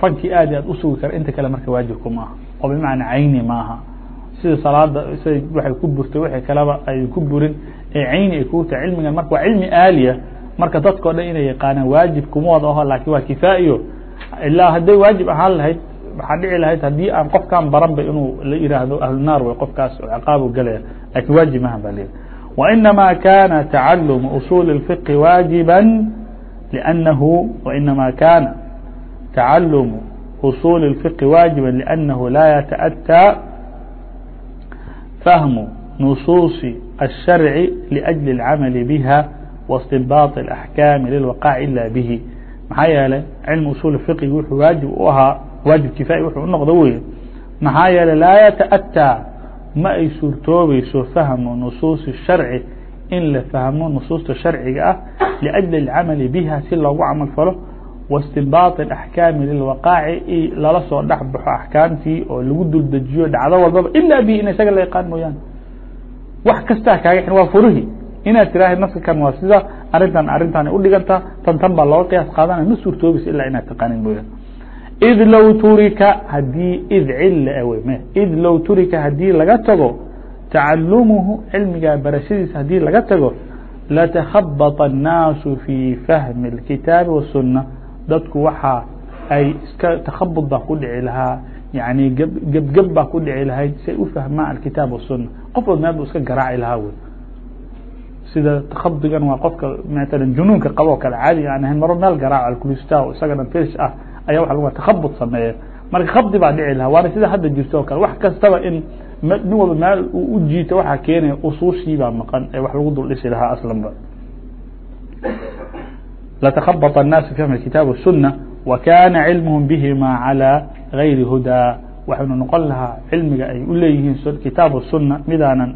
fankii aad i aad usugi kara inta kale marka waajibku maaha oo bimacnaa cayni maaha sida salaada sida waxay ku burtay wixii kaleba ay ku burin ee cayni ay kuu tahay cilmigan marka waa cilmi aaliya marka dadka o dhan inay yaqaanaan waajib kuma wada aho laakiin waa kifaa'iyo. Ilaa hadday waajib ahaan lahayd waxaa dhici lahayd haddii aan qofkan baran ba inuu la yihaahdo ahlunaar way qofkaas ciqaabu galaya laakiin waajib maha baa lyihi وإنما كان تعلم أصول الفقه واجبا لأنه وإنما كان تعلم أصول الفقه واجبا لأنه لا يتأتى فهم نصوص الشرع لأجل العمل بها واستنباط الأحكام للوقاع إلا به maxaa yeelay cilmi usuul fiqigi wuxuu waajib u ahaa waajib kifaai wuxuu u noqdo wey maxaa yeelay laa yataأtىa ma ay suurtoobayso fahmu nusuusi الsharci in la fahmo nusuusta sharciga ah liأjli اlcamali biha si loogu camal falo waاstinbaaط اaxkaami lilwaqaaci lala soo dhex baxo axkaamtii oo lagu duldejiyo dhacdo walbaba ila bihi in isaga la yaqaan mooyaane wax kastaa kaaga xin waa furihi inaad tiraahid nafka kan waa sida arintan arintan udhigantaa tan tan baa looga qiyaas qaadanaya ma suurtoobaysa ilaa inaad taqaanin mooyaan id low turika hadii id cila w id low turika hadii laga tago tacalumuhu cilmiga barashadiisa hadii laga tago latakhabط الnaasu fi fahmi اlkitaabi والsuna dadku waxa ay iska takhabud baa ku dhici lahaa yani gebgeb baa ku dhici lahayd si ay u fahmaan alkitaab والsuna qof wad meel bu iska garaaci lahaa wey sida takhabdigan waa qofka matalan junuunka qaboo kale caadiga aan ahayn maro meel garaaco alkulista isaga dhan fish ah ayaa waxa lagu takhabud sameeya marka khabdi baa dhici lahaa waana sida hadda jirto o kale wax kastaba in nin walba meel uu u jiito waxaa keenaya usuushii baa maqan ee wax lagu dul dhisi lahaa aslanba latakhabط الناas في fhm الkitaab والsuna وkana cilmhm bihima عalى غayri hudaa waxaynu noqon lahaa cilmiga ay u leeyihiin kitaab الsuna midaanan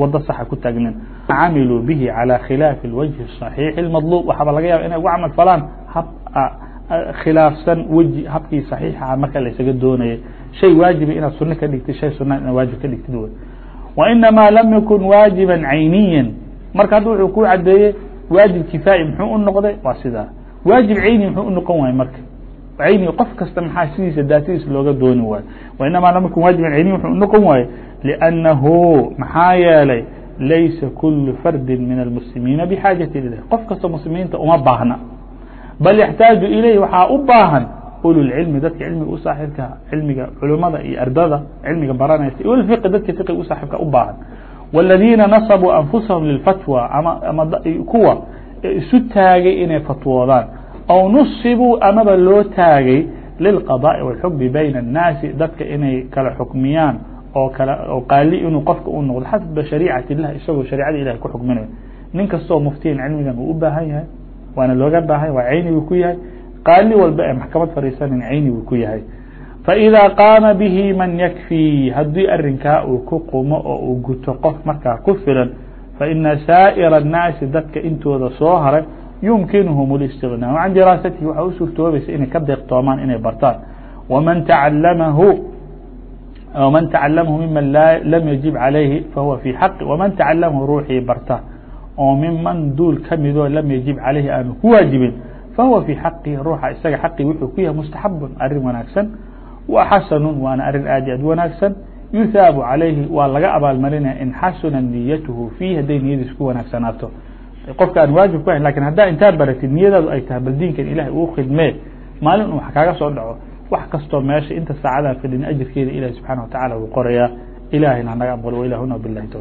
wado saxa ku taagnin camiluu bihi عalى khilaafi الwجه الصaحيiح الmadlوb waxaaba laga yaba inay uga camal falaan hab khilaafsan weji habkii صaxiixa marka la isaga doonayay shay waajiba inaad suno ka dhigtid shay suna inaad waajib ka dhigtid wy وإنما lm ykun waaجiبا cayniya marka hadda wuxuu ku cadeeyey waajib kifaa'i muxuu u noqday waa sidaa waajib cayni muxuu u noqon waaye marka cayni qof kasta maxaa sidiisa daatadiisa looga dooni waayo وإنما lm ykun waajiبا cayniya muxuu u noqon waaye لأnnahu maxaa yeelay laysa kul fardi min الmuslimiina bxaajaة ilayh qof kasta muslimiinta uma baahna bal yaxtaaju ilayh waxaa u baahan ululcilmi dadka cilmiga u saaxiibka cilmiga culimada iyo ardada cilmiga baranaysa iyo ulfiqi dadka fiqiga u saaxiibka u baahan والذيina naصbuu أنfusahum lilfatwى ama ama kuwa isu taagay inay fatwoodaan aw nusibuu amaba loo taagay lilqضاءi والxukmi bayna الnaasi dadka inay kala xukmiyaan oo kala oo qaali inuu qofka u noqdo xasba shariicati الlah isagoo shareicada ilahay ku xukminayo nin kastoo muftiyan cilmigan uu u baahan yahay waana looga baahan waa cayni buu ku yahay qaali walba ee maxkamad fadhiisanin cayni buu ku yahay فإdا قاama bه maن ykفي hadii arinkaa uu ku qumo oo uu guto qof markaa ku filan faإna saaئر الناasi dadka intooda soo haray yumkinهm الاsتiغناء عan diraasatihi waxa u suurtoobaysa inay ka deeqtoomaan inay bartaan وmaن tacalamahu وmaن tacalamahu miman lam yجib عalayhi fahuwa في xaqi وmaن tacalamahu ruuxii barta oo miman duul kamidoo lam yجib عalayhi aanu ku waajibin fahuwa في xaqi ruuxa isaga xaqi wuxuu ku yahay mustaxab arin wanaagsan وxasn waana arin aad aad wanaagsan yuhaabu عalayhi waa laga abaalmarinaya in xasuna niyathu fiih hadday niyadiis ku wanaagsanaato qofka aan waajib ku hayn laakiin haddaa intaa baratid niyadaadu ay tahay bal diinkan ilahay uu khidmee maalin un wax kaaga soo dhaco wax kastoo meesha inta saacadaan fadhin ajirkeeda ilahi subxana wa tacala uu qorayaa. Ilahayna hanaga aqbalo wa ilahuna bilahi towfiq